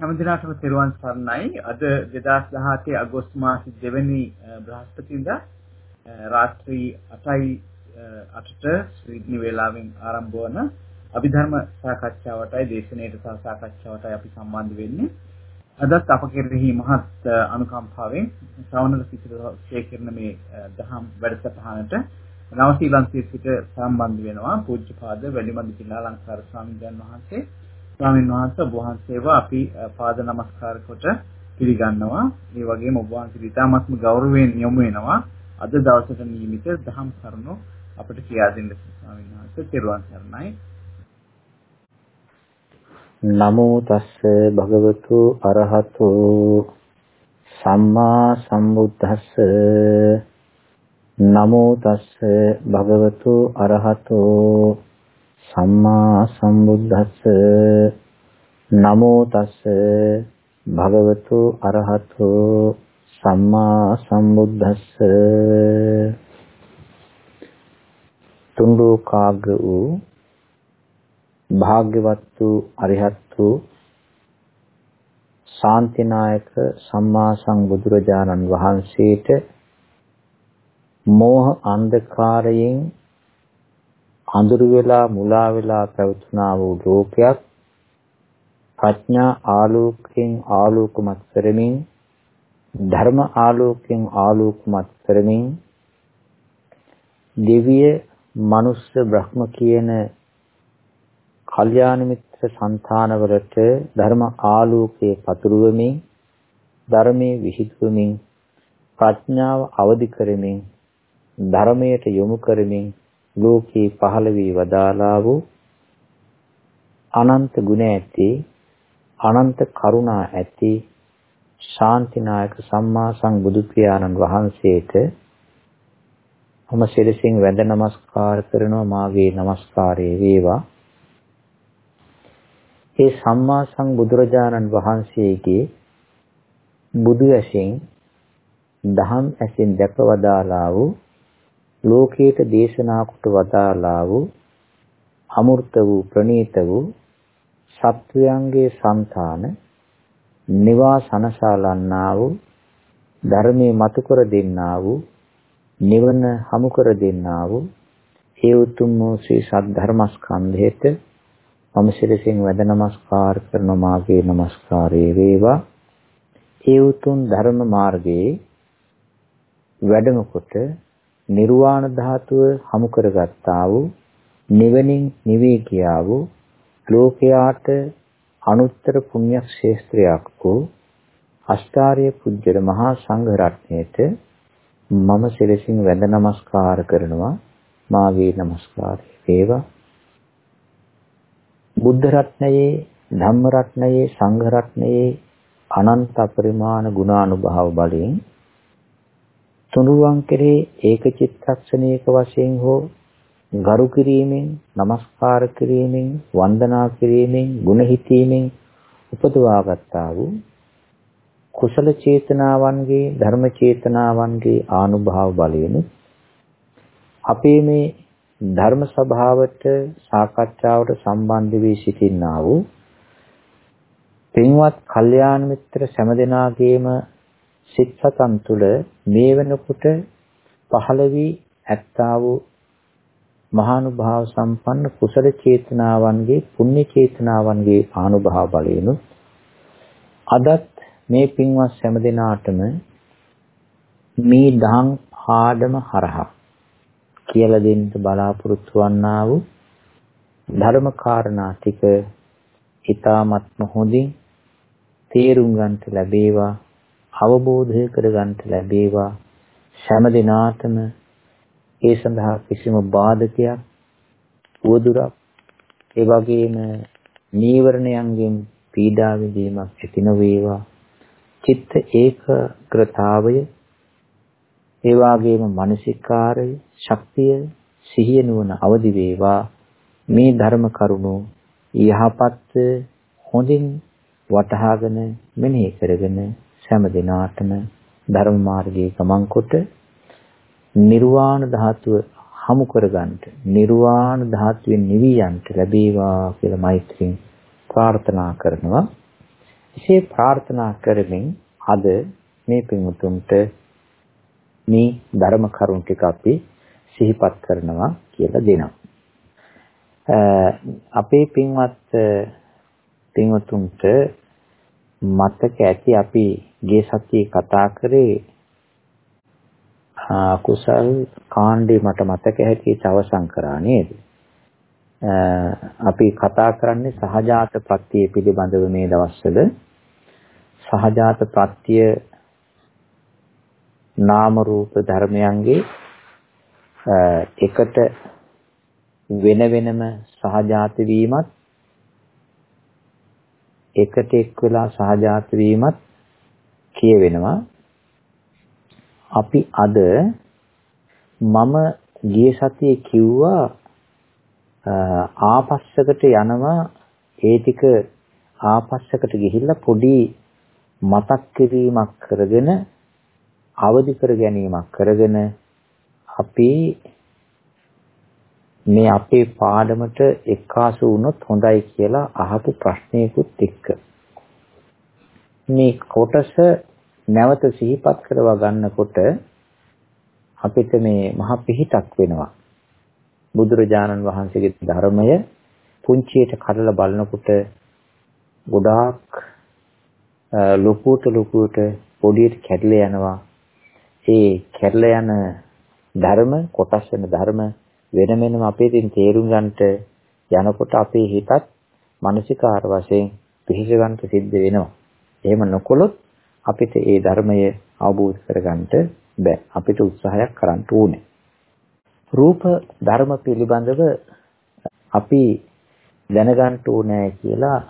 හැමදිනාටම තෙරුවන් සරණයි. අද 2017 අගෝස්තු මාසේ 2 වෙනි බ්‍රහස්පතින්දා රාත්‍රී 8යි 8ට ස්වීඩන් වේලාවෙන් ආරම්භ වන අභිධර්ම සාකච්ඡාවටයි දේශනාවට සහ සාකච්ඡාවටයි අපි සම්බන්ධ වෙන්නේ. අදත් අප කෙරෙහි මහත් අනුකම්පාවෙන් ශ්‍රවණ සිසිලසේ කරන මේ දහම් වැඩසටහනට නවසීලන්තයේ සිට සම්බන්ධ වෙනවා පූජ්‍යපාද වැඩිමඩ ජිනාලංකාර ස්වාමීන් වහන්සේ ස්වාමීන් වහන්සේ ඔබ වහන්සේව අපි පාද නමස්කාර කොට පිළිගන්නවා. ඒ වගේම ඔබ වහන්සේ ඉතාමත්ම ගෞරවයෙන් යොමු වෙනවා. අද දවසට නියමිත දහම් කරුණු අපිට කියා දෙන්න ස්වාමීන් වහන්සේ තෙරුවන් සරණයි. නමෝ තස්ස භගවතු අරහතු සම්මා සම්බුද්දස්ස නමෝ තස්ස භගවතු අරහතෝ සම්මා සම්බුද්දස්ස. නමෝ තස්ස. භගවතු අරහතෝ. සම්මා සම්බුද්දස්ස. තුන්ලෝකාග්‍ර වූ භාග්‍යවත් වූ අරිහත් වූ ශාන්තිනායක සම්මා සම්බුදුරජාණන් වහන්සේට මෝහ අන්ධකාරයෙන් අඳුරු වෙලා මුලා වෙලා පැවතුනා වූ ලෝකයක් ප්‍රඥා ආලෝකයෙන් ආලෝකමත් කරමින් ධර්ම ආලෝකයෙන් ආලෝකමත් කරමින් දිව්‍ය මනුස්ස බ්‍රහ්ම කියන කල්යාණ මිත්‍ර సంతානවලට ධර්ම ආලෝකයේ පතුරවමින් ධර්මයේ විහිදුවමින් ප්‍රඥාව අවදි කරමින් ධර්මයට යොමු කරමින් ලෝකේ පහළ වී වදාලා වූ අනන්ත ගුණ ඇති අනන්ත කරුණා ඇති ශාන්තිනායක සම්මා සම්බුදු පියාණන් වහන්සේට මම සිරසින් වැඳ නමස්කාර කරනවා මාගේ නමස්කාරය වේවා. ඒ සම්මා සම්බුදුරජාණන් වහන්සේගේ බුදු ඇසින් දහම් ඇසින් දැකවදාලා වූ ලෝකයට දේශනා කොට වදාලා වූ අමෘත වූ ප්‍රණීත වූ සත්වයන්ගේ సంతාන නිවාසනශාලන්නා වූ ධර්මයේ මතු කර දෙන්නා වූ නිවන හමු කර දෙන්නා වූ ඒ උතුම් වූ ශ්‍රී සද්ධර්මස්කන්ධයට මම සිරසින් වැඳ නමස්කාර කරන මාගේ නමස්කාරයේ වේවා. ඒ උතුම් ධර්ම මාර්ගයේ වැඩම කොට නිර්වාණ ධාතුව හමු කරගත්තා වූ නිවනින් නිවී ගියා වූ ලෝකයාට අනුත්තර පුණ්‍ය ක්ෂේත්‍රයක් වූ අෂ්ටාර්ය පුජ්‍යල මහා සංඝ රත්නයට මම සිරසින් වැඳ නමස්කාර කරනවා. මාගේ නමස්කාරය වේවා. බුද්ධ රත්නයේ ධම්ම රත්නයේ සංඝ රත්නයේ අනන්ත පරිමාණ ගුණානුභාව බලයෙන් තුනුරුවන් කෙරේ ඒක චිත්තක්ෂණයක වශයෙන් හෝ ගරු කිරීමෙන්, নমස්කාර කිරීමෙන්, වන්දනා කිරීමෙන්, ගුණ හිතීමෙන් උපදවා ගත්තා වූ කුසල චේතනාවන්ගේ, ධර්ම චේතනාවන්ගේ ආනුභාව බලයෙන් අපේ මේ ධර්ම සභාවට සාකච්ඡාවට සම්බන්ධ වී සිටිනා වූ පින්වත් කල්යාණ මිත්‍ර සෑම දෙනාගේම සිත් සතන් තුළ මේ වෙනකොට පහළ වී ඇත්තා වූ මහානුභාව සම්පන්න කුසල චේතනාවන්ගේ පුණ්‍ය චේතනාවන්ගේ ආනුභාව බලයෙන් අදත් මේ පින්වත් හැම දිනාටම මේ දහම් ආඩම හරහා කියලා දෙන්න බලාපොරොත්තු වන්නා වූ ධර්ම කාරණා ටික ඊ타ත්ම හොඳින් තේරුම් ගන්නට ලැබේවා. අවබෝධය කරගන්නට ලැබේවා. හැම දිනාටම ඒ සඳහා කිසිම බාධකයක් උවදුරක් ඒ වගේම නීවරණයන්ගෙන් පීඩා විඳීමක් ඇති නොවේවා. චිත්ත ඒකග්‍රතාවය ඒ වගේම මානසිකාරය ශක්තිය සිහිය නුවණ අවදි වේවා. මේ ධර්ම කරුණු යහපත් හොඳින් වටහාගෙන මෙනෙහි කරගෙන සෑම දිනාටම ධර්ම මාර්ගයේ ගමන් කොට නිර්වාණ ධාතුව හමු කරගන්නට නිර්වාණ ධාතුවෙන් නිවී යන්නට ලැබේවා කියලා මෛත්‍රියෙන් ප්‍රාර්ථනා කරනවා එසේ ප්‍රාර්ථනා කරමින් අද මේ පින්වුතුන්ට මේ ධර්ම කරුණ ටික අපි සිහිපත් කරනවා කියලා දෙනවා. අපේ පින්වත් පින්වතුන්ට මතක ඇති අපි ගේ සතියේ කතා කරේ කුසල් කාණ්ඩේ මට මතක හැටියට අවසන් කරා නේද? අපි කතා කරන්නේ සහජාත ප්‍රත්‍ය පිළිබඳව මේ දවස්වල සහජාත ප්‍රත්‍ය නාම රූප ධර්මයන්ගේ එකට වෙන වෙනම සහජාත වීමත් එකට එක් වෙලා සහජාත වීමත් කියවෙනවා. අපි අද මම ගිය සතියේ කිව්වා ආපස්සකට යනවා. ඒ ටික ආපස්සකට ගිහිල්ලා පොඩි මතක් කිරීමක් කරගෙන අවදි කර ගැනීමක් කරගෙන අපි මේ අපේ පාඩමට එක්කාසු වුණොත් හොඳයි කියලා අහපු ප්‍රශ්නයකුත් එක්ක. මේ කොටස නැවත සිහිපත් කරවා ගන්නකොට අපිට මේ මහ පිහිටක් වෙනවා. බුදුරජාණන් වහන්සේගේ ධර්මය පුංචියට කඩලා බලනකොට ගොඩාක් ලොකුට ලොකුට පොඩියට කැඩලා යනවා. ඒ කැඩලා යන ධර්ම කොටස් වෙන ධර්ම වෙන වෙනම අපේ තින් තේරුම් ගන්නට යනකොට අපේ හිතත් මානසිකාර වශයෙන් පිහිස ගන්නට සිද්ධ වෙනවා. එහෙම නොකොලොත් අපිට ඒ ධර්මය අවබෝධ කරගන්නට බෑ. අපිට උත්සාහයක් කරන්න ඕනේ. රූප ධර්ම පිළිබඳව අපි දැනගන්න ඕනේ කියලා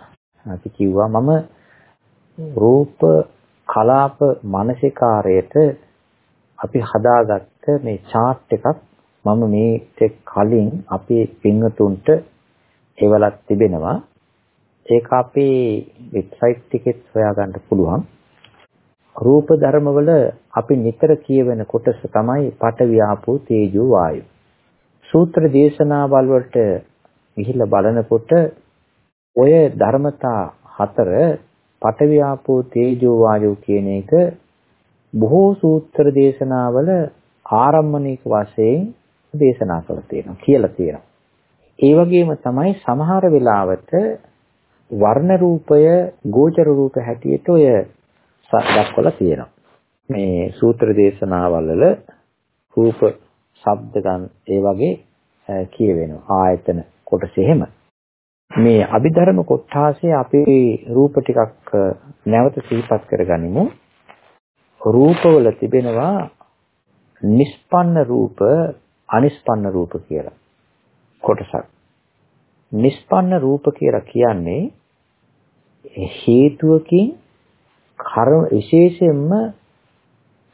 අපි කිව්වා මම රූප කලාප මානසිකාරයට අපි හදාගත්ත මේ chart එකක් මම මේක කලින් අපේ පින්වතුන්ට එවලක් තිබෙනවා. ඒක අපේ වෙබ්සයිට් එකෙත් හොයාගන්න පුළුවන්. රූප ධර්මවල අපි නිතර කියවෙන කොටස තමයි පඨවි ආපෝ තේජෝ වායු. සූත්‍ර දේශනාවල් වලට ගිහිල්ලා බලනකොට ඔය ධර්මතා හතර පඨවි ආපෝ තේජෝ වායු කියන එක බොහෝ සූත්‍ර දේශනාවල ආරම්මණික වශයෙන් දේශනා කරලා තියෙනවා කියලා තියෙනවා. ඒ වගේම තමයි සමහර වෙලාවට වර්ණ රූපය ගෝචර රූප හැටියට ඔය දක්වලා තියෙනවා. මේ සූත්‍ර දේශනාවල වල රූප ශබ්ද ගන්න ඒ වගේ කියවෙනවා. ආයතන කොටස එහෙම. මේ අභිධර්ම කොටාසේ අපේ රූප ටිකක් නැවත සිහිපත් කරගනිමු. රූපවල තිබෙනවා නිෂ්පන්න රූප අනිෂ්පන්න රූප කියලා කොටසක්. නිෂ්පන්න රූප කියලා කියන්නේ හේතුවකින් කර්ම විශේෂයෙන්ම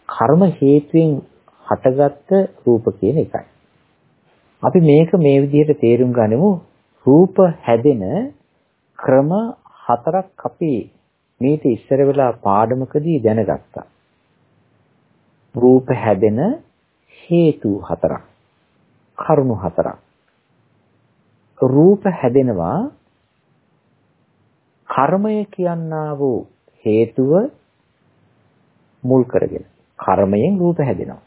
කර්ම හේතුවෙන් හටගත්ත රූප කියන එකයි. අපි මේක මේ විදිහට තේරුම් ගනිමු රූප හැදෙන ක්‍රම හතරක් අපි මේක ඉස්සර වෙලා පාඩමකදී දැනගත්තා. රූප හැදෙන හේතු හතරක්. කරුණු හතරක්. රූප හැදෙනවා කර්මය කියනා වූ හේතුව මුල් කරගෙන කර්මයෙන් රූප හැදෙනවා.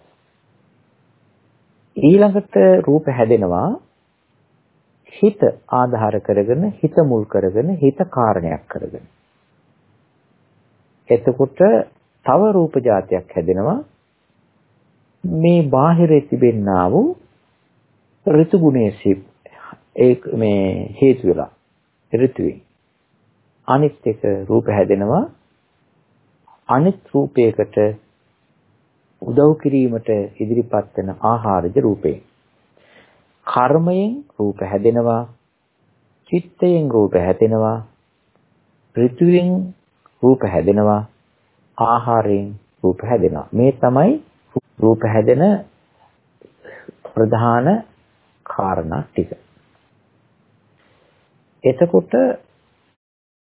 ඊළඟට රූප හැදෙනවා හිත ආධාර කරගෙන හිත මුල් කරගෙන හිත කාරණයක් කරගෙන. එතකොට තව රූප જાතියක් හැදෙනවා මේ බාහිරේ තිබෙන්නා වූ ඍතු ගුණයේ ඒ මේ හේතු වෙලා ඍතුවේ අනිත් එක රූප හැදෙනවා. අනිත් රූපයකට උදව් කිරීමට ඉදිරිපත් වෙන ආහාරජ රූපේ. කර්මයෙන් රූප හැදෙනවා. චිත්තයෙන් රූප හැදෙනවා. ඍතුවෙන් රූප හැදෙනවා. ආහාරයෙන් රූප හැදෙනවා. මේ තමයි රූප හැදෙන ප්‍රධාන කාරණා ටික. එතකොට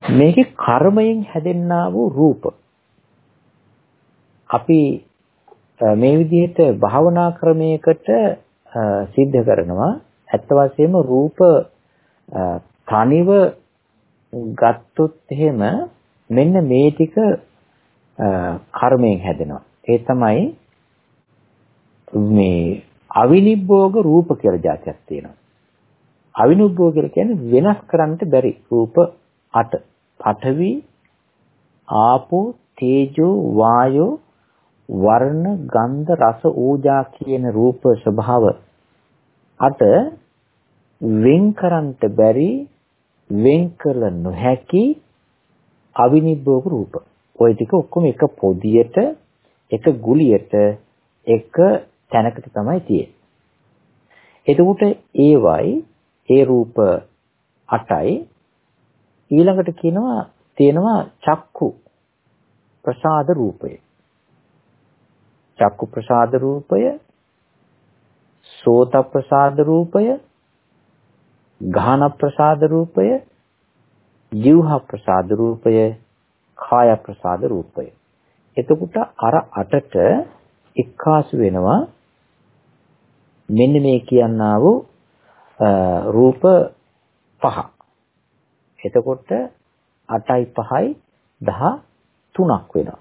මේකේ කර්මයෙන් හැදෙන්නා වූ රූප අපි මේ විදිහට භාවනා ක්‍රමයකට සිද්ධ කරනවා ඇත්ත වශයෙන්ම රූප තනිව ගත්තොත් එහෙම මෙන්න මේ ටික කර්මයෙන් හැදෙනවා. ඒ තමයි මේ අවිනිබ්බෝග රූප කියලා જાතියක් තියෙනවා. අවිනිබ්බෝග කියලා කියන්නේ වෙනස් කරන්න බැරි රූප අට. පඨවි, ආපෝ, තේජෝ, වායෝ, වර්ණ, ගන්ධ, රස, ඕජා කියන රූප ස්වභාව අට වෙන් කරන්නට බැරි වෙන් කළ නොහැකි අවිනිබ්බෝග රූප. ওই ටික ඔක්කොම එක පොදියට එක ගුලියට එක තැනකට තමයි තියෙන්නේ. එතකොට ඒවයි ඒ රූප 8යි ඊළඟට කියනවා තියෙනවා චක්කු ප්‍රසාද රූපය. චක්කු ප්‍රසාද රූපය සෝත ප්‍රසාද රූපය ගාහන ප්‍රසාද රූපය ජීවහ ප්‍රසාද රූපය කාය ප්‍රසාද රූපය එතකොට අර අටට එක්කාසු වෙනවා මෙන්න මේ කියන්නා වූ රූප පහ. එතකොට 8යි 5යි 13ක් වෙනවා.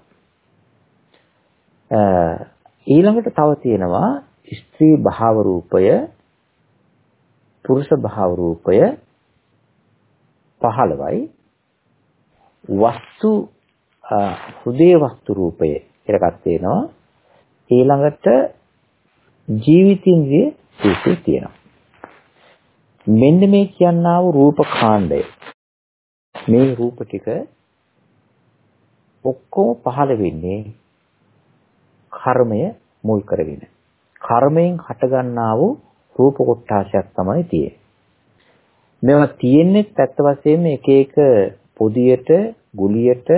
ඊළඟට තව තියෙනවා ස්ත්‍රී භාව රූපය පුරුෂ භාව රූපය 15යි වස්තු හෘදේ වස්තු රූපය කියලා එකක් තියෙනවා ඊළඟට ජීවිතින්ගේ රූපේ තියෙනවා. මෙන්න මේ කියන්නා වූ රූප කාණ්ඩය. මේ රූප ටික ඔක්කොම පහළ වෙන්නේ කර්මය මුල් කරගෙන. කර්මයෙන් හටගන්නා වූ රූප කොටාශයක් තමයි තියෙන්නේ. මේවා තියෙන්නේ පැත්ත වශයෙන් එක එක පොදියට, ගුලියට,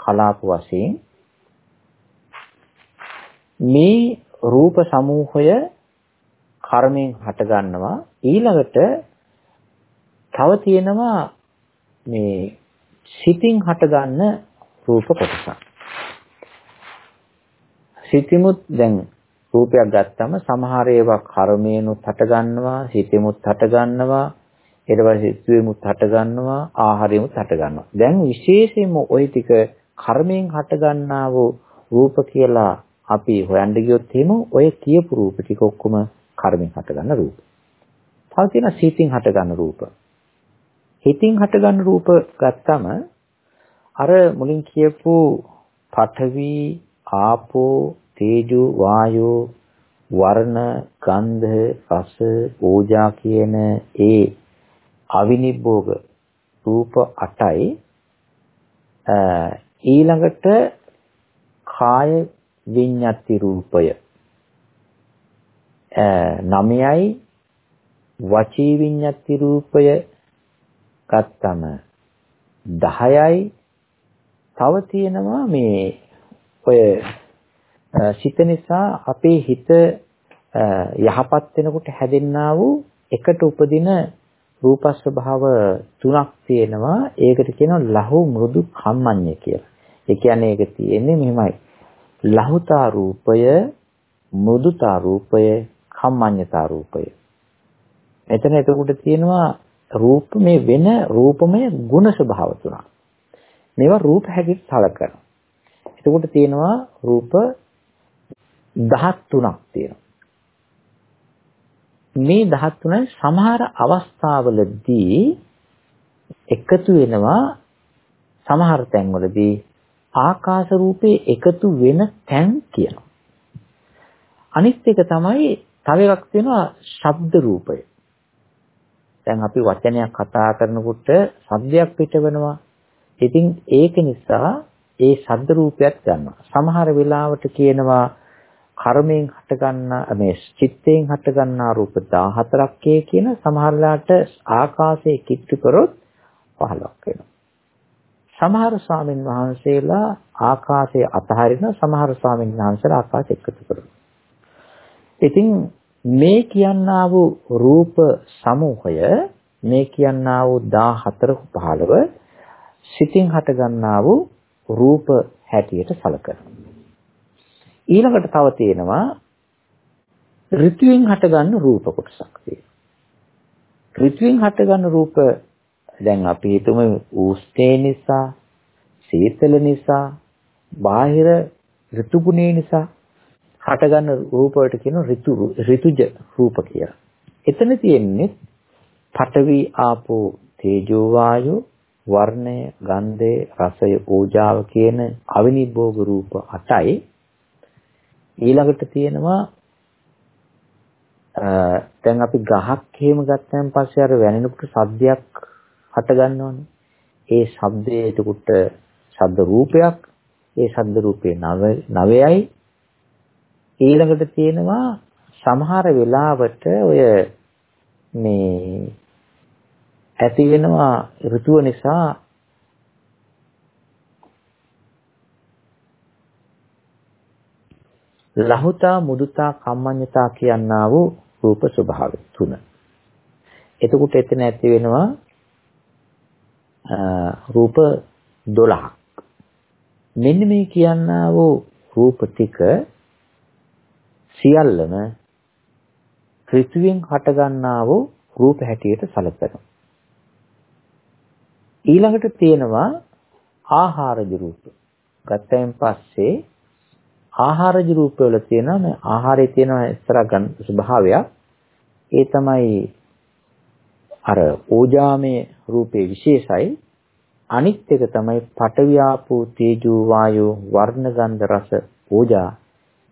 කලාප වශයෙන් මේ රූප සමූහය කර්මයෙන් හට ගන්නවා ඊළඟට තව තියෙනවා මේ සිතින් හට ගන්න රූප කොටසක් සිතිමුත් දැන් රූපයක් ගත්තම සමහර ඒවා කර්මයෙන්ුත් හට ගන්නවා සිතෙමුත් හට ගන්නවා ඊට පස්සේ සිතුවෙමුත් හට ගන්නවා ආහාරයෙමුත් හට ගන්නවා දැන් විශේෂයෙන්ම ওই ටික කර්මයෙන් හට ගන්නා වූ රූප කියලා අපි හොයන්න ගියොත් එහෙම ඔය කියපු රූප ටික ඔක්කොම කර්මෙන් හටගන්න රූප. තව තියෙනවා සිතින් හටගන්න රූප. හිතින් හටගන්න රූප ගත්තම අර මුලින් කියපු පඨවි, ආපෝ, තේජෝ, වායෝ, වර්ණ, ගන්ධ, රස, ඕජා කියන ඒ අවිනිබ්බෝග රූප 8යි ඊළඟට කාය විඤ්ඤාති රූපය. නවයයි වචී විඤ්ඤාති රූපය ගත්තම 10යි තව තියෙනවා මේ ඔය සිත නිසා අපේ හිත යහපත් වෙනකොට හැදෙන්නා වූ එකට උපදින රූප ස්වභාව තුනක් තියෙනවා ඒකට කියනවා ලහු මෘදු කම්මඤ්ඤ කියලා. ඒ කියන්නේ ඒක තියෙන්නේ මෙහෙමයි. ලහුතා රූපය, මුදුතා රූපය, කම්මඤ්ඤතා රූපය. එතන එතකොට තියෙනවා රූප මේ වෙන රූපමය ගුණ ස්වභාව තුනක්. මේවා රූප හැටියට සලකනවා. එතකොට තියෙනවා රූප 13ක් තියෙනවා. මේ 13 සමහර අවස්ථාවලදී එකතු වෙනවා සමහර තැන්වලදී ආකාශ රූපේ එකතු වෙන තැන් කියනවා. අනිත් එක තමයි තව එකක් තියෙනවා ශබ්ද රූපය. දැන් අපි වචනයක් කතා කරනකොට ශබ්දයක් පිට වෙනවා. ඉතින් ඒක නිසා ඒ ශබ්ද රූපයක් ගන්නවා. සමහර වෙලාවට කියනවා කර්මයෙන් හටගන්නා මේ චිත්තයෙන් හටගන්නා රූප 14ක් කියන සමහරලාට ආකාශයේ කිට්ටු කරොත් 15ක් වෙනවා. සමහර ස්වාමින් වහන්සේලා ආකාශය අතහරින සමහර ස්වාමින් වහන්සේලා ආකාශ එකතු කරනවා. ඉතින් මේ කියන්නා වූ රූප සමූහය මේ කියන්නා වූ 14 15 සිතින් හට ගන්නා වූ රූප හැටියට සලකනවා. ඊළඟට තව තියෙනවා ඍතුවෙන් හටගන්න රූප කොටසක් තියෙනවා. ඍතුවෙන් හටගන්න රූප දැන් අපි හිතමු උස්තේ නිසා සීතල නිසා බාහිර ඍතුගුණේ නිසා හටගන්න රූප වලට කියන ඍතු ඍතුජ රූප කියලා. එතන තියෙන්නේ පඨවි ආපෝ තේජෝ වායෝ වර්ණය ගන්ධය රසය ඕජාව කියන අවිනිභෝග රූප 8යි ඊළඟට තියෙනවා දැන් අපි ගහක් එහෙම ගත්තන් පස්සේ අර වැනෙනකොට සද්දයක් හට ගන්නවනේ. ඒ ශබ්දයේ එතකොට ශබ්ද රූපයක්. ඒ ශබ්ද රූපේ නවයයි. ඊළඟට තියෙනවා සමහර වෙලාවට ඔය මේ ඇති වෙනවා ඍතුව නිසා ලහුතා මුදුතා කම්මඤ්ඤතා කියනා වූ රූප ස්වභාවය තුන. එතකොට එතන ඇති වෙනවා රූප 12ක්. මෙන්න මේ කියනා වූ රූප ටික සියල්ලම ඍතුවෙන් හටගන්නා වූ රූප හැටියට සැලකෙනවා. ඊළඟට තියෙනවා ආහාරජ රූප. ගත්තයින් පස්සේ ආහාරජ රූපවල තියෙනවා මේ ආහාරයේ තියෙන එක්තරා ගන්න ස්වභාවයක්. ඒ තමයි අර ඕජාමය රූපේ විශේෂයි. අනිත් එක තමයි පඨවි ආපෝ තේජෝ වායෝ වර්ණ ගන්ධ රස ඕජා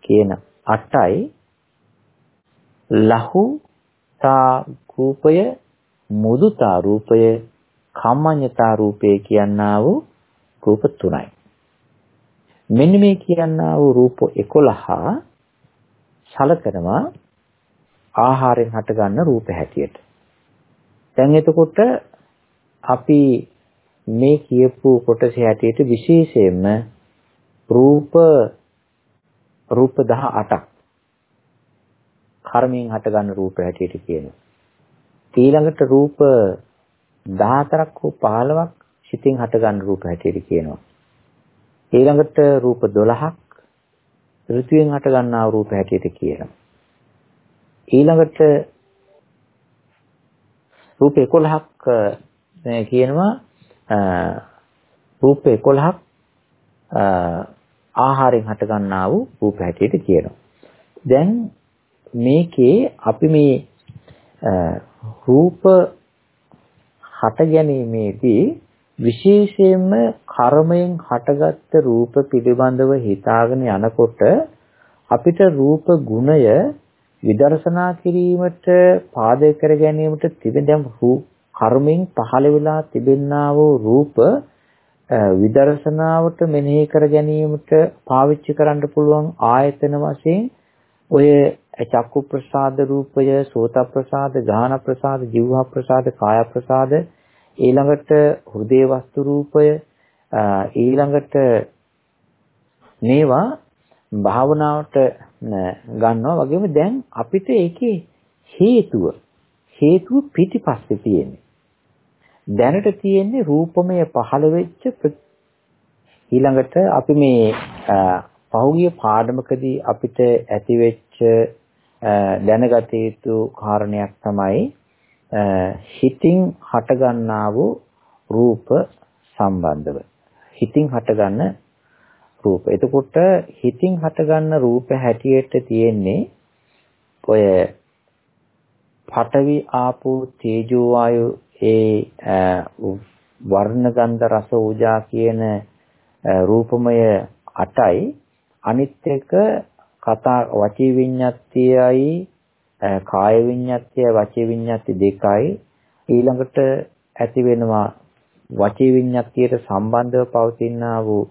කියන අටයි ලහු තා රූපය මුදුතා රූපය කම්මඤ්ඤතා රූපය කියනා වූ රූප තුනයි මෙන්න මේ කියනා වූ රූප 11 සලකනවා ආහාරයෙන් හටගන්න රූප හැටියට. දැන් එතකොට අපි මේ කියපු කොටස හැටියට විශේෂයෙන්ම රූප රූප 18ක් කර්මයෙන් හටගන්න රූප හැටියට කියනවා. ඊළඟට රූප 14ක් හෝ 15ක් සිතින් හටගන්න රූප හැටියට කියනවා. ඊළඟට රූප 12ක් ඍතුයෙන් හට ගන්නා රූප හැටියට කියනවා. ඊළඟට රූප 11ක් කියනවා රූප 11ක් ආහාරයෙන් හට ගන්නා වූ රූප හැටියට කියනවා. දැන් මේකේ අපි මේ රූප හට ගැනීමේදී විශේෂයෙන්ම කර්මයෙන් හටගත්ත රූප පිළිබඳව හිතාගෙන යනකොට අපිට රූප ගුණය විදර්ශනා කිරීමට පාදක කර ගැනීමට තිබෙන දැන් කර්මෙන් පහළ වෙලා තිබෙනා වූ රූප විදර්ශනාවට මෙනෙහි කර ගැනීමට පාවිච්චි කරන්න පුළුවන් ආයතන වශයෙන් ඔය චක්කු ප්‍රසාද රූපය, සෝත ප්‍රසාද, ගාහන ප්‍රසාද, જીවහා ප්‍රසාද, කාය ප්‍රසාද ඊළඟට හෘදේ වස්තු රූපය ඊළඟට මේවා භාවනාවට ගන්නවා. වගේම දැන් අපිට ඒකේ හේතුව හේතුව පිටිපස්සේ තියෙන්නේ. දැනට තියෙන්නේ රූපමය පහළ වෙච්ච ඊළඟට අපි මේ පහුගිය පාඩමකදී අපිට ඇති වෙච්ච දැනගත යුතු කාරණයක් තමයි හිතින් හටගන්නා වූ රූප සම්බන්ධව. හිතින් හටගන්න රූප. එතකොට හිතින් හටගන්න රූප හැටියට තියෙන්නේ ඔය පඨවි ආපෝ තේජෝ වායු ඒ වර්ණ ගන්ධ රස ඕජා කියන රූපමය 8යි අනිත් එක කතා වචී විඤ්ඤාතියයි කාය විඤ්ඤාත්ය වචී විඤ්ඤාති දෙකයි ඊළඟට ඇති වෙනවා වචී විඤ්ඤාතියට සම්බන්ධව පවතිනා වූ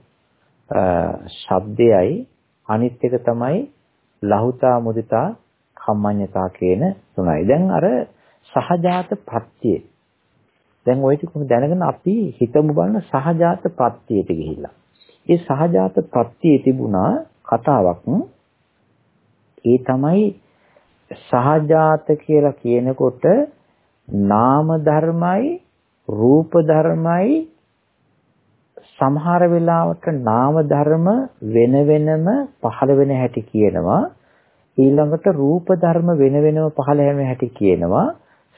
ශබ්දයයි අනිත් එක තමයි ලහුතා මුදිතා කම්මඤ්ඤතා කියන තුනයි. දැන් අර සහජාත ප්‍රත්‍ය. දැන් ওই ටික දැනගෙන අපි හිතමු බලන සහජාත ප්‍රත්‍යයට ගිහිල්ලා. ඒ සහජාත ප්‍රත්‍යයේ තිබුණා කතාවක්. ඒ තමයි සහජාත කියලා කියනකොට නාම ධර්මයි රූප ධර්මයි සමහර වෙලාවට නාම ධර්ම වෙන වෙනම පහළ වෙන හැටි කියනවා ඊළඟට රූප ධර්ම වෙන වෙනම පහළ වෙන හැටි කියනවා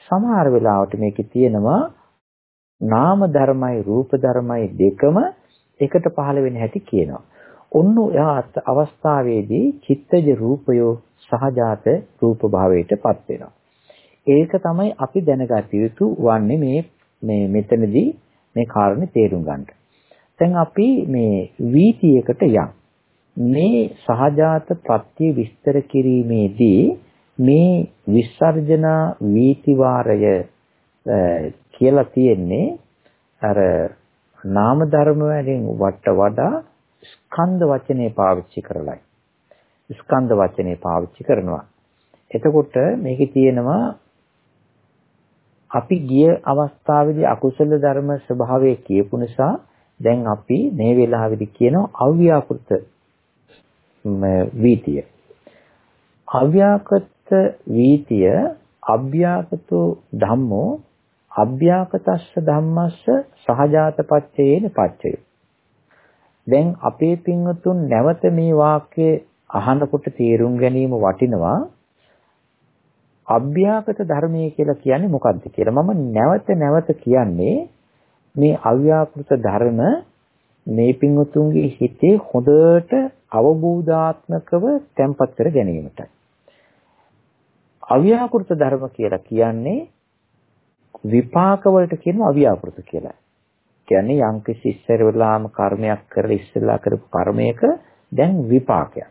සමහර වෙලාවට මේකේ තියෙනවා නාම ධර්මයි රූප ධර්මයි දෙකම එකට පහළ වෙන හැටි කියනවා. ඔන්න ඔය අවස්ථාවේදී චිත්තජ රූපයෝ සහජාත රූප භාවයටපත් වෙනවා. ඒක තමයි අපි දැනගත යුතු වන්නේ මේ මේ මෙතනදී මේ කාරණේ තේරුම් ගන්න. දැන් අපි මේ වීතියකට යම්. මේ සහජාත ප්‍රත්‍ය විස්තර කිරීමේදී මේ විසර්ජන වීතිවාරය කියලා තියෙන්නේ අර නාම ධර්ම වලින් වට වඩා ස්කන්ධ වචනේ පාවිච්චි කරලයි. ස්කන්ධ වචනේ පාවිච්චි කරනවා. එතකොට මේකේ තියෙනවා අපි ගිය අවස්ථාවේදී අකුසල ධර්ම ස්වභාවය කියපු නිසා දැන් අපි මේ වෙලාවේදී කියනවා අව්‍යාකෘත වීතිය. අව්‍යාකෘත වීතිය අභ්‍යාකතෝ ධම්මෝ අභ්‍යාකතස්ස ධම්මස්ස සහජාත පච්චයේන පච්චය. දැන් අපේ පින්වතුන් නැවත මේ වාක්‍ය අහනකොට තේරුම් ගැනීම වටිනවා අභ්‍යාගත ධර්මයේ කියලා කියන්නේ මොකක්ද කියලා මම නැවත නැවත කියන්නේ මේ අව්‍යාකෘත ධර්ම මේ පින්වතුන්ගේ හිතේ හොඳට අවබෝධාත්මකව තැම්පත් කර ගැනීමටයි. අව්‍යාකෘත ධර්ම කියලා කියන්නේ විපාක වලට කියනවා අව්‍යාකෘත කියලා. කියන්නේ යම්කිසි ඉස්සර වෙලාම කර්මයක් කරලා ඉස්සෙල්ලා කරපු කර්මයක දැන් විපාකයක්.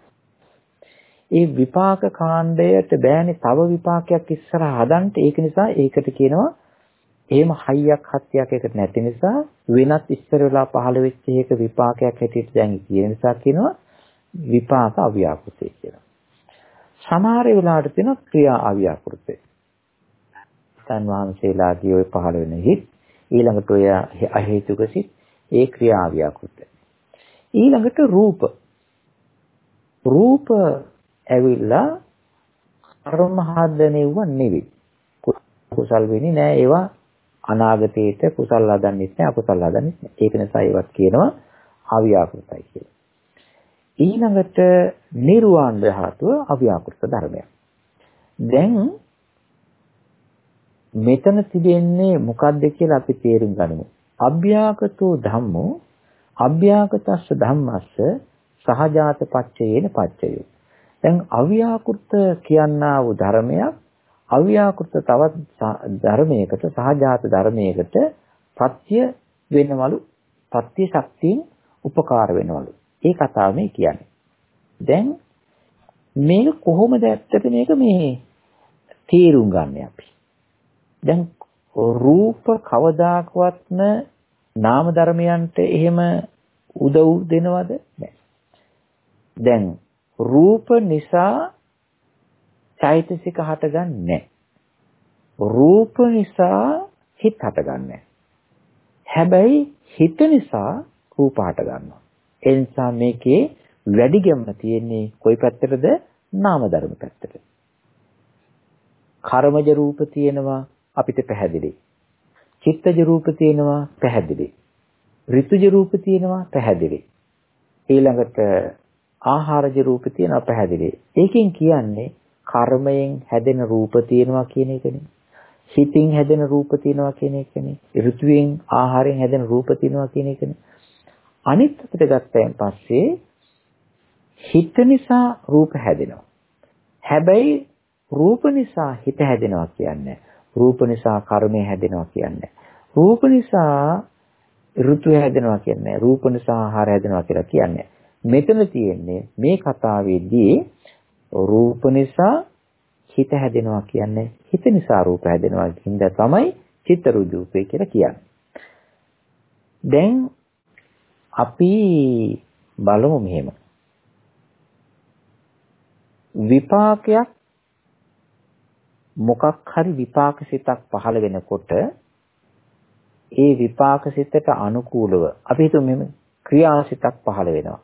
ඒ විපාක කාණ්ඩයට බෑනේ තව විපාකයක් ඉස්සරහ හදන්න ඒක නිසා ඒකට කියනවා එහෙම හයියක් හත්යක් එකට නැති නිසා වෙනත් ඉස්සර වෙලා පහළ වෙච්ච එක විපාකයක් හැටියට දැන් කියන නිසා කියනවා විපාක අව්‍යාකෘතය කියලා. සමහර වෙලාවට තියෙන ක්‍රියා අව්‍යාකෘතය. සන් වහන්සේලාගේ ওই පහළ වෙන හිත් ඊළඟට ඔය අහේතුක සිත් ඒ ක්‍රියා අව්‍යාකෘතය. ඊළඟට රූප රූප ඇවිල්ලා කර්ම හදනෙව නෙවෙයි. කුසල් වෙන්නේ නෑ ඒවා අනාගතේට කුසල් හදන්නෙත් නෑ අකුසල් හදන්නෙත් නෑ. ඒක නිසා ඒවත් කියනවා අව්‍යාකෘතයි කියලා. ඊළඟට නිර්වාණ ධාතුව අව්‍යාකෘත ධර්මයක්. දැන් මෙතන තිබෙන්නේ මොකක්ද කියලා අපි තේරුම් ගනිමු. අභ්‍යාකතෝ ධම්මෝ අභ්‍යාකතස්ස ධම්මස්ස සහජාත පච්චයේන පච්චයෝ දැන් අව්‍යාකෘත කියනා වූ ධර්මයක් අව්‍යාකෘත තවත් ධර්මයකට සහජාත ධර්මයකට පත්‍ය වෙනවලු පත්‍ය ශක්තියෙන් උපකාර වෙනවලු. ඒ කතාව මේ කියන්නේ. දැන් මේක කොහොමද ඇත්තට මේක මේ තේරුම් ගන්න අපි? දැන් රූප කවදාකවත්ම නාම ධර්මයන්ට එහෙම උදව් දෙනවද? නැහැ දැන් රූප නිසා චෛතසික හටගන්නේ රූප නිසා හිත හටගන්නේ හැබැයි හිත නිසා රූප හට ගන්නවා. ඒ නිසා මේකේ වැඩි ගැම්ම තියෙන්නේ කොයි පැත්තටද? නාම ධර්ම පැත්තට. කර්මජ රූප තියෙනවා අපිට පැහැදිලි. චිත්තජ රූප තියෙනවා පැහැදිලි. ඍතුජ රූප තියෙනවා පැහැදිලි. ඊළඟට ආහාරජ රූප තියෙනවා පැහැදිලි. ඒකෙන් කියන්නේ කර්මයෙන් හැදෙන රූප තියෙනවා කියන එකනේ. හිතින් හැදෙන රූප තියෙනවා කියන එකනේ. ඍතුවෙන් ආහාරයෙන් හැදෙන රූප තියෙනවා කියන එකනේ. අනිත් අපිට ගත්තයන් පස්සේ හිත නිසා රූප හැදෙනවා. හැබැයි රූප නිසා හිත හැදෙනවා කියන්නේ රූප නිසා කර්මය හැදෙනවා කියන්නේ රූප නිසා ඍතු හැදෙනවා කියන්නේ රූප නිසා ආහාර හැදෙනවා කියලා කියන්නේ මෙතන තියෙන්නේ මේ කතාවේදී රූප නිසා හිත හැදෙනවා කියන්නේ හිත නිසා රූප හැදෙනවා කියන තමයි චිත්ත රුජූපේ කියලා කියන්නේ. දැන් අපි බලමු මෙහෙම. විපාකයක් මොකක් හරි විපාක සිතක් පහළ වෙනකොට ඒ විපාක සිතට අනුකූලව අපි හිතමු මෙහෙම ක්‍රියාසිතක් පහළ වෙනවා.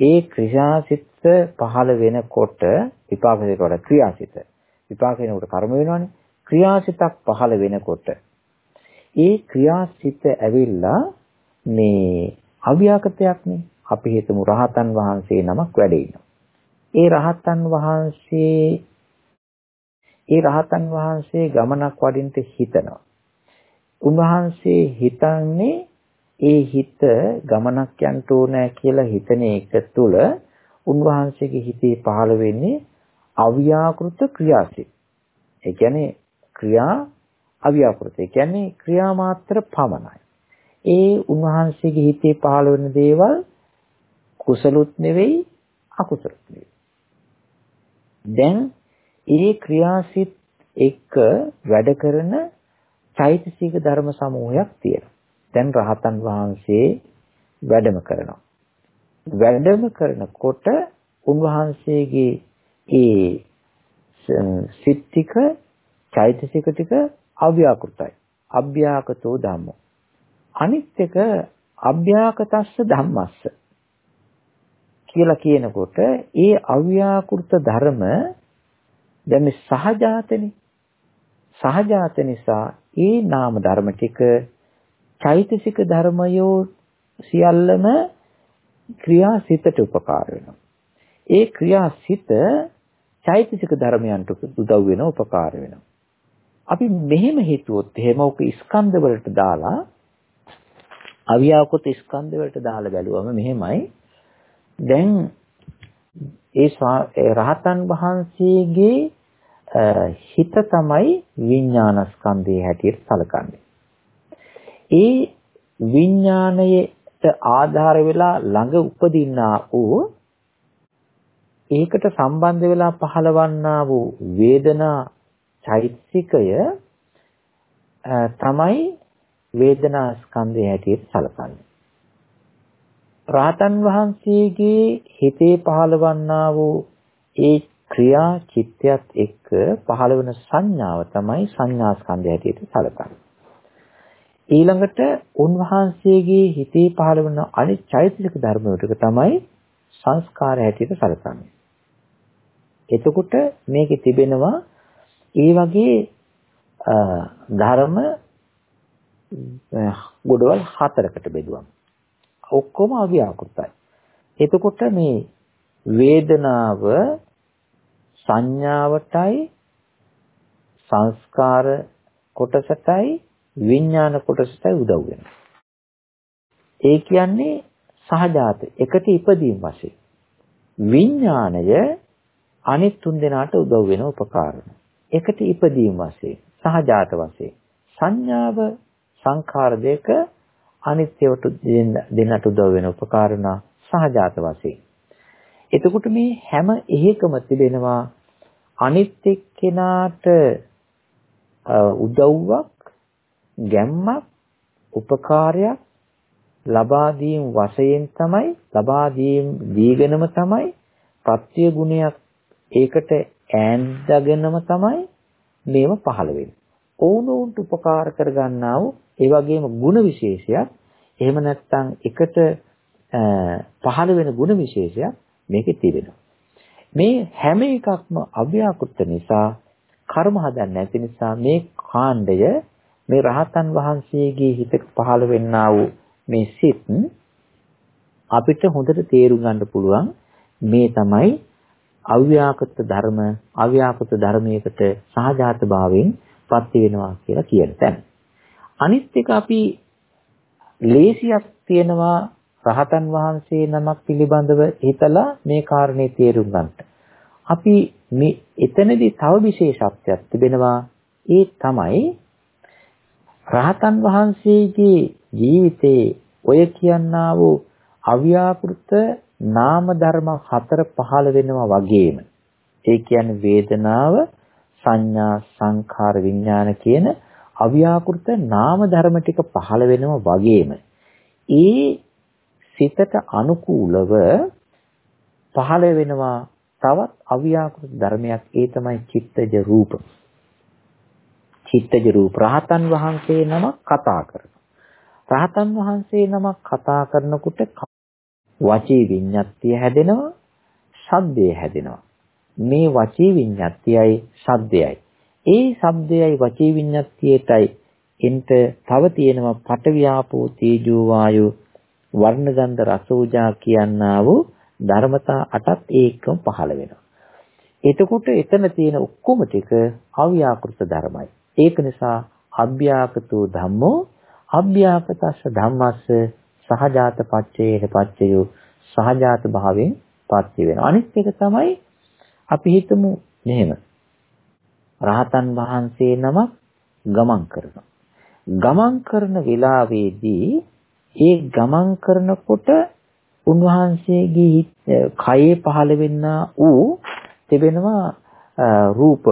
ඒ ක්‍රියාසිත පහළ වෙනකොට විපාකසිත වල ක්‍රියාසිත. විපාක වෙනකොට කර්ම වෙනවනේ. ක්‍රියාසිතක් පහළ වෙනකොට ඒ ක්‍රියාසිත ඇවිල්ලා මේ අව්‍යාකතයක්නේ අපි හිතමු රහතන් වහන්සේ නමක් වැඩ ඉන්නවා. ඒ රහතන් වහන්සේ ඒ රහතන් වහන්සේ ගමනක් වඩින්න හිතනවා. උන්වහන්සේ හිතන්නේ ඒ හිත ගමනක් යන්න ඕනෑ කියලා හිතන එක තුළ උන්වහන්සේගේ හිතේ පහළ වෙන්නේ අව්‍යාකෘත ක්‍රියාසිත. ඒ කියන්නේ ක්‍රියා අව්‍යාකෘත. ඒ කියන්නේ ක්‍රියා මාත්‍ර පමණයි. ඒ උන්වහන්සේගේ හිතේ පහළ වෙන දේවල් කුසලුත් නෙවෙයි අකුසලුත් නෙවෙයි. දැන් ඒ ක්‍රියාසිත එක්ක වැඩ කරන චෛතසික ධර්ම සමූහයක් තියෙනවා. දැන් රහතන් වහන්සේ වැඩම කරනවා. වැඩම කරනකොට උන්වහන්සේගේ ඒ සිත් ටික චෛතසික ටික අව්‍යාකෘතයි. අභ්‍යාකතෝ ධම්මෝ. අනිත් එක අභ්‍යාකතස්ස ධම්මස්ස කියලා කියනකොට ඒ අව්‍යාකෘත ධර්ම දැන් මේ සහජාතනේ සහජාත නිසා ඒ නාම ධර්ම ටික චෛතසික ධර්මයෝ සියල්ලම ක්‍රියාසිතට උපකාර වෙනවා. ඒ ක්‍රියාසිත චෛතසික ධර්මයන්ට උදව් වෙන උපකාර වෙනවා. අපි මෙහෙම හිතුවොත් එහෙම ඔක ස්කන්ධ වලට දාලා අවියාකృత ස්කන්ධ වලට දාලා බැලුවම මෙහෙමයි. දැන් ඒ රහතන් වහන්සේගේ හිත තමයි විඥානස්කන්ධයේ හැටියට සැලකන්නේ. ඒ විඥාණයට ආධාර වෙලා ළඟ උපදින්නා වූ ඒකට සම්බන්ධ වෙලා පහළවන්නා වූ වේදනා චෛතසිකය තමයි වේදනා ස්කන්ධය හැටියට සැලකන්නේ. රාතන් වහන්සේගේ හිතේ පහළවන්නා වූ ඒ ක්‍රියා චිත්තයත් එක්ක පහළ වෙන සංඥාව තමයි සංඥා ස්කන්ධය හැටියට සැලකන්නේ. ඊළඟට උන්වහන්සේගේ හිතේ පහළ වෙන අනිත් චෛතසික ධර්ම වලට තමයි සංස්කාර හැටියට සැලකන්නේ. එතකොට මේකේ තිබෙනවා ඒ වගේ ධර්ම ගොඩවල් හතරකට බෙදුවම. ඔක්කොම අව්‍යාකෘතයි. එතකොට මේ වේදනාව සංඥාවටයි සංස්කාර කොටසටයි විඥාන කොටසටයි උදව් වෙනවා. ඒ කියන්නේ සහජාත එකට ඉපදීම වශයෙන්. විඥාණය අනිත් තුන් දෙනාට උදව් වෙන උපකාරණ. එකට ඉපදීම වශයෙන් සහජාත වශයෙන් සංඥාව සංඛාර දෙක අනිත්‍යවට දෙන්නට උදව් වෙන උපකාරණ සහජාත වශයෙන්. එතකොට මේ හැම එකකම තිබෙනවා අනිත් එක්කෙනාට උදව්වක් ගැම්මක් උපකාරයක් ලබා දීම් වශයෙන් තමයි ලබා දීම් දීගෙනම තමයි ප්‍රත්‍ය ගුණයක් ඒකට ඈඳගෙනම තමයි මේව පහළ වෙන්නේ. ඕනෝන්ට උපකාර කරගන්නා වූ ඒ වගේම ಗುಣ විශේෂයක් එහෙම නැත්නම් එකට පහළ වෙන ಗುಣ විශේෂයක් මේකේ තිබෙනවා. මේ හැම එකක්ම අව්‍යාකෘත නිසා කර්ම හදන්නේ නැති නිසා මේ කාණ්ඩය මේ රහතන් වහන්සේගේ හිතට පහළ වෙන්නා වූ මේ සිත් අපිට හොඳට තේරුම් ගන්න පුළුවන් මේ තමයි අව්‍යාකෘත ධර්ම අව්‍යාකෘත ධර්මයකට සහජාත භාවයෙන් පත් වෙනවා කියලා කියන තැන. අනිත් එක අපි ලේසියක් තියෙනවා රහතන් වහන්සේ නමක් පිළිබඳව හිතලා මේ කාරණේ තේරුම් ගන්නට. අපි මේ එතනදී තව විශේෂත්වයක් තිබෙනවා ඒ තමයි රහතන් වහන්සේගේ ජීවිතේ ඔය කියන්නා වූ අව්‍යාකෘත නාම ධර්ම හතර පහළ වෙනවා වගේම. ඒ කියන්නේ වේදනාව සංඥා සංඛාර විඥාන කියන අව්‍යාකෘත නාම ධර්ම ටික පහළ වෙනවා වගේම. ඒ සිතට අනුකූලව පහළ වෙනවා තවත් අව්‍යාකෘත ධර්මයක්. ඒ තමයි චිත්තජ රූප. චිත්තජ රූප රහතන් වහන්සේ නමක් කතා කරනවා. රහතන් වහන්සේ නමක් කතා කරනකොට වචී විඤ්ඤාතිය හැදෙනවා, ශබ්දය හැදෙනවා. මේ වචී විඤ්ඤාතියයි ශබ්දයයි. ඒ ශබ්දයයි වචී විඤ්ඤාතියටයි එන්ට තව තියෙනවා පටවියාපෝ තේජෝ වායෝ වර්ණගන්ධ රසෝජා කියනා වූ ධර්මතා අටත් ඒකම පහළ වෙනවා. එතකොට එතන තියෙන ඔක්කොම ටික අව්‍යාකෘත ධර්මයි. ඒක නිසා අභ්‍යාකතෝ ධම්මෝ අභ්‍යාපතස්ස ධම්මස්ස සහජාත පච්චේන පච්චයෝ සහජාත භාවයෙන් පත්‍ය වෙනවා. අනිත් එක තමයි අපි හිතමු මෙහෙම. රහතන් වහන්සේ නමක් ගමන් කරනවා. ගමන් කරන වෙලාවේදී ඒ ගමන් කරනකොට උන්වහන්සේගේ කයේ පහළ වෙන්නා වූ තිබෙනවා රූප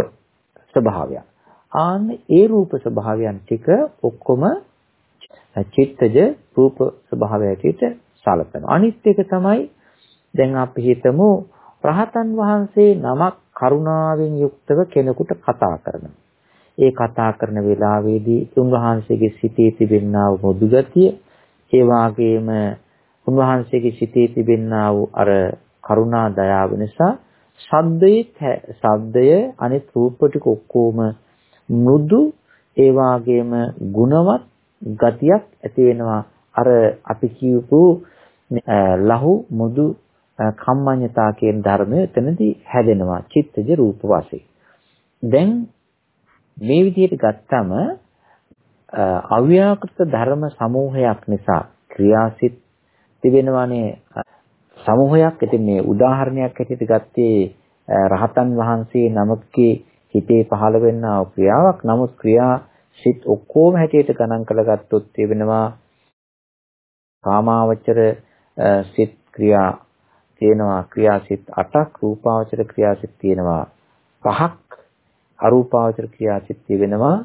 ස්වභාවයක්. ආන්න ඒ රූප ස්වභාවයන් ටික ඔක්කොම චිත්තජ රූප ස්වභාවය ඇටියට සලකනවා. අනිත් එක තමයි දැන් අපි හිතමු රහතන් වහන්සේ නමක් කරුණාවෙන් යුක්තව කෙනෙකුට කතා කරනවා. ඒ කතා කරන වෙලාවේදී උන්වහන්සේගේ සිතේ තිබෙනා වූ මොදු ගතිය, ඒ වාගේම උන්වහන්සේගේ සිතේ තිබෙනා වූ අර කරුණා දයාව නිසා ශබ්දයේ ශබ්දය අනිත් රූප ටික ඔක්කොම මෘදු ඒ වාගේම ගුණවත් ගතියක් ඇති වෙනවා අර අපි කියපු ලහු මුදු කම්මඤ්ඤතා කියන ධර්මය එතනදී හැදෙනවා චිත්තජ රූප වශයෙන්. දැන් මේ විදිහට ගත්තම අව්‍යාකෘත ධර්ම සමූහයක් නිසා ක්‍රියාසිත තිබෙනවානේ සමූහයක්. ඉතින් මේ උදාහරණයක් හැටියට ගත්තේ රහතන් වහන්සේ නමකගේ හිතේ පහළ වෙනා ක්‍රියාවක්. නමුත් ක්‍රියා සිත් ඔක්කොම හැටියට ගණන් කරගත්තොත් තිබෙනවා කාමාවචර සිත් ක්‍රියා තියෙනවා. ක්‍රියාසිත 8ක් රූපාවචර ක්‍රියාසිත තියෙනවා. 5ක් අරූපාවචර ක්‍රියාසිත තියෙනවා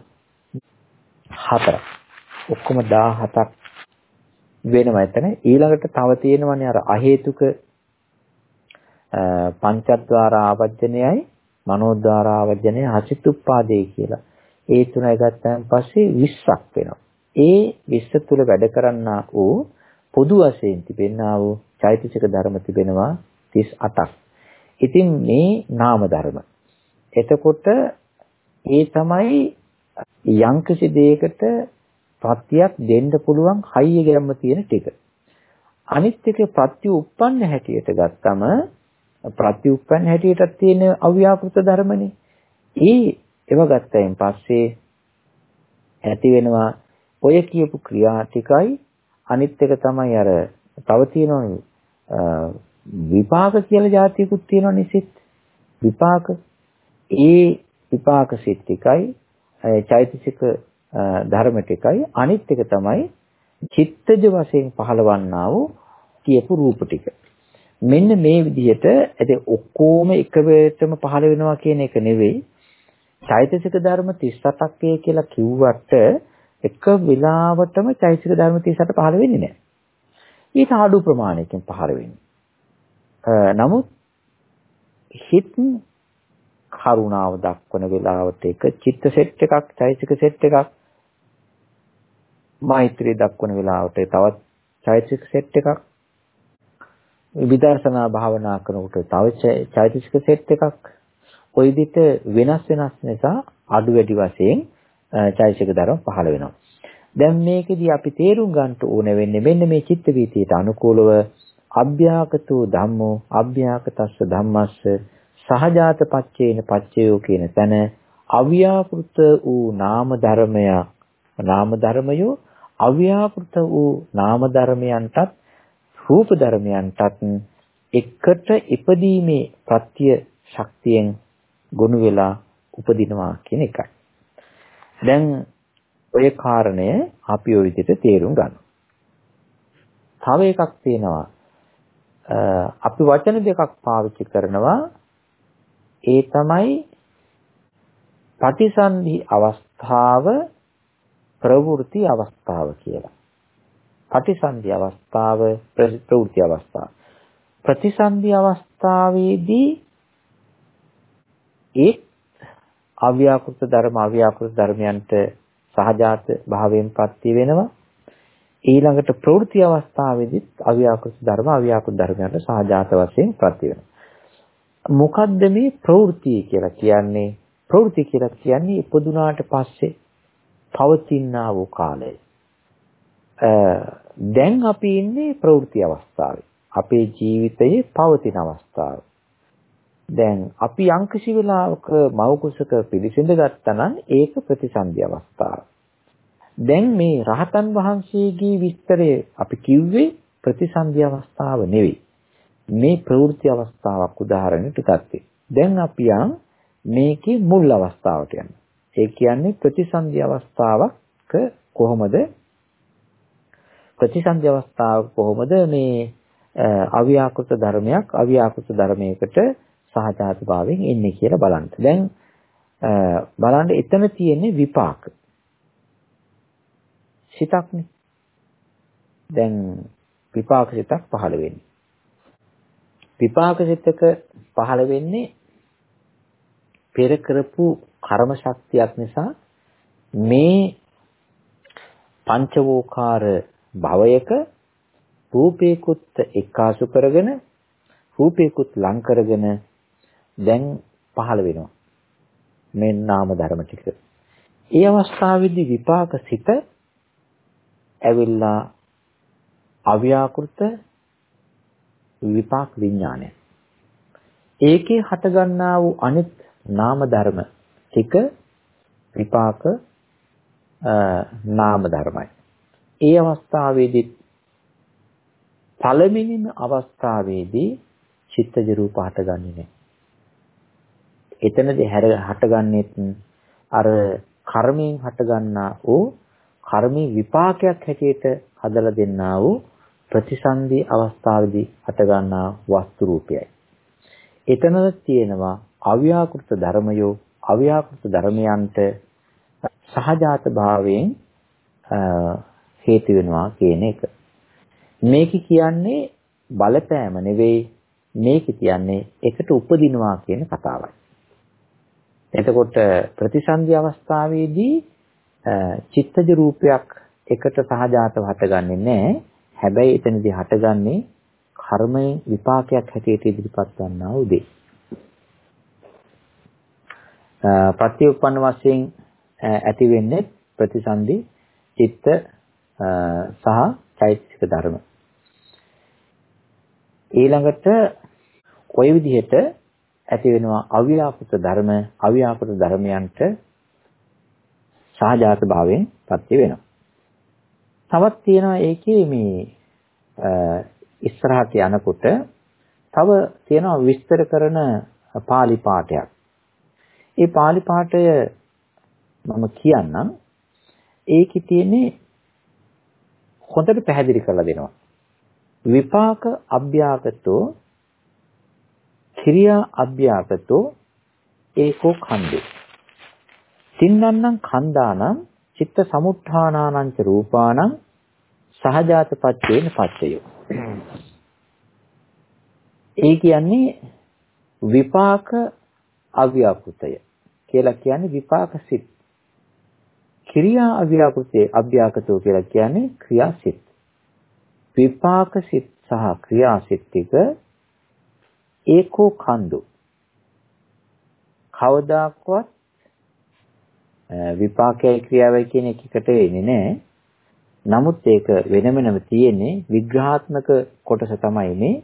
4ක් ඔක්කොම 17ක් වෙනවා. එතන ඊළඟට තව තියෙනවනේ අර අහේතුක පංචද්වාර ආවර්ජනයයි මනෝද්වාර ආවර්ජනය හසිතුප්පාදේ කියලා ඒ තුනයි ගත්තන් පස්සේ 20ක් වෙනවා ඒ 20 තුල වැඩ කරන්නා වූ පොදු වශයෙන් තිබෙනා වූ චෛතසික ධර්ම තිබෙනවා 38ක්. ඉතින් මේ නාම ධර්ම. එතකොට ඒ තමයි යම්කිසි දෙයකට ප්‍රත්‍යක් දෙන්න පුළුවන් හයිය ගැම්ම තියෙන ටික. අනිත් එක ප්‍රත්‍ය උප්පන්න හැටියට ගත්තම ප්‍රත්‍ය උප්පන්න හැටියටත් තියෙන අව්‍යාකෘත ධර්මනේ. ඒ ඒව ගත්තයින් පස්සේ ඇති වෙනවා ඔය කියපු ක්‍රියා ටිකයි. අනිත් එක තමයි අර තව තියෙනවනේ විපාක කියලා જાතියකුත් තියෙනවනේ සිත් විපාක. ඒ විපාක සිත් ටිකයි චෛතසික ධර්ම ටිකයි. අනිත් එක තමයි චිත්තජ වශයෙන් පහළවන්නා වූ කියපු රූප ටික. මෙන්න මේ විදිහට ඇද ඔක්කොම එක වෙලටම පහළ වෙනවා කියන එක නෙවෙයි චෛතසික ධර්ම 38ක් කියලා කිව්වට එක වෙලාවටම චෛතසික ධර්ම 38 පහළ වෙන්නේ නැහැ. ඊට අඩු ප්‍රමාණයකින් පහළ වෙන්නේ. නමුත් හිත කරුණාව දක්වන වෙලාවට එක චිත්ත සෙට් එකක් චෛතසික සෙට් එකක් මෛත්‍රිය දක්වන වෙලාවට තවත් චෛතසික සෙට් එකක් විදර්ශනා භාවනා කරනකොට තව චෛතසික සෙට් එකක් ওই විදිහට වෙනස් වෙනස් නිසා අඩු වැඩි වශයෙන් චෛතසික ධර්ම පහළ වෙනවා. දැන් මේකෙදි අපි තේරුම් ගන්න ඕන වෙන්නේ මෙන්න මේ චිත්ත වීතියට අනුකූලව අභ්‍යාකතෝ ධම්මෝ අභ්‍යාකතස්ස ධම්මස්ස සහජාත පච්චේන පච්චයෝ කියන තැන අව්‍යාකෘත වූ නාම ධර්මය නාම ධර්මයෝ අව්‍යාකෘත වූ නාම ධර්මයන්ටත් රූප ධර්මයන්ටත් එකට ඉපදීමේ ප්‍රත්‍ය ශක්තියෙන් ගොනු වෙලා උපදිනවා කියන එකයි. දැන් ඔය කාරණය අපි ওই විදිහට තේරුම් ගන්නවා. තව එකක් තියෙනවා අපි වචන දෙකක් පාවිච්චි කරනවා ඒ තමයි පටිසන්ධි අවස්ථාව ප්‍රවෘත්ති අවස්ථාව කියලා. පටිසන්ධි අවස්ථාව ප්‍රවෘත්ති අවස්ථාව. ප්‍රතිසන්ධි අවස්ථාවේදී ඒ අව්‍යාකෘත ධර්ම අව්‍යාකෘත ධර්මයන්ට සහජාත භාවයෙන් පත්‍ය වෙනවා. ඊළඟට ප්‍රවෘත්ති අවස්ථාවේදීත් අව්‍යාකෘත ධර්ම අව්‍යාකෘත ධර්මයන්ට සහජාත වශයෙන් පත්‍ය වෙනවා. මොකද්ද මේ ප්‍රවෘත්ති කියලා කියන්නේ? ප්‍රවෘත්ති කියලා කියන්නේ ඉපදුනාට පස්සේ පවතිනා වූ කාලය. දැන් අපි ඉන්නේ ප්‍රවෘත්ති අවස්ථාවේ. අපේ ජීවිතයේ පවතින අවස්ථාව. දැන් අපි යම්කිසි වෙලාවක මව කුසක පිළිසිඳ ගත්තා නම් ඒක ප්‍රතිසන්දි අවස්ථාව. දැන් මේ රහතන් වහන්සේගේ විස්තරය අපි කිව්වේ ප්‍රතිසන්දි අවස්ථාව නෙවෙයි. මේ ප්‍රවෘත්ති අවස්ථාවක් උදාහරණයට ගත්තේ. දැන් අපි යම් මේකේ මුල් අවස්ථාවට යන්න. ඒ කියන්නේ ප්‍රතිසන්දි අවස්ථාවක කොහොමද ප්‍රතිසන්දි අවස්ථාවක කොහොමද මේ අව්‍යාකෘත ධර්මයක් අව්‍යාකෘත ධර්මයකට සහජාත භාවයෙන් එන්නේ කියලා බලන්න. දැන් බලන්න එතන තියෙන්නේ විපාක. සිතක්නේ. දැන් විපාක සිතක් පහළ වෙන්නේ. විපාක සිතක පහළ වෙන්නේ පෙර කරපු කර්ම ශක්තියක් නිසා මේ පංචවෝකාර භවයක රූපේකුත් එක්කාසු කරගෙන රූපේකුත් ලං කරගෙන දැන් පහළ වෙනවා මේ නාම ධර්ම ටික. ඒ අවස්ථාවේදී විපාක සිත ඇවිල්ලා අව්‍යාකෘත විපාක විඥානය. ඒකේ හටගන්නා වූ අනිත් නාම ධර්ම ටික විපාක නාම ධර්මයි. ඒ අවස්ථාවේදී පළවෙනිම අවස්ථාවේදී චිත්තජ රූප හටගන්නේ නැහැ. එතනදී හැර හටගන්නේත් අර කර්මයෙන් හටගන්නා වූ කර්මී විපාකයක් හැටියට හදලා දෙන්නා වූ ප්‍රතිසන්දි අවස්ථාවේදී හටගන්නා වස්තු රූපයයි. එතන තියෙනවා අව්‍යාකෘත ධර්මයෝ අව්‍යාකෘත ධර්මයන්ට සහජාත භාවයෙන් හේතු වෙනවා කියන එක. මේක කියන්නේ බලපෑම නෙවෙයි මේක කියන්නේ එකට උපදිනවා කියන කතාවයි. එතකොට ප්‍රතිසන්දි අවස්ථාවේදී චිත්තජ රූපයක් එකට සහජාතව හටගන්නේ නැහැ. හැබැයි එතනදී හටගන්නේ කර්මයෙන් විපාකයක් හැටියට ඉදිරිපත් වන්නා වූ දේ. ප්‍රත්‍යඋපන්න වශයෙන් ඇති වෙන්නේ ප්‍රතිසන්දි චිත්ත සහ චෛතසික ධර්ම. ඊළඟට ওই විදිහට ඇති වෙනවා අව්‍යාකෘත ධර්ම අව්‍යාකෘත ධර්මයන්ට සහජාත භාවයෙන් පත්‍ය වෙනවා. තවත් තියෙනවා ඒකේ මේ ඉස්සරහට යනකොට තව තියෙනවා විස්තර කරන pāli පාඨයක්. ඒ pāli පාඨය මම කියන්නම්. ඒකේ තියෙන්නේ හොඳට පැහැදිලි කරලා දෙනවා. විපාක අභ්‍යාගතෝ ක්‍රියා අභ්‍යාගතෝ ඒකෝ ඛණ්ඩේ. තින්නන්නම් ඛණ්ඩානම් චිත්ත සමුත්ථානානං රූපාණං සහජාත පච්චේන පච්චයෝ. ඒ කියන්නේ විපාක අව්‍යාකෘතය කියලා කියන්නේ විපාක සිත්. ක්‍රියා අව්‍යාකෘතේ අභ්‍යාකතෝ කියලා කියන්නේ ක්‍රියා සිත්. විපාක සිත් සහ ක්‍රියා සිත් ටික ඒකෝ කන්දු. කවදාක්වත් විපාකයයි ක්‍රියාවයි කියන එකකට එන්නේ නැහැ. නමුත් ඒක වෙන වෙනම තියෙන්නේ විග්‍රහාත්මක කොටස තමයි මේ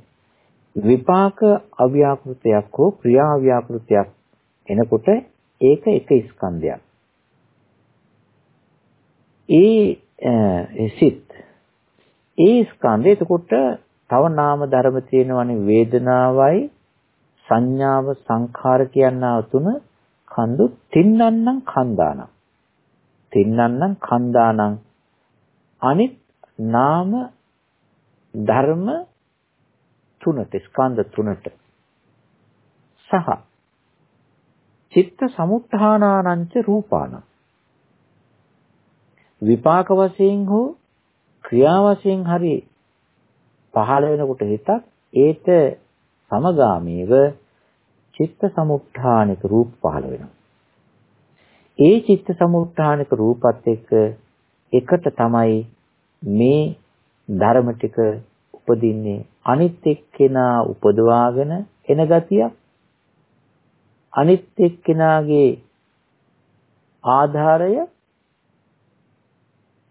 විපාක අව්‍යාකෘතයක් හෝ ක්‍රියා අව්‍යාකෘතයක් එනකොට ඒක එක ස්කන්ධයක්. ඒ සිත්. ඒ ස්කන්ධය එතකොට තව නාම ධර්ම තියෙනවනේ. වේදනාවයි සංඥාව සංඛාර කියනා තුන කන්දු තින්නන්නම් කන්දානම්. තින්නන්නම් කන්දානම්. අනිත් නාම ධර්ම තුනට ස්කන්ධ තුනට සහ චිත්ත සමුත්ථානානංච රූපාන විපාක වශයෙන් හෝ ක්‍රියා වශයෙන් හරි පහළ වෙනකොට හිතක් ඒට සමගාමීව චිත්ත සමුත්ථානික රූප පහළ වෙනවා. ඒ චිත්ත සමුත්ථානික රූපත් එක්ක එකට තමයි මේ ධර්ම ටික උපදින්නේ අනිත් එක්කෙනා උපදවාගෙන එන ගතියක් අනිත් එක්කෙනාගේ ආධාරය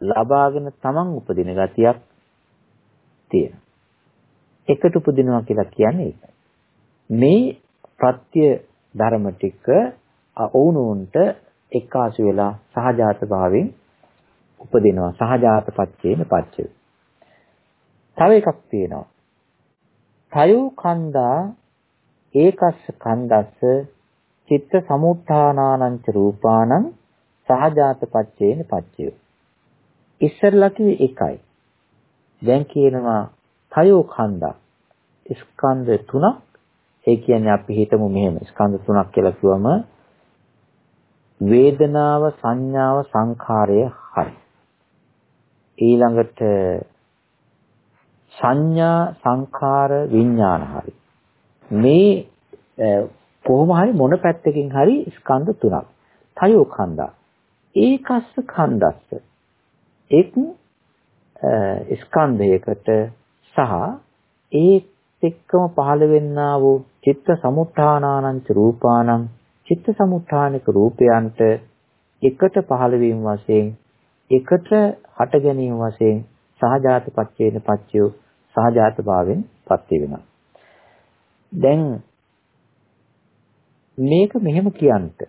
ලබාගෙන තමන් උපදින ගතියක් තියෙනවා. එකට උපදිනවා කියලා කියන්නේ ඒකයි. මේ ප්‍රත්‍ය ධර්ම ටික ඔවුනොන්ට එක්කාසු වෙලා සහජාත භාවයෙන් උපදිනවා සහජාත පච්චේන පච්චය. තව එකක් තියෙනවා. තයෝ කන්දා ඒකස්ස කන්දස්ස චිත්ත සමුත්ථානානංච රූපානං සහජාත පච්චේන පච්චය. ඉස්සරලා කිව්වේ එකයි. දැන් කියනවා තයෝ කන්දා ස්කන්ධ තුනක්. ඒ කියන්නේ අපි හිතමු මෙහෙම ස්කන්ධ තුනක් කියලා කිව්වම වේදනාව සංඥාව සංඛාරය හරි. ඊළඟට සංඥා සංඛාර විඥාන හරි. මේ කොහොම හරි මොන පැත්තකින් හරි ස්කන්ධ තුනක්. තයෝ කන්දා ඒකස්ස කන්දස්ස. එක් ස්කන්ධයකට සහ ඒ එක්කම පහළ වෙන්නා වූ චිත්ත සමුත්ථානානංච රූපානං චිත්ත සමුත්ථානික රූපයන්ට එකට පහළ වීම වශයෙන් එකට හට ගැනීම වශයෙන් සහජාත පච්චේන පච්චයෝ සහජාත භාවයෙන් පත්‍ය වෙනවා. දැන් මේක මෙහෙම කියන්නට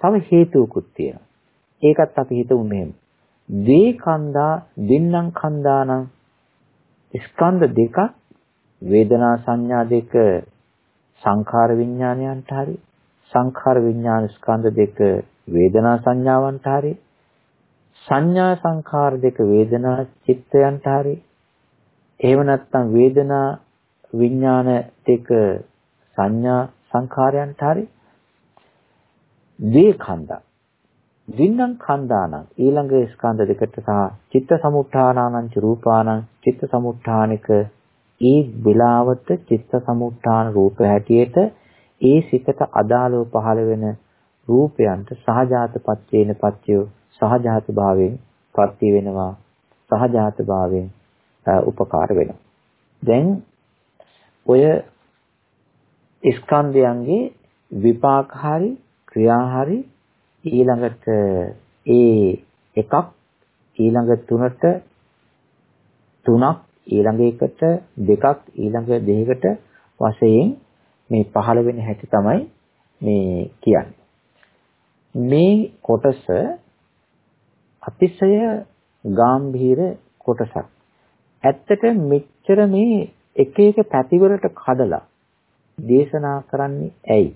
තව හේතුකුත් තියෙනවා. ඒකත් අපි හිතමු මෙහෙම. වේ කන්දා දෙන්නම් කන්දානම්. ස්කන්ධ දෙකක් වේදනා සංඥා දෙක සංඛාර විඥානයන්ට හරි සංඛාර විඥාන ස්කන්ධ දෙක වේදනා සංඥාවන්ට හරි සංඥා සංඛාර දෙක වේදනා චිත්තයන්ට හරි එහෙම නැත්නම් වේදනා විඥාන දෙක සංඥා සංඛාරයන්ට හරි වේ කන්දා. වින්නම් කන්දානම්. ඊළඟ ස්කන්ධ දෙකට සහ චිත්ත සමුත්ථානානං රූපානං චිත්ත සමුත්ථානික ඒ විලාවට චිත්ත සමුත්ථාන රූප හැටියට ඒ සිතට අදාළව පහළ වෙන රූපයන්ට සහජාත පච්චේන පච්චය සහජාත භාවයෙන් ප්‍රත්‍ය වෙනවා. සහජාත භාවයෙන් උපකාර වෙනවා. දැන් ඔය ස්කන්ධයන්ගේ විපාක හරි ක්‍රියා හරි ඊළඟට ඒ එකක් ඊළඟ තුනට තුනක් ඊළඟ එකට දෙකක් ඊළඟ දෙකකට වශයෙන් මේ පහළ වෙන හැටි තමයි මේ කියන්නේ. මේ කොටස අතිශය ගැඹීර කොටසක්. ඇත්තට මෙච්චර මේ එක එක පැතිවලට කඩලා දේශනා කරන්නේ ඇයි?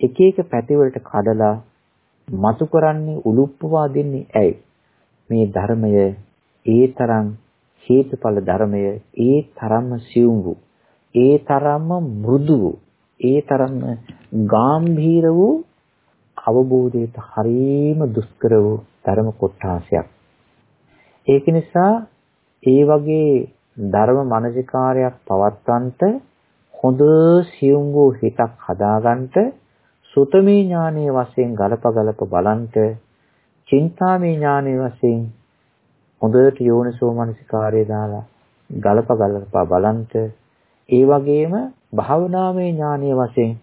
එක එක පැතිවලට කඩලා මතු කරන්නේ උලුප්පවා දෙන්නේ ඇයි? මේ ධර්මය ඒ තරම් හේතුඵල ධර්මය ඒ තරම්ම සියුම් වූ ඒ තරම්ම මෘදු වූ ඒ තරම්ම ගාම්භීර වූ අවබෝධයට හරීම දුෂ්කර වූ ධර්ම කොටාසයක් ඒක නිසා ඒ වගේ ධර්ම මානසිකාරයක් පවත්වන්නට හොඳ සියුම් වූ හිතක් හදාගන්නට සුතමේ ඥානයේ වශයෙන් ගලප ගලප බලන්ට චින්තාමේ ඥානයේ වශයෙන් හොඳට යෝනිසෝ මනසිකාරය දාලා ගලප ගලප බලන්ට ඒ වගේම භාවනාමය ඥානයේ වශයෙන්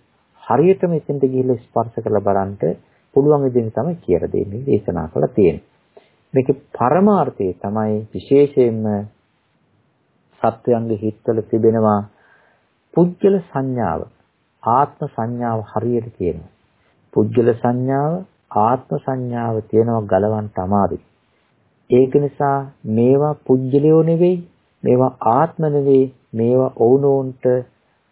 හරියටම එතෙන්ට ගිහිල්ලා ස්පර්ශ කරලා බලන්ට පුළුවන් විදිහට තමයි කියලා දෙන්නේ දේශනා කරලා තියෙන්නේ. මේකේ පරමාර්ථය තමයි විශේෂයෙන්ම සත්වයන්ගේ හිත්වල තිබෙනවා පුද්ගල සංඥාව ආත්ම සංඥාව හරියට තියෙනවා. පුද්ගල සංඥාව ආත්ම සංඥාව තියෙනවා ගලවන්න අමාරුයි. ඒක නිසා මේවා පුජ්‍යලියෝ නෙවෙයි මේවා ආත්ම නෙවෙයි මේවා ඔවුනෝන්ට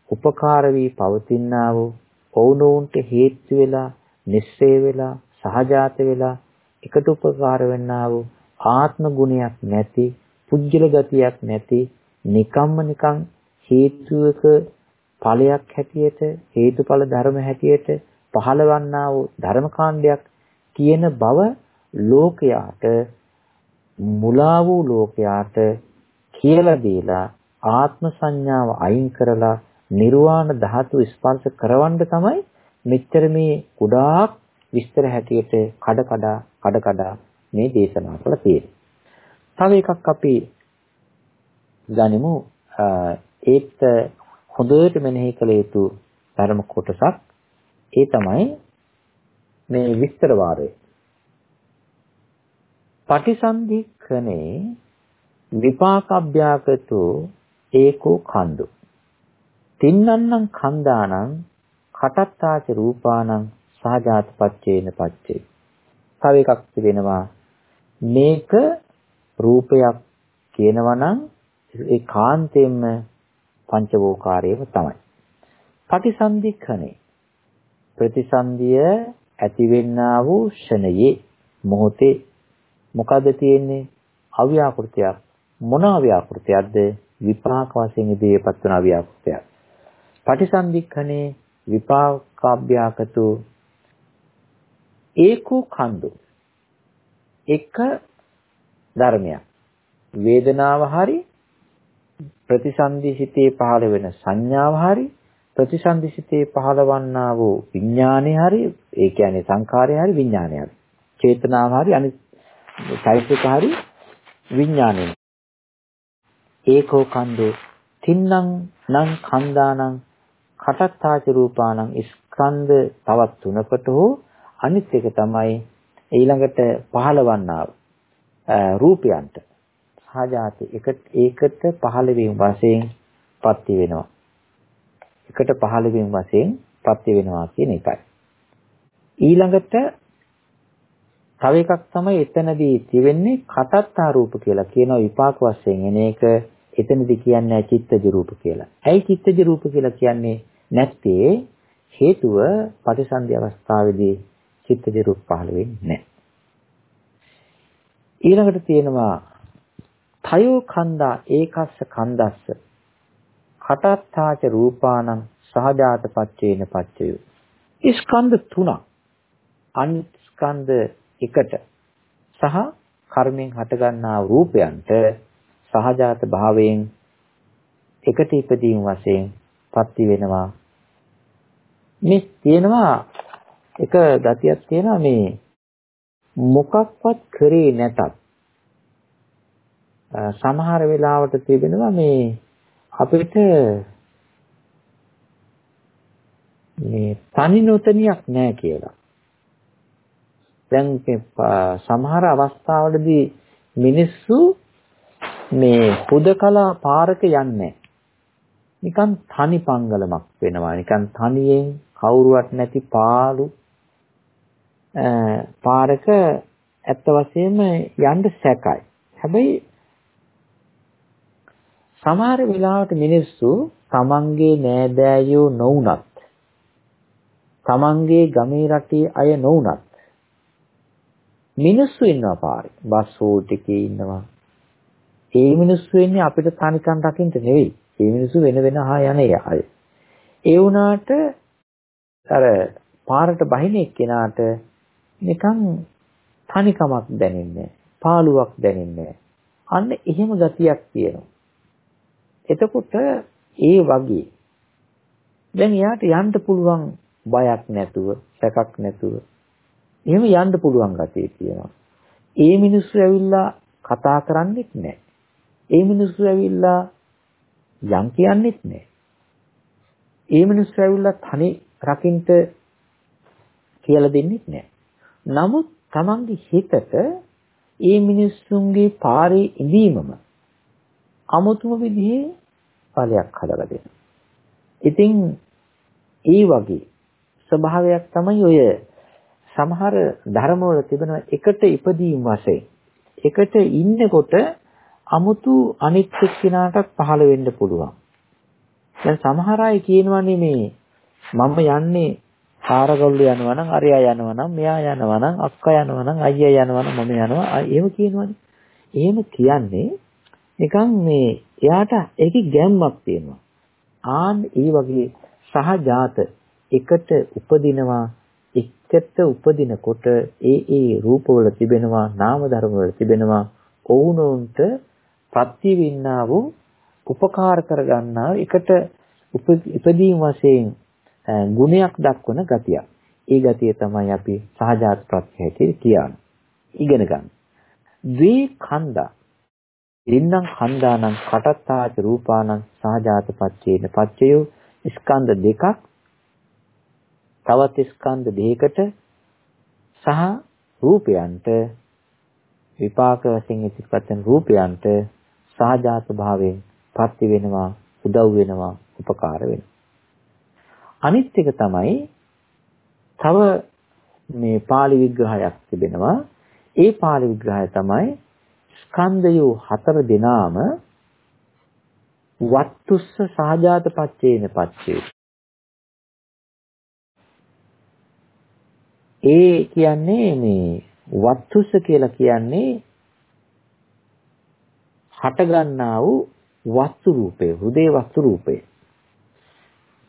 උපකාර වී පවතිනා වූ ඔවුනෝන්ට හේතු වෙලා නිස්සය වෙලා සහජාත වෙලා එකට උපකාර වෙන්නා වූ ආත්ම ගුණයක් නැති පුජ්‍යල ගතියක් නැති නිකම්ම නිකං හේතුවක ඵලයක් හැටියට හේතුඵල ධර්ම හැටියට පහළවන්නා වූ ධර්මකාණ්ඩයක් කියන බව ලෝකයාට මුලා වූ ලෝකයාට කියලා දීලා ආත්ම සංඥාව අයින් කරලා නිර්වාණ ධාතු ස්පර්ශ කරවන්න තමයි මෙච්චර මේ ගොඩාක් විස්තර හැටියට කඩ කඩ කඩ කඩ මේ දේශනා කරලා තියෙන්නේ. තව එකක් අපි ගනිමු ඒත් හොඳට මෙනෙහි කළ යුතු ධර්ම කොටසක් ඒ තමයි මේ විස්තර වාරය. පටිසන්ධික්ඛනේ විපාකබ්භ්‍යාකතු ඒකෝ කන්දු. තින්නන්නම් කන්දානං කටත්තාච රූපානං සහජාත පච්චේන පච්චේ. තව එකක් තිබෙනවා මේක රූපයක් කියනවා නම් ඒ කාන්තේම පංචවෝකාරයේම තමයි. පටිසන්ධික්ඛනේ ප්‍රතිසන්දිය ඇතිවෙන්නා වූ ෂණයේ මොහොතේ මොකද තියෙන්නේ? අව්‍යාකෘතියක්. මොන අව්‍යාකෘතියක්ද? විපාක වශයෙන් ඉදිරියපත් වන අව්‍යාකෘතියක්. පටිසන්ධික්ඛනේ විපාකාභ්‍යාකතු ඒකෝ කන්දු. එක ධර්මයක්. වේදනාව හරි ප්‍රතිසන්දිසිතේ පහළ වෙන සංඥාව හරි ප්‍රතිසන්දිසිතේ පහළවන්නා වූ විඥානය හරි ඒ කියන්නේ සංඛාරය හරි විඥානය හරි චේතනාව හරි අනිත් චෛතසික හරි විඥානය ඒකෝ කන්දෝ තින්නම් නම් කන්දානම් කටත්තාච රූපානම් ස්කන්ධ තවත් තුනකට හෝ අනිත් එක තමයි ඊළඟට පහළවන්නා රූපයන්ට. සහජාති එකට පහළ වීම වශයෙන් පත්‍ය වෙනවා එකට පහළ වීම වශයෙන් පත්‍ය වෙනවා කියන එකයි ඊළඟට තව එකක් තමයි එතනදී තියෙන්නේ කටත්තා රූප කියලා කියන විපාක වශයෙන් එන එක එතනදී කියන්නේ චිත්තජ රූප කියලා. ඇයි චිත්තජ රූප කියලා කියන්නේ නැත්තේ හේතුව පටිසන්ධි අවස්ථාවේදී චිත්තජ රූප පහළ වෙන්නේ නැහැ. ඊළඟට තියෙනවා තයෝ කන්දා ඒකස්ස කන්දස්ස. කටත්තාච රූපානං සහජාත පච්චේන පච්චයෝ. ස්කන්ධ තුනක්. අනිත් ස්කන්ධ එකට සහ කර්මෙන් හටගන්නා රූපයන්ට සහජාත භාවයෙන් එකට ඉපදීම වශයෙන් පත්ති වෙනවා. මේ තියෙනවා එක ගතියක් තියෙනවා මේ මොකක්වත් කරේ නැතත් සමහර වෙලාවට තිබෙනවා මේ අපිට මේ තනි නොතනියක් නැහැ කියලා. දැන් සමහර අවස්ථාවලදී මිනිස්සු මේ හුදකලා පාරක යන්නේ නිකන් තනි පංගලමක් වෙනවා. නිකන් තනියෙන් කවුරුවත් නැති පාළු පාරක ඇත්ත වශයෙන්ම යන්න සැකයි. හැබැයි සමහර වෙලාවට මිනිස්සු තමන්ගේ නෑදෑයෝ නොවුනත් තමන්ගේ ගමේ රටේ අය නොවුනත් මිනිස්සු ඉන්නවා පාරේ බස් හෝට් එකේ ඉන්නවා. ඒ මිනිස්සු ඉන්නේ අපිට තනිකන් රකින්න නෙවෙයි. ඒ මිනිස්සු වෙන වෙන අහා යන අය. ඒ වුණාට අර පාරට බහින එක්කෙනාට නිකන් තනිකමක් දැනෙන්නේ පාළුවක් දැනෙන්නේ අන්න එහෙම ගතියක් තියෙනවා. එතකොට ඒ වගේ දැන් එයාට යන්න පුළුවන් බයක් නැතුව සැකක් නැතුව එහෙම යන්න පුළුවන් ගතිය තියෙනවා. ඒ මිනිස්සු ඇවිල්ලා කතා කරන්නේත් නැහැ. ඒ මිනිස්සු ඇවිල්ලා යම් කියන්නේත් නැහැ. ඒ මිනිස්සු ඇවිල්ලා තනි රකින්ට කියලා දෙන්නෙත් නැහැ. නමුත් Tamange හිතට ඒ මිනිස්සුන්ගේ පාරේ ඉඳීමම අමුතුම විදිහේ ඵලයක් හදලා දෙනවා. ඉතින් ඒ වගේ ස්වභාවයක් තමයි ඔය සමහර ධර්මවල තිබෙන එකට ඉපදීම් වශයෙන් එකට ඉන්නකොට අමුතු අනිත් එක්කිනාටත් පහළ වෙන්න පුළුවන්. දැන් සමහර අය කියනවානේ මේ මම යන්නේ කාරගල්ලු යනවා නම් අරයා යනවා නම් මෙයා යනවා නම් අක්කා යනවා නම් අයියා යනවා නම් මම යනවා එහෙම කියනවානේ. එහෙම කියන්නේ නිකන් මේ එයාට ඒකේ ගැම්මක් තියෙනවා. ආන් ඒ වගේ සහජාත එකට උපදිනවා එකට උපදිනකොට ඒ ඒ රූපවල තිබෙනවා නාම ධර්මවල තිබෙනවා ඔවුනොන්ට ප්‍රතිවින්නා වූ උපකාර කරගන්නා එකට ඉපදීම වශයෙන් ගුණයක් දක්වන ගතිය. ඒ ගතිය තමයි අපි සහජාත ප්‍රත්‍ය හැටියට කියන්නේ. ඉගෙන ගන්න. ද්වේ කන්දා ඉන්නම් කන්දානම් කටත්තාච රූපානම් සහජාත පච්චේන පච්චයෝ ස්කන්ධ දෙකක් තවත් ස්කන්ධ දෙකකට සහ රූපයන්ට විපාක වශයෙන් ඉතිපත් වෙන රූපයන්ට සහජාත භාවයෙන් පත්ති වෙනවා උදව් වෙනවා උපකාර වෙනවා. අනිත් එක තමයි තව මේ pāli විග්‍රහයක් තිබෙනවා. ඒ pāli විග්‍රහය තමයි ස්කන්ධයෝ හතර දෙනාම වත්තුස්ස සහජාත පච්චේන පච්චේ. ඒ කියන්නේ මේ වත්තුස්ස කියලා කියන්නේ හටගන්නා වූ වස්තු රූපය හෘදේ වස්තු රූපය.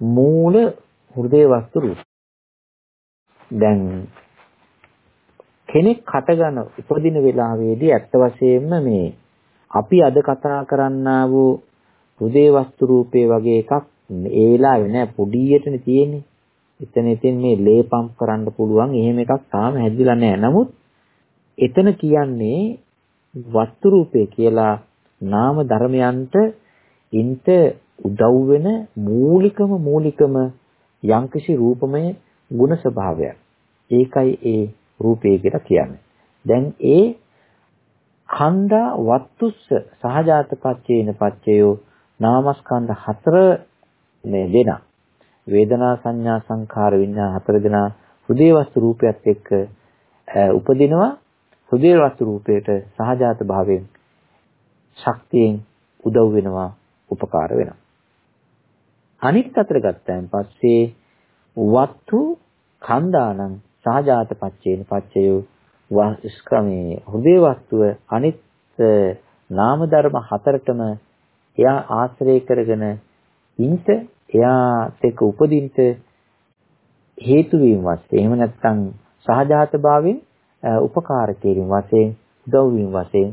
මූල හෘදේ වස්තු රූප දැන් කෙනෙක් හටගන උපදින වෙලාවේදී ඇත්ත වශයෙන්ම මේ අපි අද කතා කරන්නා වූ හෘදේ වස්තු රූපේ වගේ එකක් ඒ වෙලාවේ නෑ පොඩියටනේ තියෙන්නේ. එතන ඉතින් මේ ලේ පම්ප් කරන්න පුළුවන් එහෙම එකක් තාම හැදිලා නෑ. නමුත් එතන කියන්නේ වස්තු රූපේ කියලා නාම ධර්මයන්ට ඉන්ට උදව් වෙන මූලිකම මූලිකම යම්කිසි රූපමය ගුණ ස්වභාවයක්. ඒකයි ඒ රූපේ කියලා කියන්නේ. දැන් ඒ ඛණ්ඩා වත්තුස්ස සහජාත පච්චේන පච්චයෝ නාමස්කන්ධ හතර මේ දෙන. වේදනා සංඥා සංඛාර විඤ්ඤාණ හතර දෙනා හෘදේ වස්තු රූපයත් එක්ක උපදිනවා. හෘදේ වස්තු රූපයට සහජාත භාවයෙන් ශක්තියෙන් උදව් වෙනවා උපකාර වෙනවා. අනිත් අතට ගත්තයින් පස්සේ වත්තු කන්දානං සහජාත පච්චේන පච්චයෝ වස්කමේ හෘදේ වස්තුව අනිත් නාම ධර්ම හතරටම එයා ආශ්‍රය කරගෙන ඉන්ට එයාත් එක්ක උපදින්ට හේතු වීම වශයෙන් එහෙම නැත්නම් සහජාත භාවයෙන් උපකාර කිරීම වශයෙන් උදව් වීම වශයෙන්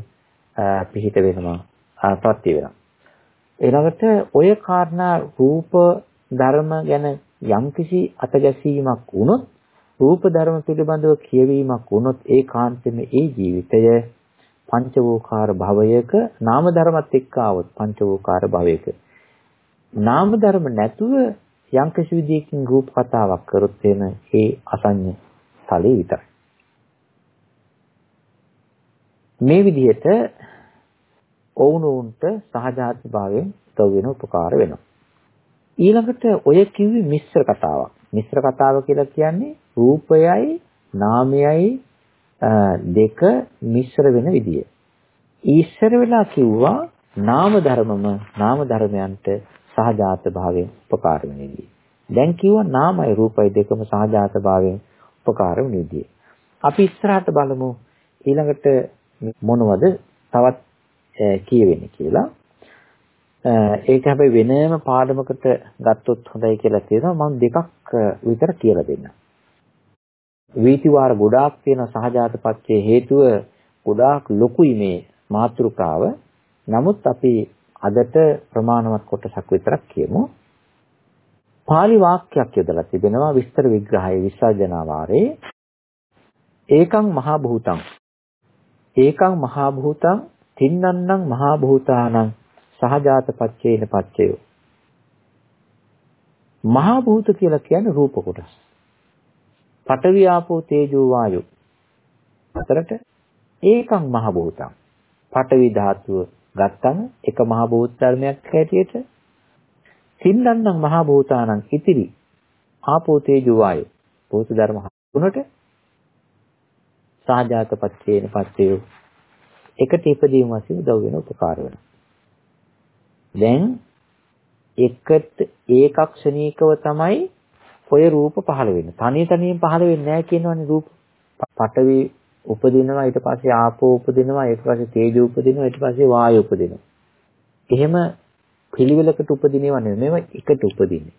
පිහිට වෙනවා ප්‍රත්‍ය වෙනවා. ඊළඟට ඔය කාරණා රූප ධර්ම ගැන යම්කිසි අතගැසීමක් වුණොත් රූප ධර්ම පිළිබඳව කියවීමක් වුණොත් ඒ කාන්තෙම ඒ ජීවිතය පංචවෝකාර භවයක නාම ධර්මත් එක්ක આવොත් පංචවෝකාර භවයක. නාම ධර්ම නැතුව යම්කිසි විදියකින් රූප කතාවක් කරොත් එන ඒ අසඤ්ඤ ඵලෙ විතරයි. මේ විදිහට ඔවුනොවුන්ට සහජාත භාවයෙන් උදව් වෙන උපකාර වෙනවා. ඊළඟට ඔය කිව්වේ මිශ්‍ර කතාවක්. මිශ්‍ර කතාව කියලා කියන්නේ රූපයයි නාමයයි දෙක මිශ්‍ර වෙන විදිය. ඊශ්වර වෙලා කිව්වා නාම ධර්මම නාම ධර්මයන්ට සහජාත භාවයෙන් උපකාර වෙන විදිය. දැන් කිව්වා නාමයි රූපයි දෙකම සහජාත භාවයෙන් උපකාර වෙන විදිය. අපි ඉස්සරහට බලමු ඊළඟට මොනවද තවත් කියවෙන්නේ කියලා. ඒක හැබැයි වෙනම පාඩමකට ගත්තොත් හොඳයි කියලා තියෙනවා මම දෙකක් විතර කියලා දෙන්නම්. වීතිවාර ගොඩාක් තියෙන සහජාතපත්යේ හේතුව ගොඩාක් ලොකුයි මේ මාතෘකාව. නමුත් අපි අදට ප්‍රමාණවත් කොටසක් විතරක් කියමු. පාලි වාක්‍යයක් යොදලා තිබෙනවා විස්තර විග්‍රහයේ විසර්ජනාවාරේ ඒකං මහා භූතං ඒකං මහා භූතං තින්නන්නම් මහා භූතානං සහජාත පච්චේන පච්චයෝ. මහා භූත කියලා කියන්නේ රූප කොටස්. පඨවි ආපෝ තේජෝ වායෝ. අතරට ඒකං මහ භූතං. පඨවි ධාතුව ගත්තම එක මහ භූත ධර්මයක් හැටියට. තින්නන්නම් මහ භූතානං ඉතිරි. ආපෝ තේජෝ වායෝ. භූත ධර්ම හුනට සාජාත පච්චේන පච්චයෝ. එකට ඉපදීම වශයෙන් උදව් වෙන උපකාර වෙනවා. දැන් එකට ඒකක්ෂණීකව තමයි ඔය රූප පහළ වෙන්නේ. තනිය තනියෙන් පහළ වෙන්නේ නැහැ කියනවනේ රූප. පඨවි උපදිනවා ඊට පස්සේ ආපෝ උපදිනවා ඊට පස්සේ තේජෝ උපදිනවා ඊට පස්සේ වායෝ උපදිනවා. එහෙම පිළිවෙලකට උපදිනව නෙමෙයි මේවා එකට උපදින්නේ.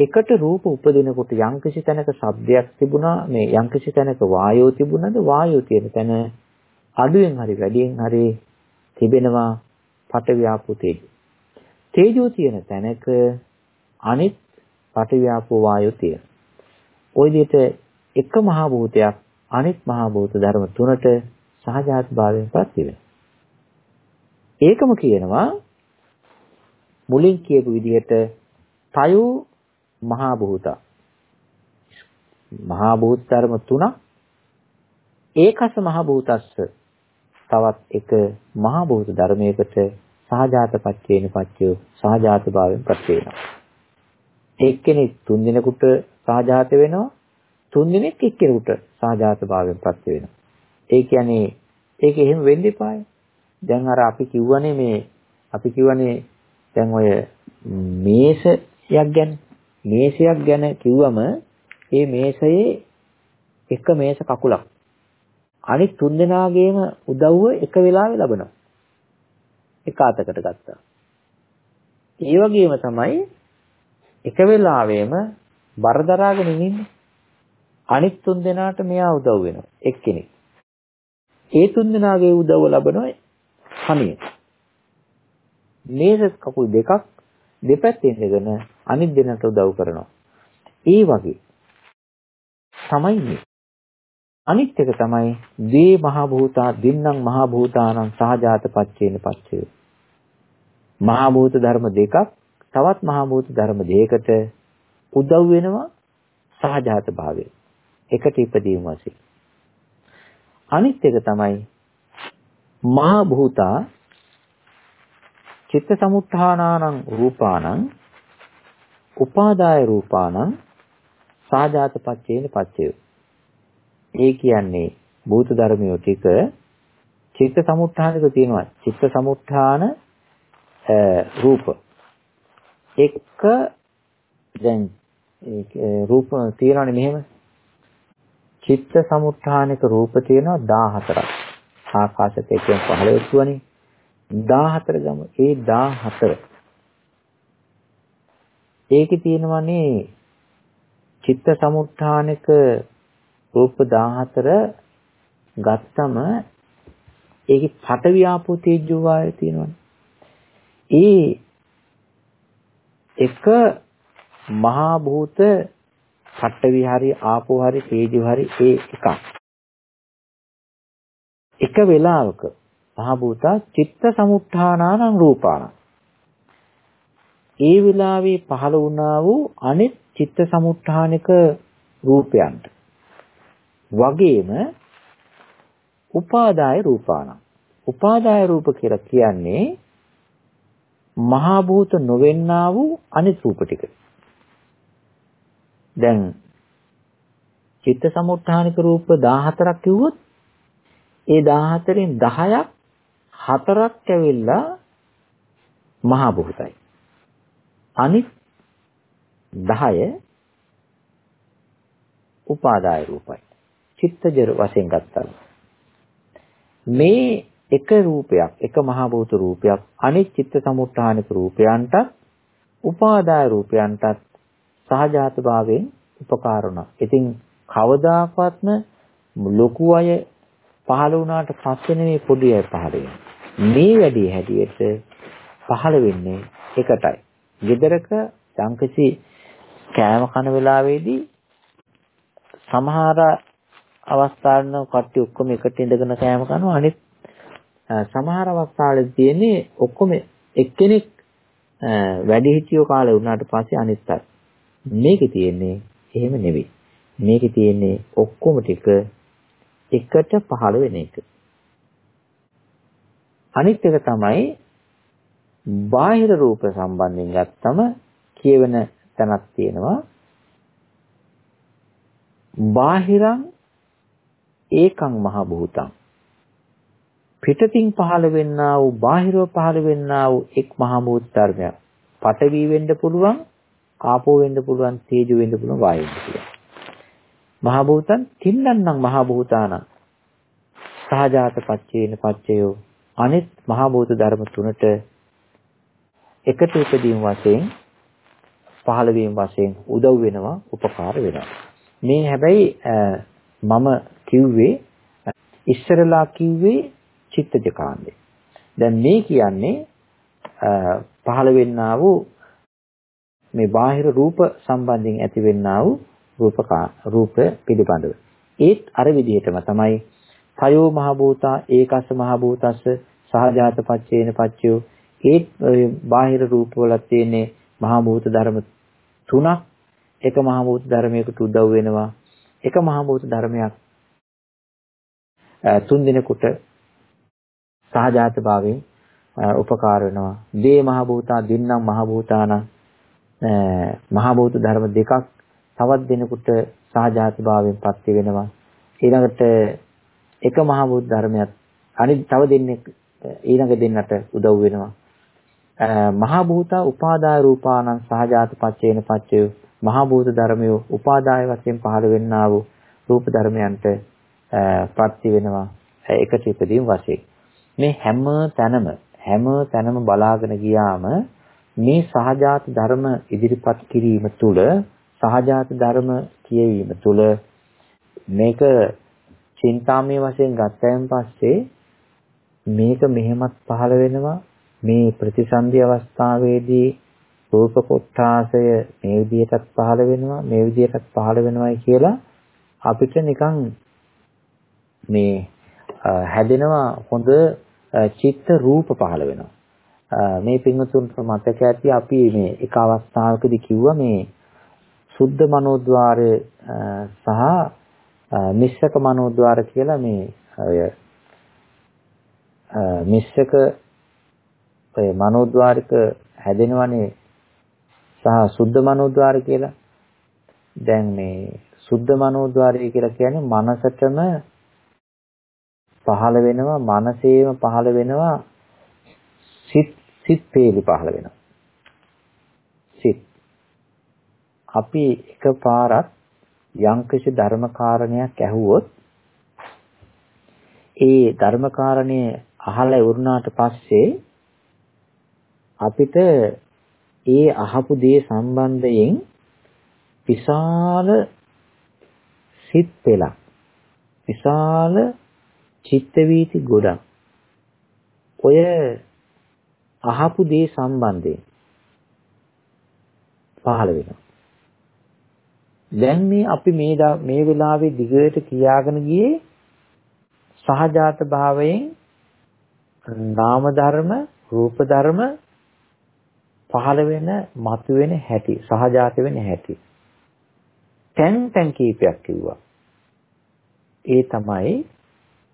එකට රූප උපදිනකොට යම්කිසි තැනක ශබ්දයක් තිබුණා මේ යම්කිසි තැනක වායෝ තිබුණාද වායෝ තියෙන තැන අඩුවෙන් හරි වැඩියෙන් හරි තිබෙනවා පඨවි ආපෝ තේජෝ. තේජෝ තියෙන තැනක අනිත් පටිව්‍යාපෝ වායෝ තියෙන. ওই විදිහට එක මහා භූතයක් අනිත් මහා භූත ධර්ම තුනට සහජාත භාවයෙන් පත් වෙනවා. ඒකම කියනවා මුලින් කියපු විදිහට තයෝ මහා භූත. මහා භූත ධර්ම තුනක් ඒකස මහා භූතස්ස තවත් එක මහා භූත ධර්මයකට සහජාත පච්චේන පච්චය සහජාත භාවයෙන් පත් වෙනවා. එක්කෙනෙක් තුන් දිනකට සාජාත වෙනවා තුන් දිනෙක එක්කෙනෙකුට සාජාත භාවයෙන් ප්‍රත්‍ය වෙනවා ඒ කියන්නේ ඒක එහෙම වෙන්න එපායි. දැන් අර අපි කිව්වනේ මේ අපි කිව්වනේ දැන් ඔය මේසයක් ගැන මේසයක් ගැන කිව්වම ඒ මේසයේ එක මේස කකුලක් අනිත් තුන් දෙනාගේම උදව්ව එක වෙලාවෙ ලබනවා. එක අතකට ගත්තා. ඒ වගේම තමයි එක වෙලාවෙම බර දරාගෙන ඉන්නේ. අනිත් තුන් දෙනාට මෙයා උදව් වෙනවා. එක්කෙනෙක්. ඒ තුන් දෙනාගේ උදව්ව ලබනවා කණිය. මේස කකුල් දෙකක් දෙපැත්තෙන් ඉඳගෙන අනිත් දෙනාට උදව් කරනවා. ඒ වගේ තමයි මේ. අනිත් එක තමයි දී මහ භූතා දින්නම් මහ භූතානම් සහජාත පච්චේන පච්චය. මහ භූත ධර්ම දෙකක් තවත් මහ භූත ධර්ම දෙකකට උදව් වෙනවා සහජාත භාවයෙන්. එකට ඉපදීම වශයෙන්. අනිත් එක තමයි මහ භූතා චිත්ත සමුත්ථානානං රූපානං උපාදාය රූපානං සාජාත පච්චේන පච්චය. ඒ කියන්නේ භූත ධර්මියෝ ටික චිත්ත සමුත්ථානක තියෙනවා. චිත්ත සමුත්ථාන රූප. එක දැන් රූප තියෙනවානේ මෙහෙම. චිත්ත සමුත්ථානික රූප තියෙනවා 14ක්. ආකාශයට එකෙන් පහළ වෙච්චුවනේ. 14 ගම. ඒ 14 ඒකේ තියෙනවානේ චිත්ත සමුත්ථානික රූප 14 ගත්තම ඒකේ පඨවි ආපෝ තේජෝ වායය තියෙනවනේ. ඒ එක මහා භූත පඨවි හරි ආපෝ හරි තේජෝ හරි ඒ එකක්. එක වෙලාවක මහා භූත චිත්ත සමුත්ථානානං රූපාන. ඒ වෙලාවේ පහළ වුණා වූ අනිත් චිත්ත සමුත්ථානික රූපයන්ට වගේම උපාදාය රූපාන උපාදාය රූප කියලා කියන්නේ මහා භූත නොවෙන්නා වූ අනිත් රූප ටික. දැන් චිත්ත සමුත්ථානික රූප 14ක් කිව්වොත් ඒ 14න් 10ක් හතරක් ඇවිල්ලා මහා භූතයි. අනිත් 10 උපාදාය රූපයි. චිත්තජ වශයෙන් ගත්තා. මේ එක රූපයක් එක මහා භූත රූපයක් අනිත් චිත්ත සමුත්ථානික රූපයන්ට උපාදාය රූපයන්ටත් සහජාත භාවයෙන් උපකාර වුණා. ඉතින් කවදාකවත්ම ලොකු අය පහළ වුණාට පස්සේ නෙමෙයි පොඩි අය පහළ වෙන්නේ. මේ වැඩි හැටියට පහළ වෙන්නේ එකටයි. gedaraka යම්කිසි කෑම කන වෙලාවේදී සමහර අවස්ථාවන කට්ටිය ඔක්කොම එකට ඉඳගෙන කෑම කනවා. අනිත් සමහර අවස්ථාවල තියෙන්නේ ඔක්කොම එක්කෙනෙක් වැඩි හිටියෝ කාලේ වුණාට පස්සේ අනිත් අය. මේකේ තියෙන්නේ එහෙම නෙවෙයි. මේකේ තියෙන්නේ ඔක්කොම ටික එකට පහළ වෙන එක. අනිත් එක තමයි බාහිර රූප සම්බන්ධයෙන් ගත්තම කියවෙන තැනක් තියෙනවා. බාහිරං ඒකං මහ භූතං පිටතින් පහළ වෙන්නා වූ බාහිරව පහළ වෙන්නා වූ එක් මහ භූත ධර්මයක්. පඨවි වෙන්න පුළුවන් ආපෝ වෙන්න පුළුවන් තේජෝ වෙන්න පුළුවන් වායු වෙන්න පුළුවන්. මහ භූතං තින්නන්නම් මහ භූතානං සහජාත පච්චේන පච්චයෝ. අනිත් මහ භූත ධර්ම තුනට එකට උපදීන් වශයෙන් පහළ වීම වශයෙන් උදව් වෙනවා උපකාර වෙනවා. මේ හැබැයි මම කිව්වේ ඉස්සරලා කිව්වේ චිත්තජ කාණ්ඩේ. දැන් මේ කියන්නේ පහළ වෙන්නා වූ මේ බාහිර රූප සම්බන්ධයෙන් ඇතිවෙන්නා වූ රූපකා රූප පිළිබඳව. ඒත් අර විදිහටම තමයි තයෝ මහ භූතා ඒකස්ස මහ භූතස්ස සහජාත පච්චේන පච්චයෝ ඒත් බාහිර රූප වල තියෙන්නේ මහ භූත ධර්ම තුනක් එක මහ භූත ධර්මයකට උදව් වෙනවා එක මහ භූත ධර්මයක් තුන් දිනකට සහජාත භාවයෙන් උපකාර වෙනවා. දේ මහ භූතා දින්නම් මහ භූතාන මහ භූත ධර්ම දෙකක් තවත් දිනකට සහජාත භාවයෙන් පත්‍ය වෙනවා. ඊළඟට එක මහ භූත ධර්මයක් අනිත් තව දෙන්නෙක් ඊළඟ දෙන්නට උදව් වෙනවා. මහා භූත උපාදාය රූපානං සහජාත පච්චේන පච්චය මහා භූත ධර්මය උපාදාය වශයෙන් පහළ වෙන්නා වූ රූප ධර්මයන්ට ප්‍රත්‍ය වෙනවා එකට ඉදීම වශයෙන්. මේ හැම තැනම හැම තැනම බලාගෙන ගියාම මේ සහජාත ධර්ම ඉදිරිපත් කිරීම තුළ සහජාත ධර්ම කියවීම තුළ මේක චින්තාමය වශයෙන් ගත්තයින් පස්සේ මේක මෙහෙමත් පහළ වෙනවා මේ ප්‍රතිසන්දි අවස්ථාවේදී රූප කොටාසය මේ විදිහටත් පහළ වෙනවා මේ විදිහටත් පහළ වෙනවායි කියලා අපිට නිකන් මේ හැදෙනවා හොඳ චිත්ත රූප පහළ වෙනවා. මේ පින්වතුන්ට මතක ඇති අපි මේ එක අවස්ථාවකදී කිව්වා මේ සුද්ධ මනෝද්වාරය සහ මිශ්‍රක මනෝද්වාර කියලා මේ ඔය මිශ්‍රක ඔය මනෝද්වාරික හැදෙනවනේ සහ සුද්ධ මනෝද්වාර කියලා. දැන් මේ සුද්ධ මනෝද්වාරය කියලා කියන්නේ මනසටම පහළ වෙනවා මනසේම පහළ වෙනවා සිත් සිත් පේලි පහළ වෙනවා. සිත්. අපි එකපාරක් යම්කිසි ධර්ම කාරණයක් ඇහුවොත් ඒ ධර්ම කාරණේ අහලා ඉවරනාට පස්සේ අපිට ඒ අහපු දේ සම්බන්ධයෙන් විශාල සිත් පෙළක් විශාල චිත්ත වීති ගොඩක්. ඔය අහපු දේ සම්බන්ධයෙන් පහළ වෙනවා. දැන් මේ අපි මේ මේ වෙලාවේ දිගට කියාගෙන ගියේ සහජාත භාවයෙන් නාම ධර්ම රූප ධර්ම පහළ වෙන මතුවෙන හැටි සහජාත වෙන හැටි තැන් තැන් කීපයක් කිව්වා ඒ තමයි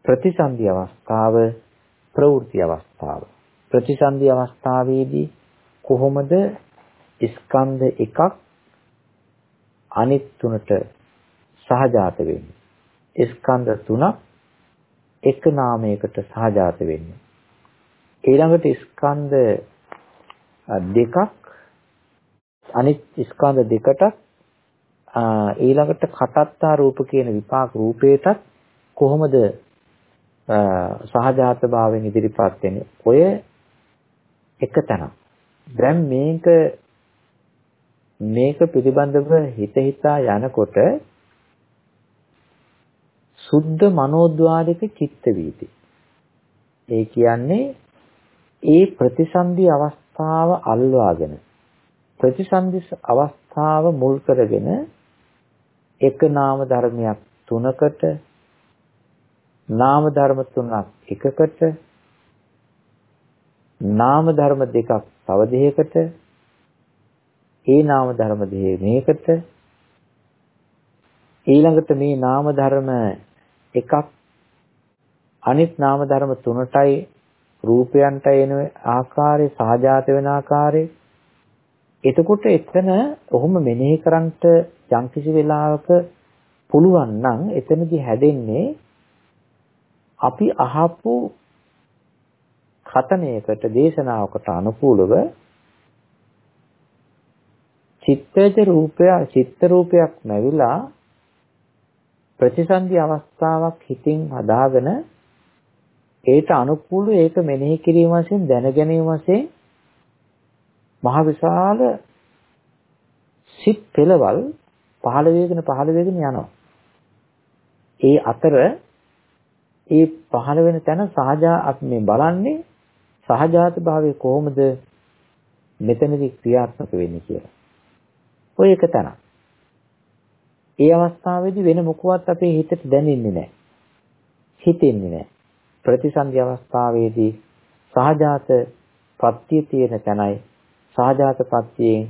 ප්‍රතිසන්දි අවස්ථාව ප්‍රවෘත්ති අවස්ථාව. ප්‍රතිසන්දි අවස්ථාවේදී කොහොමද ස්කන්ධ එකක් අනිත් තුනට සහජාත වෙන්නේ? ස්කන්ධ තුනක් එක නාමයකට සහජාත වෙන්නේ. ඊළඟට ස්කන්ධ දෙකක් අනිත් ස්කන්ධ දෙකටත් ඊළඟට කටත්තා රූප කියන විපාක රූපේටත් කොහොමද සහජාත භාවයෙන් ඉදිරිපත් වෙන්නේ. ඔය එක තැනක්. දැන් මේක මේක පිළිබඳව හිත හිතා යනකොට සුද්ධ මනෝද්වාරික චිත්ත වීති. ඒ කියන්නේ ඒ ප්‍රතිසන්දි අවස්ථාව අල්වාගෙන ප්‍රතිසන්දි අවස්ථාව මුල් කරගෙන එක නාම ධර්මයක් තුනකට නාම ධර්ම තුනක් එකකට නාම ධර්ම දෙකක් තව දෙයකට ඒ නාම ධර්ම දෙක මේකට ඊළඟට මේ නාම ධර්ම එකක් අනිත් නාම ධර්ම තුනටයි රූපයන්ට එන ආකාරය සහජාත වෙන ආකාරය. එතකොට එතන ඔහොම මෙනෙහි කරන්ට යම්කිසි වෙලාවක පුළුවන් නම් එතනදී හැදෙන්නේ අපි අහපු කතනයකට දේශනාවකට අනුකූලව චිත්තජ රූපය චිත්ත රූපයක් නැවිලා ප්‍රතිසන්දි අවස්ථාවක් හිතින් හදාගෙන ඒට අනුකූලව ඒක මෙනෙහි කිරීම වශයෙන් දැනගැනීම වශයෙන් මහ විශාල සිත් පෙළවල් පහළ වේගන පහළ වේගන යනවා. ඒ අතර ඒ පහළ වෙන තැන සහජා අපි මේ බලන්නේ සහජාත භාවය කොහොමද මෙතනදී ක්‍රියාත්මක වෙන්නේ කියලා. ඔය එක තැන. ඒ අවස්ථාවේදී වෙන මොකවත් අපේ හිතට දැනෙන්නේ නැහැ. හිතෙන්නේ නැහැ. ප්‍රතිසන්දි අවස්ථාවේදී සහජාත පත්‍ය තියෙන තැනයි සහජාත පත්‍යයෙන්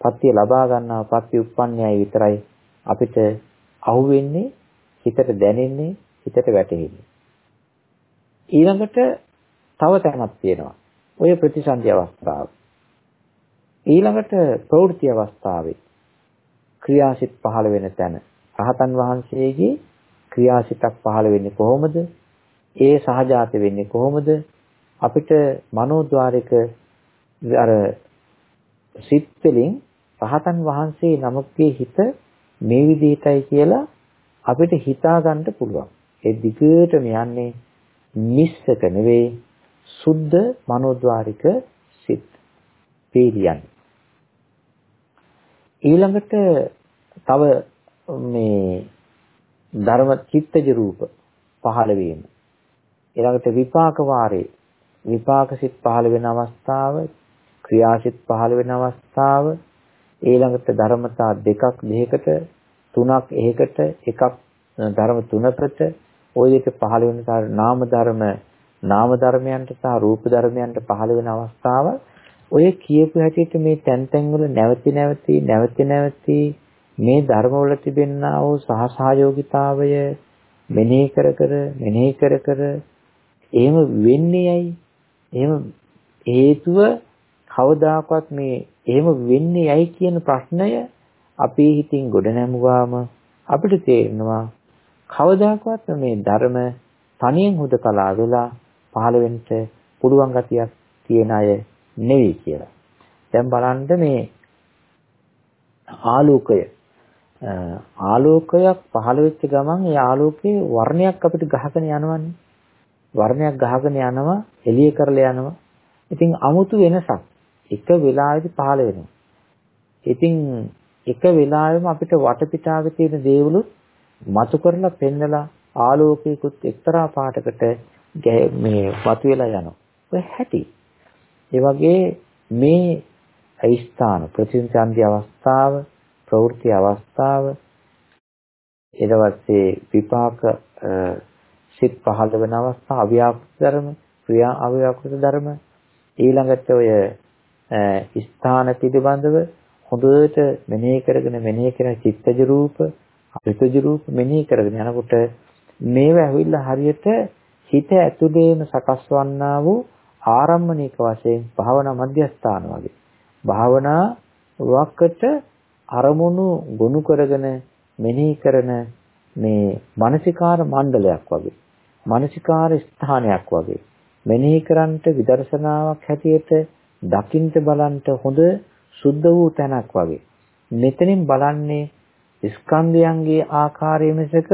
පත්‍ය ලබා ගන්නා පත්‍ය උප්පන්නයයි විතරයි අපිට අහුවෙන්නේ හිතට දැනෙන්නේ හිතට වැටහෙන්නේ. ඊළඟට තව තැනක් තියෙනවා. ඔය ප්‍රතිසන්දි අවස්ථාව. ඊළඟට ප්‍රවෘත්ති අවස්ථාවේ ක්‍රියාසිත පහළ වෙන තැන. රහතන් වහන්සේගේ ක්‍රියාසිතක් පහළ වෙන්නේ කොහොමද? ඒ සහජාත වෙන්නේ කොහොමද? අපිට මනෝද්වාරික අර සිත් වලින් රහතන් වහන්සේ නමකගේ හිත මේ විදිහටයි කියලා අපිට හිතා ගන්න පුළුවන්. ඒ දිගටම යන්නේ නිස්සක නෙවෙයි සුද්ධ මනෝද්වාරික සිත් පීලියන්. ඊළඟට තව මේ ධර්ම චිත්තජ රූප පහළ වීම. ඊළඟට විපාක වාරේ විපාක සිත් පහළ වෙන අවස්ථාව, ක්‍රියාසිත පහළ වෙන අවස්ථාව, ඊළඟට ධර්මතා දෙකක් දෙකකට තුනක් එකකට එකක් ධර්ම තුනකට ওই දෙක පහළ වෙන නාම ධර්ම නාම ධර්මයන්ට සහ රූප ධර්මයන්ට පහළ වෙන අවස්ථාව ඔය කියපු හැටියට මේ තැන් තැන් වල නැවති නැවති නැවති නැවති මේ ධර්මවල තිබෙනා වූ සහසහයෝගිතාවය මෙනෙහි කර කර මෙනෙහි කර කර එහෙම වෙන්නේ ඇයි? එහෙම හේතුව කවදාකවත් මේ එහෙම වෙන්නේ ඇයි කියන ප්‍රශ්නය අපේ හිතින් ගොඩ නැමුවාම අපිට තේරෙනවා කවදාකවත් මේ ධර්ම තනියෙන් හුදකලා වෙලා පහළ වෙන්න පුළුවන් ගතියක් තියෙන අය නෙවෙයි කියලා. දැන් බලන්න මේ ආලෝකය ආලෝකයක් පහළ වෙච්ච ගමන් ඒ ආලෝකයේ වර්ණයක් අපිට ගහගෙන යනවනේ. වර්ණයක් ගහගෙන යනවා එළිය කරලා යනවා. ඉතින් 아무තු වෙනසක් එක වෙලාවෙදි පහළ වෙනවා. ඉතින් එක වෙලාවෙම අපිට වටපිටාවේ තියෙන දේවලුත් මතු කරලා පෙන්නලා ආලෝකයකුත් එක්තරා පාටකට මේ වතුවෙලා යනවා. ඔය හැටි. ඒ වගේ මේ ස්ථාන ප්‍රතිසන්දි අවස්ථාව ප්‍රවෘත්ති අවස්ථාව ඊට පස්සේ විපාක සිත් පහළ වෙන අවස්ථා අව්‍යාකෘත ධර්ම ක්‍රියා අව්‍යාකෘත ධර්ම ඊළඟට ඔය ස්ථාන පිළිබඳව හොඳට මෙනෙහි කරගෙන මෙනෙහි කරන චිත්තජ රූප ඍතුජ රූප මෙනෙහි කරගෙන යනකොට මේව ඇවිල්ලා හරියට හිත ඇතුලේම සකස් වන්නා වූ ආරම්මණික වශයෙන් භාවනා මධ්‍යස්ථාන වගේ. භාවනා වක්කට අරමුණු ගොනු කරගෙන මෙනෙහි කරන මේ මානසිකාර මණ්ඩලයක් වගේ මානසිකාර ස්ථානයක් වගේ මෙනෙහි කරන්ට විදර්ශනාවක් හැටියට දකින්ට බලන්ට හොඳ සුද්ධ වූ තැනක් වගේ. මෙතනින් බලන්නේ ස්කන්ධයන්ගේ ආකාරය මිසක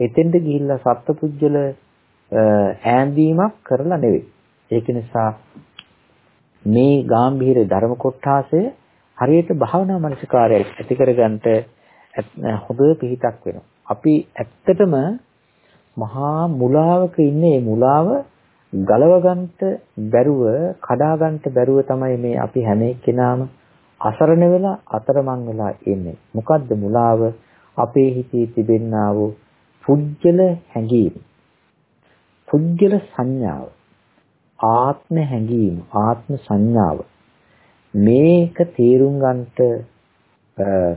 එතෙන්ට ගිහිල්ලා සත්පුජ්‍යල ඈඳීමක් කරලා නෙවෙයි. ඒක නිසා මේ ගාම්භීර ධර්ම කොටාසය හරියට භාවනා මනසිකාරයක් ඇති කරගන්නට හොඳ පිහිටක් වෙනවා. අපි ඇත්තටම මහා මුලාවක ඉන්නේ මේ මුලාව ගලව ගන්නට බැරුව කඩා ගන්නට බැරුව තමයි මේ අපි හැම එක්කෙනාම අසරණ වෙලා අතරමං වෙලා ඉන්නේ. මොකද්ද මුලාව? අපේ හිතේ තිබෙන්නා වූ පුජ්‍යල හැඟීම. පුජ්‍යල සංඥාව. ආත්ම හැඟීම, ආත්ම සංඥාව. මේක තේරුම් ගන්නට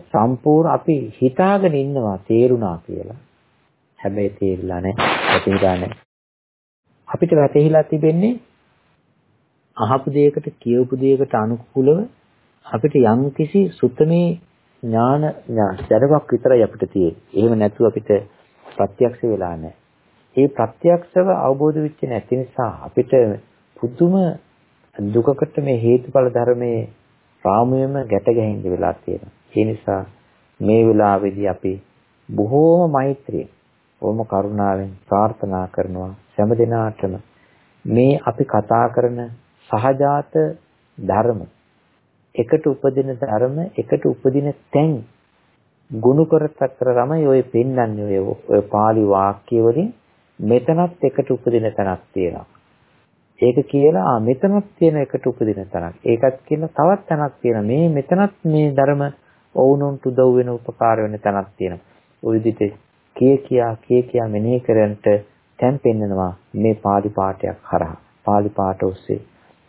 සම්පූර්ණ අපි හිතාගෙන ඉන්නවා තේරුණා කියලා. හැබැයි තේරිලා නැහැ. වැටහිලා නැහැ. අපිට වැටහිලා තිබෙන්නේ අහපු දෙයකට කියවපු දෙයකට අනුකූලව අපිට යම්කිසි සුත්තමේ ඥාන දැනුමක් විතරයි අපිට තියෙන්නේ. එහෙම නැතුව අපිට ප්‍රත්‍යක්ෂ වෙලා නැහැ. ඒ ප්‍රත්‍යක්ෂව අවබෝධ වෙච්ච නැති නිසා අපිට පුදුම දුකකට මේ හේතුඵල ධර්මයේ රාමුවෙම ගැට ගැහින්න වෙලා තියෙනවා. ඒ නිසා මේ වෙලාවේදී අපි බොහෝම මෛත්‍රියෙන්, බොහොම කරුණාවෙන් ප්‍රාර්ථනා කරනවා හැම දිනාටම මේ අපි කතා කරන සහජාත ධර්ම එකට උපදින ධර්ම එකට උපදින තැන් ගුණ කරතර තමයි ඔය පෙන්වන්නේ ඔය ඔය pāli වාක්‍ය වලින් මෙතනත් එකට උපදින තැනක් තියෙනවා. ඒක කියලා මෙතනත් තියෙන එකට උපදින තැනක්. ඒකත් කියන තවත් තැනක් තියෙනවා. මේ මෙතනත් මේ ධර්ම ඔවුනුන්ට උදව් වෙන උපකාර වෙන තැනක් තියෙනවා. ওই විදිහට කිය කියා කිය කියා මෙනෙහි කරන්ට තැන් පෙන්නනවා මේ pāli පාඨයක් හරහා. pāli පාඨ ඔස්සේ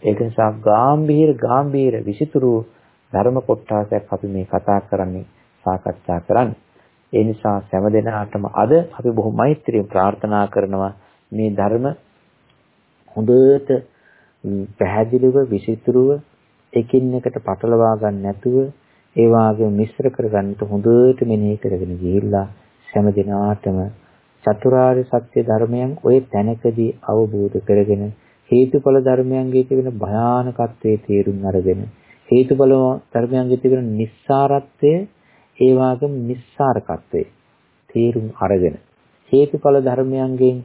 ඒක නිසා ගාම්භීර ගාම්භීර විසිතුරු ධර්ම කොටසක් අපි මේ කතා කරන්නේ සාකච්ඡා කරන්නේ. ඒ නිසා හැම දිනාටම අද අපි බොහොම මෛත්‍රියෙන් ප්‍රාර්ථනා කරනවා මේ ධර්ම හොඳට පැහැදිලිව විසිතුරුව එකින් එකට පටලවා ගන්න නැතුව ඒ වාගේ මිශ්‍ර කරගන්නට හොඳට මෙනෙහි කරගෙන ගිහිල්ලා හැම දිනාටම චතුරාර්ය සත්‍ය ධර්මයන් ওই තැනකදී අවබෝධ කරගෙන හේතුඵල ධර්මයන්ගේ තිබෙන භයානකත්වයේ තේරුම් අරගෙන හේතුඵල ධර්මයන්ගේ තිබෙන නිස්සාරත්වය ඒ වගේම නිස්සාරකත්වය තේරුම් අරගෙන හේතුඵල ධර්මයන්ගෙන්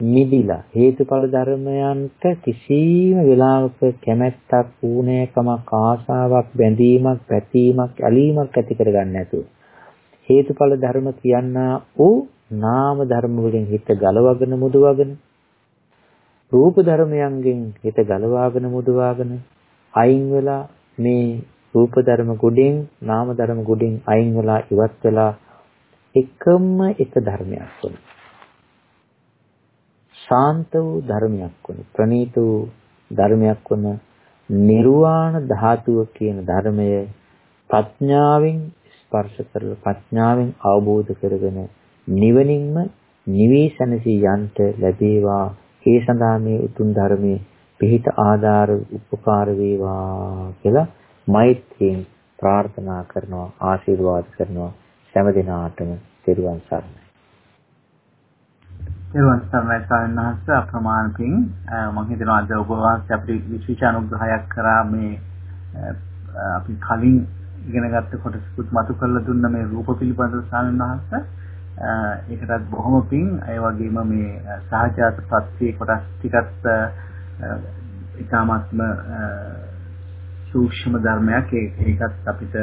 මිදිලා හේතුඵල ධර්මයන්ට කිසිම වෙලාවක කැමැත්තක් ඌනෑකමක් ආසාවක් බැඳීමක් පැතීමක් ඇලීමක් ඇති කරගන්න නැතුව හේතුඵල ධර්ම කියනා වූ නාම ධර්ම වලින් හිත ගලවගෙන මුදවගෙන රූප ධර්මයන්ගෙන් හිත ගලවාගෙන මුදවාගෙන අයින් වෙලා මේ රූප ධර්ම ගුඩෙන් නාම ධර්ම ගුඩෙන් අයින් වෙලා ඉවත් වෙලා එකම එක ධර්මයක් වුණ. ශාන්ත වූ ධර්මයක් වුණ. ප්‍රණීත වූ ධර්මයක් වුණ නිර්වාණ ධාතුව කියන ධර්මය ප්‍රඥාවෙන් ස්පර්ශ කරලා ප්‍රඥාවෙන් අවබෝධ කරගෙන නිවනින්ම නිවේසනසී යන්ට ලැබේවා ඒ සඳහා මේ උතුම් ධර්මයේ පිහිට ආධාර උපකාර වේවා කියලා මෛත්‍රියෙන් ප්‍රාර්ථනා කරනවා ආශිර්වාද කරනවා. හැම දිනාටම තෙරුවන් සරණයි. තෙරුවන් සරණයි ස්වාමීන් වහන්සේ. අප්‍රමාණ පිං මම හිතනවා අද ඔබ වහන්සේ අපිට විශේෂ අනුග්‍රහයක් කරා මේ අපි කලින් ඉගෙනගත්ත කොටසකුත් මතු කරලා දුන්න මේ රූප පිළිබඳව ස්වාමීන් වහන්සේ. ඒකටත් බොහොම පිං. ඒ වගේම මේ සහජාත ප්‍රත්‍ය කොටස් ටිකත් ඉතාමත්ම සූක්ෂම ධර්මයක්. ඒකත් අපිට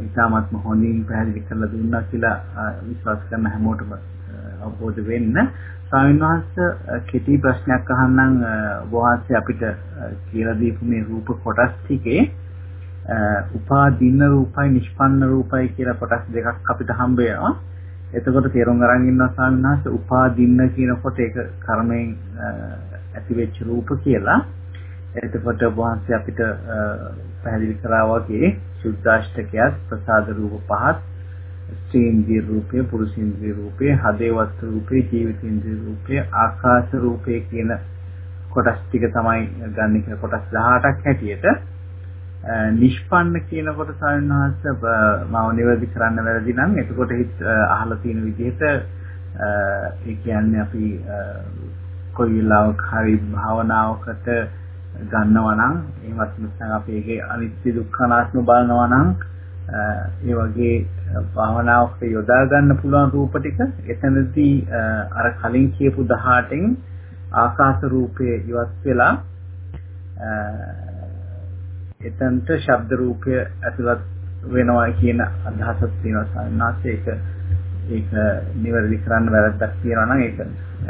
ඉතාමත්ම හොඳින් පැහැදිලි කරලා දුන්නා කියලා විශ්වාස කරන හැමෝටම අවබෝධ වෙන්න. ස්වාමීන් වහන්සේ කෙටි ප්‍රශ්නයක් අහන්නම් වහන්සේ අපිට කියලා දීපු මේ රූප කොටස් ටිකේ උපාදීන රූපයි නිෂ්පන්න රූපයි කියලා කොටස් දෙකක් අපිට හම්බ වෙනවා. එතකොට තේරුම් අරන් ඉන්නවා ස්වාමීන් වහන්සේ උපාදීන කියනකොට ඒක කර්මයෙන් ඇතිවෙච්ච රූප කියලා. එතකොට වහන්සේ අපිට පැහැදිලි කරා වගේ සුද්දාෂ්ටකයක් ප්‍රසාද රූප පහත් ස්ත්‍රීන්ද්‍රිය රූපය පුරුෂේන්ද්‍රිය රූපය හදේවත් රූපය ජීවිතේන්ද්‍රිය රූපය ආකාශ රූපය කියන කොටස් ටික තමයි ගන්න කියලා කොටස් 18ක් හැටියට නිෂ්පන්න කියනකොට සාමාන්‍යහස මම නිවැරදි කරන්න වැරදි නම් එතකොට හිත අහලා තියෙන විදිහට ඒ කියන්නේ අපි කොයි වෙලාවක හරි භාවනාවකට ගන්නවා නම් එහෙමත් නැත්නම් අපි ඒකේ අනිත්‍ය දුක්ඛ අනාත්ම බලනවා නම් ඒ වගේ භාවනාවක යොදා ගන්න පුළුවන් රූප ටික එතනදී අර කලින් කියපු 18න් ආකාශ රූපයේ ඉවත් වෙලා එතනට ශබ්ද රූපය ඇතුළත් වෙනවා කියන අදහසක් තියෙනවා සාමාන්‍යයෙන් ඒක ඒක නිවැරදි කරන්න වැරද්දක් තියෙනවා නම් ඒක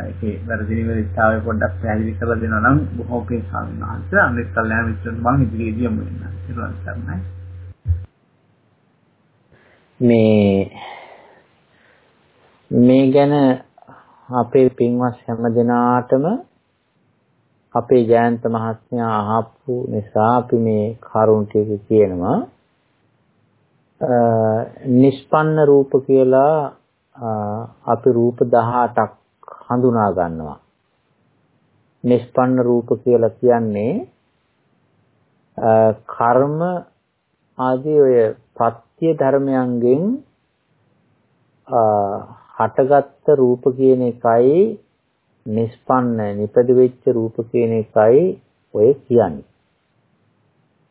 ඒකේ වැරදි නිවැරදිතාවය පොඩ්ඩක් පැහැදිලි කරලා දෙනවා නම් බොහෝ පින් ස්වාමීන් වහන්සේ අනිත් කල්යාණ මිත්‍රන් මම ඉදිරියේදී යමු වෙනවා. ඊළඟ සර්ණයි. මේ මේ ගැන අපේ පින්වත් හැම දිනාටම අපේ ජයන්ත මහත්මයා අහපු නිසා අපි මේ කරුණ ටික කියනවා නිෂ්පන්න රූප කියලා අපි රූප 18ක් හඳුනා ගන්නවා. නිෂ්පන්න රූප කියලා කියන්නේ කර්ම ආදී ඔය පත්‍ය ධර්මයන්ගෙන් හටගත්ත රූප කියන එකයි නිෂ්පන්න නිපද වෙච්ච රූප කියන එකයි ඔය කියන්නේ.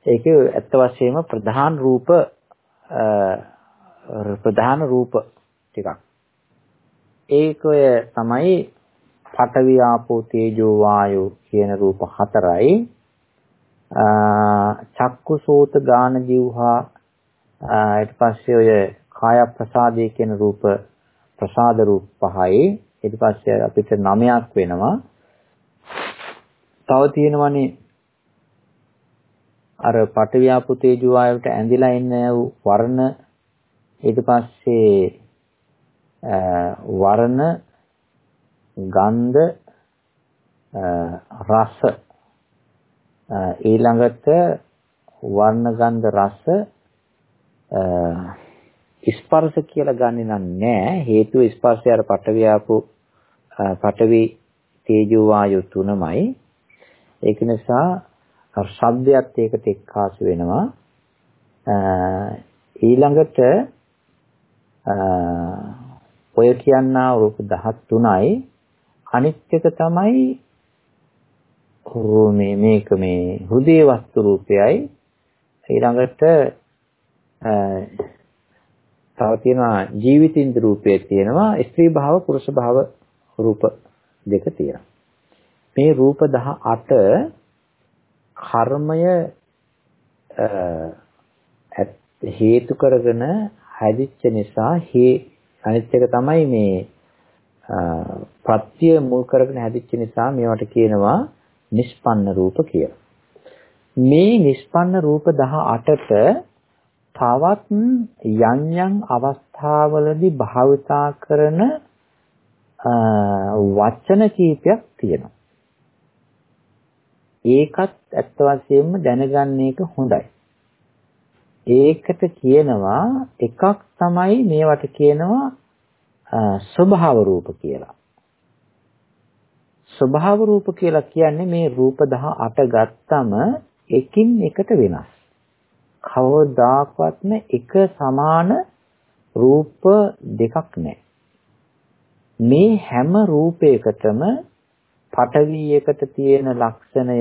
ඒකේ ඇත්ත වශයෙන්ම ප්‍රධාන රූප ප්‍රධාන රූප ටිකක්. ඒක ඔය තමයි පඨවි ආපෝ තේජෝ වායෝ කියන රූප හතරයි චක්කු සෝත ගාන જીවහා ඊට පස්සේ ඔය කාය ප්‍රසාදේ කියන රූප ප්‍රසාද රූප පහයි ඊට පස්සේ අපිට නවයක් වෙනවා. තව තියෙනවනේ අර පඨවි ආපෝ තේජෝ වායෝට ඇඳිලා ඉන්න වර්ණ. ඊට පස්සේ වර්ණ ගන්ධ රස. ඊළඟට වර්ණ ගන්ධ රස ස්පර්ශ කියලා ගන්නෙ නෑ. හේතුව ස්පර්ශය අර පටවිය ආපු පටවි තේජෝ වායු තුනමයි. ඒක නිසා ශබ්දයක් ඒකට එක්කාසු වෙනවා. ඊළඟට ඔය කියනා රූප 13යි අනිත් එක තමයි මේ මේක මේ හෘදේ වස්තු රූපයයි. ඊළඟට තව තියෙනවා ජීවිතින්ද රූපය තියෙනවා. ස්ත්‍රී භාව පුරුෂ භාව රූප දෙක තියෙනවා මේ රූප 18 කර්මය හේතු කරගෙන හැදිච්ච නිසා හේ අනිත් එක තමයි මේ ප්‍රත්‍ය මුල් කරගෙන හැදිච්ච නිසා මේවට කියනවා නිෂ්පන්න රූප කියලා. මේ නිෂ්පන්න රූප 18ට තවත් යම් යම් අවස්ථාවලදී භාවිතා කරන වචන කීපයක් තියෙනවා. ඒකත් ඇත්ත වශයෙන්ම දැනගන්න එක හොඳයි. ඒකට කියනවා එකක් තමයි මේවට කියනවා ස්වභාව රූප කියලා. ස්වභාව රූප කියලා කියන්නේ මේ රූප 18 ගත්තම එකින් එකට වෙනස්. කවදාකවත්ම එක සමාන රූප දෙකක් නැහැ. මේ හැම රූපයකටම පඨවි එකට තියෙන ලක්ෂණය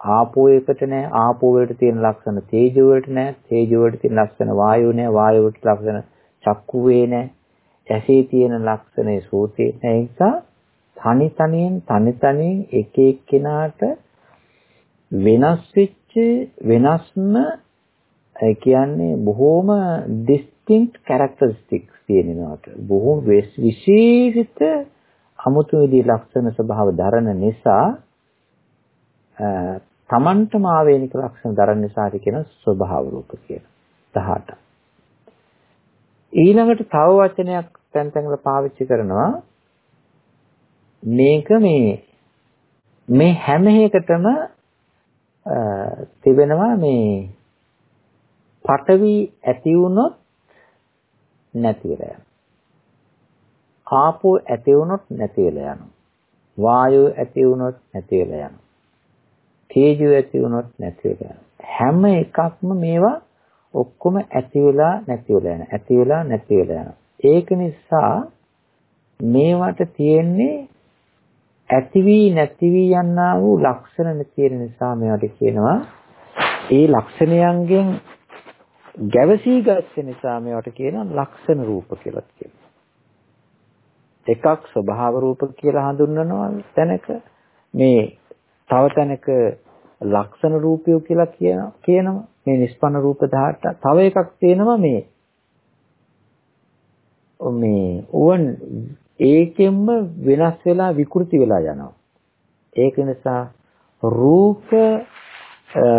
ආපෝ එකට නැහැ ආපෝ වලට තියෙන ලක්ෂණ තේජෝ වලට නැහැ තේජෝ වලට තියෙන ලක්ෂණ වායෝ නැහැ වායෝ වලට ලක්ෂණ චක්කු වේ නැහැ ඇසේ තියෙන ලක්ෂණේ සෝතේ නැහැ ඒ නිසා තනි තනියෙන් තනි තනියෙන් එක එක්කෙනාට වෙනස් වෙච්ච වෙනස්ම ඒ කියන්නේ බොහොම distinct characteristics තියෙනවාට බොහොම විශේෂිත අමුතු විදිහේ ලක්ෂණ ස්වභාව දරන නිසා තමන්ටම ආවේනික ලක්ෂණ දරන නිසා කියන ස්වභාව රූප කියලා. 18 ඊළඟට තව වචනයක් තැන් තැන්වල පාවිච්චි කරනවා. මේක මේ මේ හැම එකටම තිබෙනවා මේ පඨවි ඇති වුණොත් නැති වෙලා යනවා. ආපෝ ඇති වුණොත් නැති වෙලා යනවා. වායෝ ඇති වුණොත් නැති වෙලා යනවා. තේජෝ ඇති වුණොත් නැති වෙලා යනවා. හැම එකක්ම මේවා ඔක්කොම ඇති වෙලා නැති වෙලා යනවා. ඇති වෙලා නැති වෙලා යනවා. ඒක නිසා මේවට තියෙන්නේ ඇති වී නැති වී යන්නා වූ ලක්ෂණ තියෙන නිසා මේවට කියනවා ඒ ලක්ෂණයන්ගෙන් ගැවසී ගත්ත නිසා මේවට කියනවා ලක්ෂණ රූප කියලා කියනවා. එකක් ස්වභාව රූප කියලා හඳුන්වනවා තැනක මේ තව තැනක ලක්ෂණ රූපය කියලා කියනවා කියනවා මේ නිස්පන්න රූප 18 තව එකක් තියෙනවා මේ මේ උවන් ඒකෙන්ම වෙනස් වෙලා විකෘති වෙලා යනවා. ඒක නිසා රූප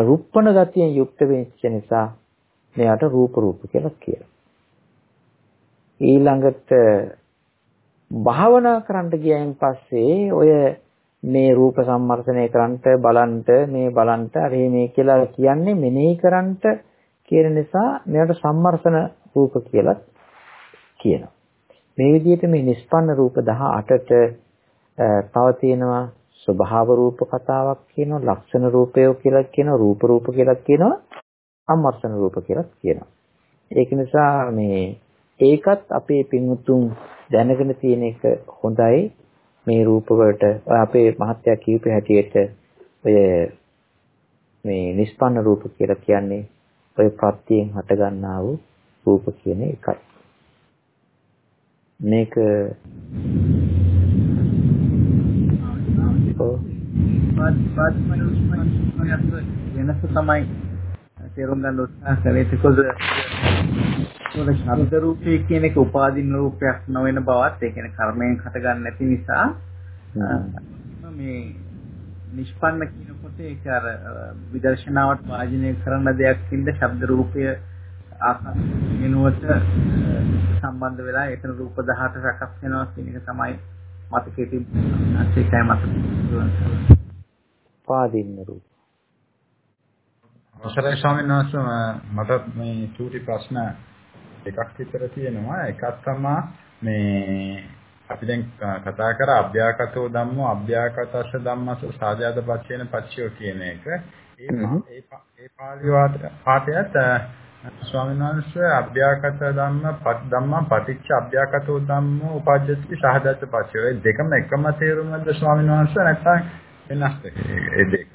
රුප්පණ ගතියෙන් යුක්ත වෙච්ච නිසා මෙයාට රූප රූප කියලා කියනවා. ඊළඟට භාවනා කරන්න ගියයින් පස්සේ ඔය මේ රූප සම්මර්ෂණය කරන්නට බලන්ට මේ බලන්ට අරේ මේ කියලා කියන්නේ මෙනෙහි කරන්නට කියන නිසා මෙයාට සම්මර්ෂණ රූප කියලා කියනවා. මේ විදිහට මේ නිස්පන්න රූප 18ට තව තියෙනවා ස්වභාව රූප කතාවක් කියනවා ලක්ෂණ රූපය කියලා කියනවා රූප රූප කියලා කියනවා අමර්ෂණ රූප කියලා කියනවා. ඒක නිසා මේ ඒකත් අපේ පින්වුතුන් දැනගෙන තියෙන එක හොඳයි. මේ රූප වලට අපේ මහත්ය කියූපේ හැටියට ඔය මේ නිස්පන්න රූප කියලා කියන්නේ ඔය ප්‍රත්‍යයෙන් හටගන්නා වූ රූප කියන එකයි. මේක වෙනස තමයි තේරුම් ගන්න උත්සාහ කරේ because ඒකෝද ශබ්ද රූපය කියන එක උපාදින රූපයක් නොවන බවත් ඒ කියන්නේ කර්මයෙන් හට ගන්න නැති නිසා මේ නිෂ්පන්න කියනකොට ඒක අර විදර්ශනාවට වාජනය කරන දෙයක් ඉඳ ශබ්ද රූපය ආකාශ වෙනුවට සම්බන්ධ වෙලා එතන රූප 18 සකස් වෙනවා කියන එක තමයි මතකයේ තිබුණා. ඒකයි මතක. පාදින්න රූප. අවසරයි ස්වාමීන් වහන්සේ මට මේ චූටි ප්‍රශ්න එකක් විතර තියෙනවා. එකක් තමයි මේ අපි දැන් කතා කර අභ්‍යාකතෝ ධම්මෝ අභ්‍යාකතස්ස ධම්මස සාජාත පච්චේන පච්චයෝ කියන එක. ඒ ඒ පාළි පාඨයත් ස්වාමීන් වහන්සේ අභ්‍යාකත ධම්ම ධම්ම පටිච්ච අභ්‍යාකතෝ ධම්මෝ උපජ්ජති සහදත පච්චය. ඒ දෙකම එකම තේරුමද ස්වාමීන් වහන්සේ නැත්නම් වෙනස්ද ඒ දෙක?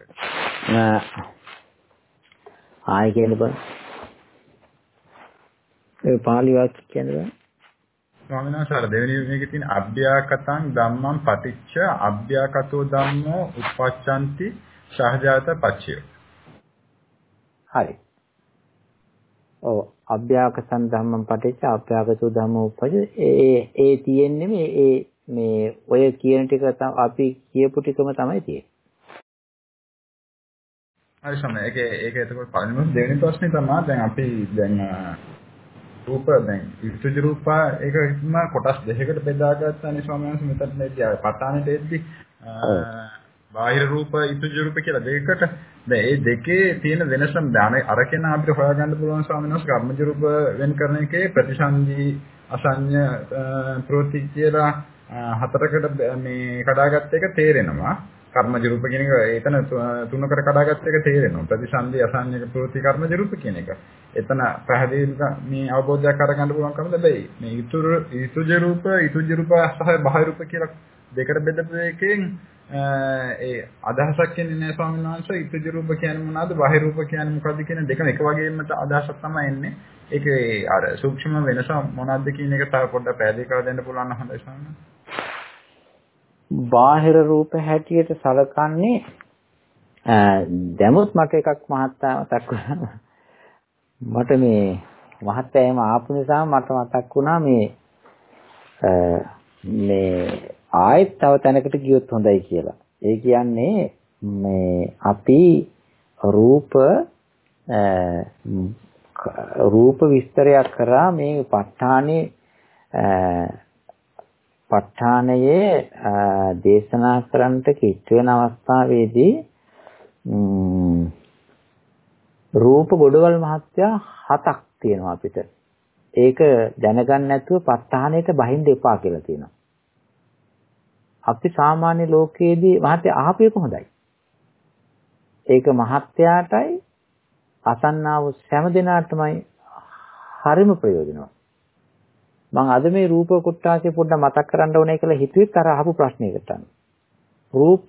ආයි කියන බං. ඒ පාලි වාක්‍ය කියන්නේ ස්වාමීන් වහන්සේ දෙවෙනි මේකේ තියෙන අභ්‍යාකතං ධම්මං පටිච්ච අභ්‍යාකතෝ ධම්මෝ උපච්ඡanti සහජාත පච්චය. හරි. ඔව් අභ්‍යාකසන් ධම්මං පටිච්ච අභ්‍යාකතෝ ධම්මෝ උපජ ඒ ඒ තියෙන්නේ මේ ඒ මේ ඔය කියන ටික අපි කියපු ටිකම තමයි තියෙන්නේ. හරි සමහර ඒක ඒක එතකොට පළවෙනි දෙවෙනි ප්‍රශ්නේ තමයි දැන් අපි දැන් රූප දැන් ඉතුජ රූප ඒකම කොටස් දෙකකට බෙදාගත්තානේ ස්වාමීන් වහන්සේ. මෙතන මේ පටානෙට එද්දි බාහිර රූප ඉතුජ රූප කියලා දෙකකට. දැන් මේ දෙකේ තියෙන වෙනස දැන අරගෙන අපිට හොයාගන්න පුළුවන් ස්වාමීන් වහන්සේ. කර්මජ රූප වෙන් කරන එකේ ප්‍රතිසන්දි අසඤ්ඤ ප්‍රවෘත්ති කියලා හතරකට මේ කඩාගත්ත එක තේරෙනවා. කර්මජ රූප කියන එක එතන තුනකට කඩාගත්ත එක තේරෙනවා. ප්‍රතිසන්දි අසන්නක ප්‍රවෘත්ති කර්මජ රූප කියන එක. එතන පැහැදිලි මේ අවබෝධයක් අරගන්න පුළුවන් කම හැබැයි මේ ඉතුරු ඉතුජ රූප ඉතුජ රූප සහ බාහිර රූප කියලා දෙකට බෙදපු එකෙන් ඒ අදහසක් එන්නේ නැහැ ස්වාමීන් වහන්සේ ඉතුජ රූප කියන්නේ මොනවද බාහිර රූප කියන්නේ මොකද්ද කියන දෙකම එක වගේම අදහසක් තමයි එන්නේ. ඒකේ අර සූක්ෂම වෙනස මොනවද කියන එක තව පොඩ්ඩක් පැහැදිලි කරලා දෙන්න පුළුවන් නම් හොඳයි ස්වාමීන් වහන්සේ. බාහිර රූප හැටියට සලකන්නේ දැමුත් මට එකක් මහත්තා මතක් වුණා. මට මේ මහත්යා එහෙම ආපු නිසා මට මතක් වුණා මේ මේ ආයෙත් තව තැනකට ගියොත් හොඳයි කියලා. ඒ කියන්නේ මේ අපි රූප රූප විස්තරයක් කරා මේ ප ဋ ාණේ ප ဋ ාණයේ දේශනා කරන්නට කිච් වෙන අවස්ථාවේදී රූප ගොඩවල් මහත්යා හතක් තියෙනවා අපිට. ඒක දැනගන්න නැතුව ප ဋ ාණයට බහින්න එපා කියලා තියෙනවා. අපි සාමාන්‍ය ලෝකයේදී මහත්ය අහපු එක හොඳයි. ඒක මහත්යාටයි අසන්නා වූ හැම දිනාටමයි හරිම ප්‍රයෝජනවත්. මම අද මේ රූප කුට්ටාසිය පොඩ්ඩක් මතක් කරන්න ඕනේ කියලා හිතුවෙත් අර අහපු ප්‍රශ්නයකට. රූප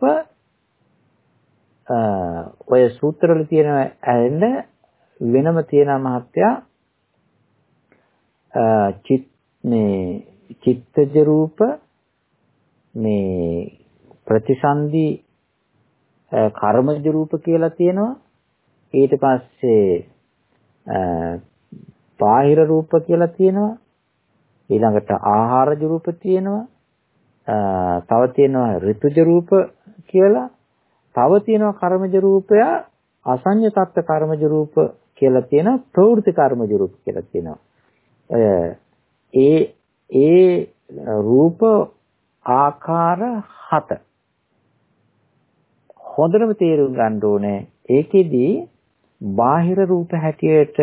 ඔය සූත්‍රවල තියෙන ඇන්න වෙනම තියෙන මහත්යා චිත් මේ චිත්තජ රූප මේ ප්‍රතිසන්දි කර්මජ රූප කියලා තියෙනවා. ඊට පස්සේ බාහිර රූප කියලා තියෙනවා. ඊළඟට ආහාරජ රූප තියෙනවා. තව තියෙනවා ඍතුජ රූප කියලා. තව තියෙනවා කර්මජ රූපය අසඤ්ඤ තත්ත්ව කර්මජ රූප කියලා තියෙනවා ප්‍රවෘත්ති කර්මජ රූප කියලා තියෙනවා. ඒ ඒ රූප ආකාර 7 හොඳටම තේරුම් ගන්න ඕනේ. ඒකෙදි බාහිර රූප හැටියට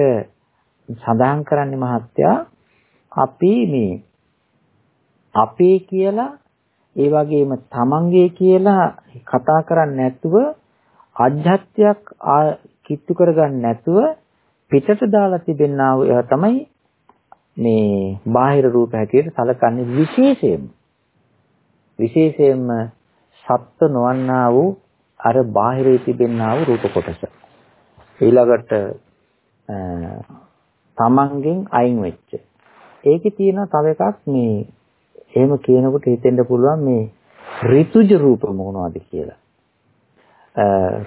සඳහන් කරන්නේ මහත්තයා අපි මේ අපේ කියලා ඒ වගේම තමන්ගේ කියලා කතා කරන්නේ නැතුව අධ්‍යාත්මයක් කිට්ටු කරගන්න නැතුව පිටට දාලා තිබෙනා ඒවා තමයි මේ බාහිර රූප හැටියට සැලකන්නේ විශේෂයෙන්ම විශේෂයෙන්ම සත්ත්ව නොවන්නා වූ අර බාහිරේ තිබෙනා වූ රූප කොටස. ඊළඟට තමන්ගෙන් අයින් වෙච්ච. ඒකේ තියෙන තව එකක් මේ එහෙම කියනකොට හිතෙන්න පුළුවන් මේ ඍතුජ රූප මොනවද කියලා.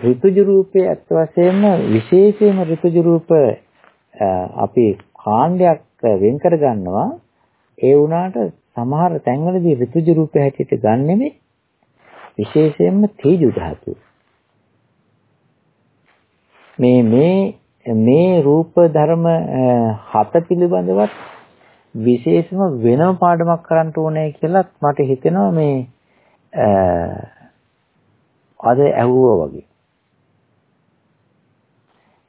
ඍතුජ රූපයේ අත් වශයෙන්ම විශේෂයෙන්ම ඍතුජ රූප අපි කාණ්ඩයක් වෙන් කර ගන්නවා ඒ වුණාට සමහර තැන්වලදී ඍතුජ රූපය හැටියට ගන්නෙමේ විශේෂයෙන්ම තේජු ධාතුව. මේ මේ මේ රූප ධර්ම හත පිළිබඳවත් විශේෂම වෙනම පාඩමක් කරන්න ඕනේ කියලා මට හිතෙනවා මේ අද ඇහුවා වගේ.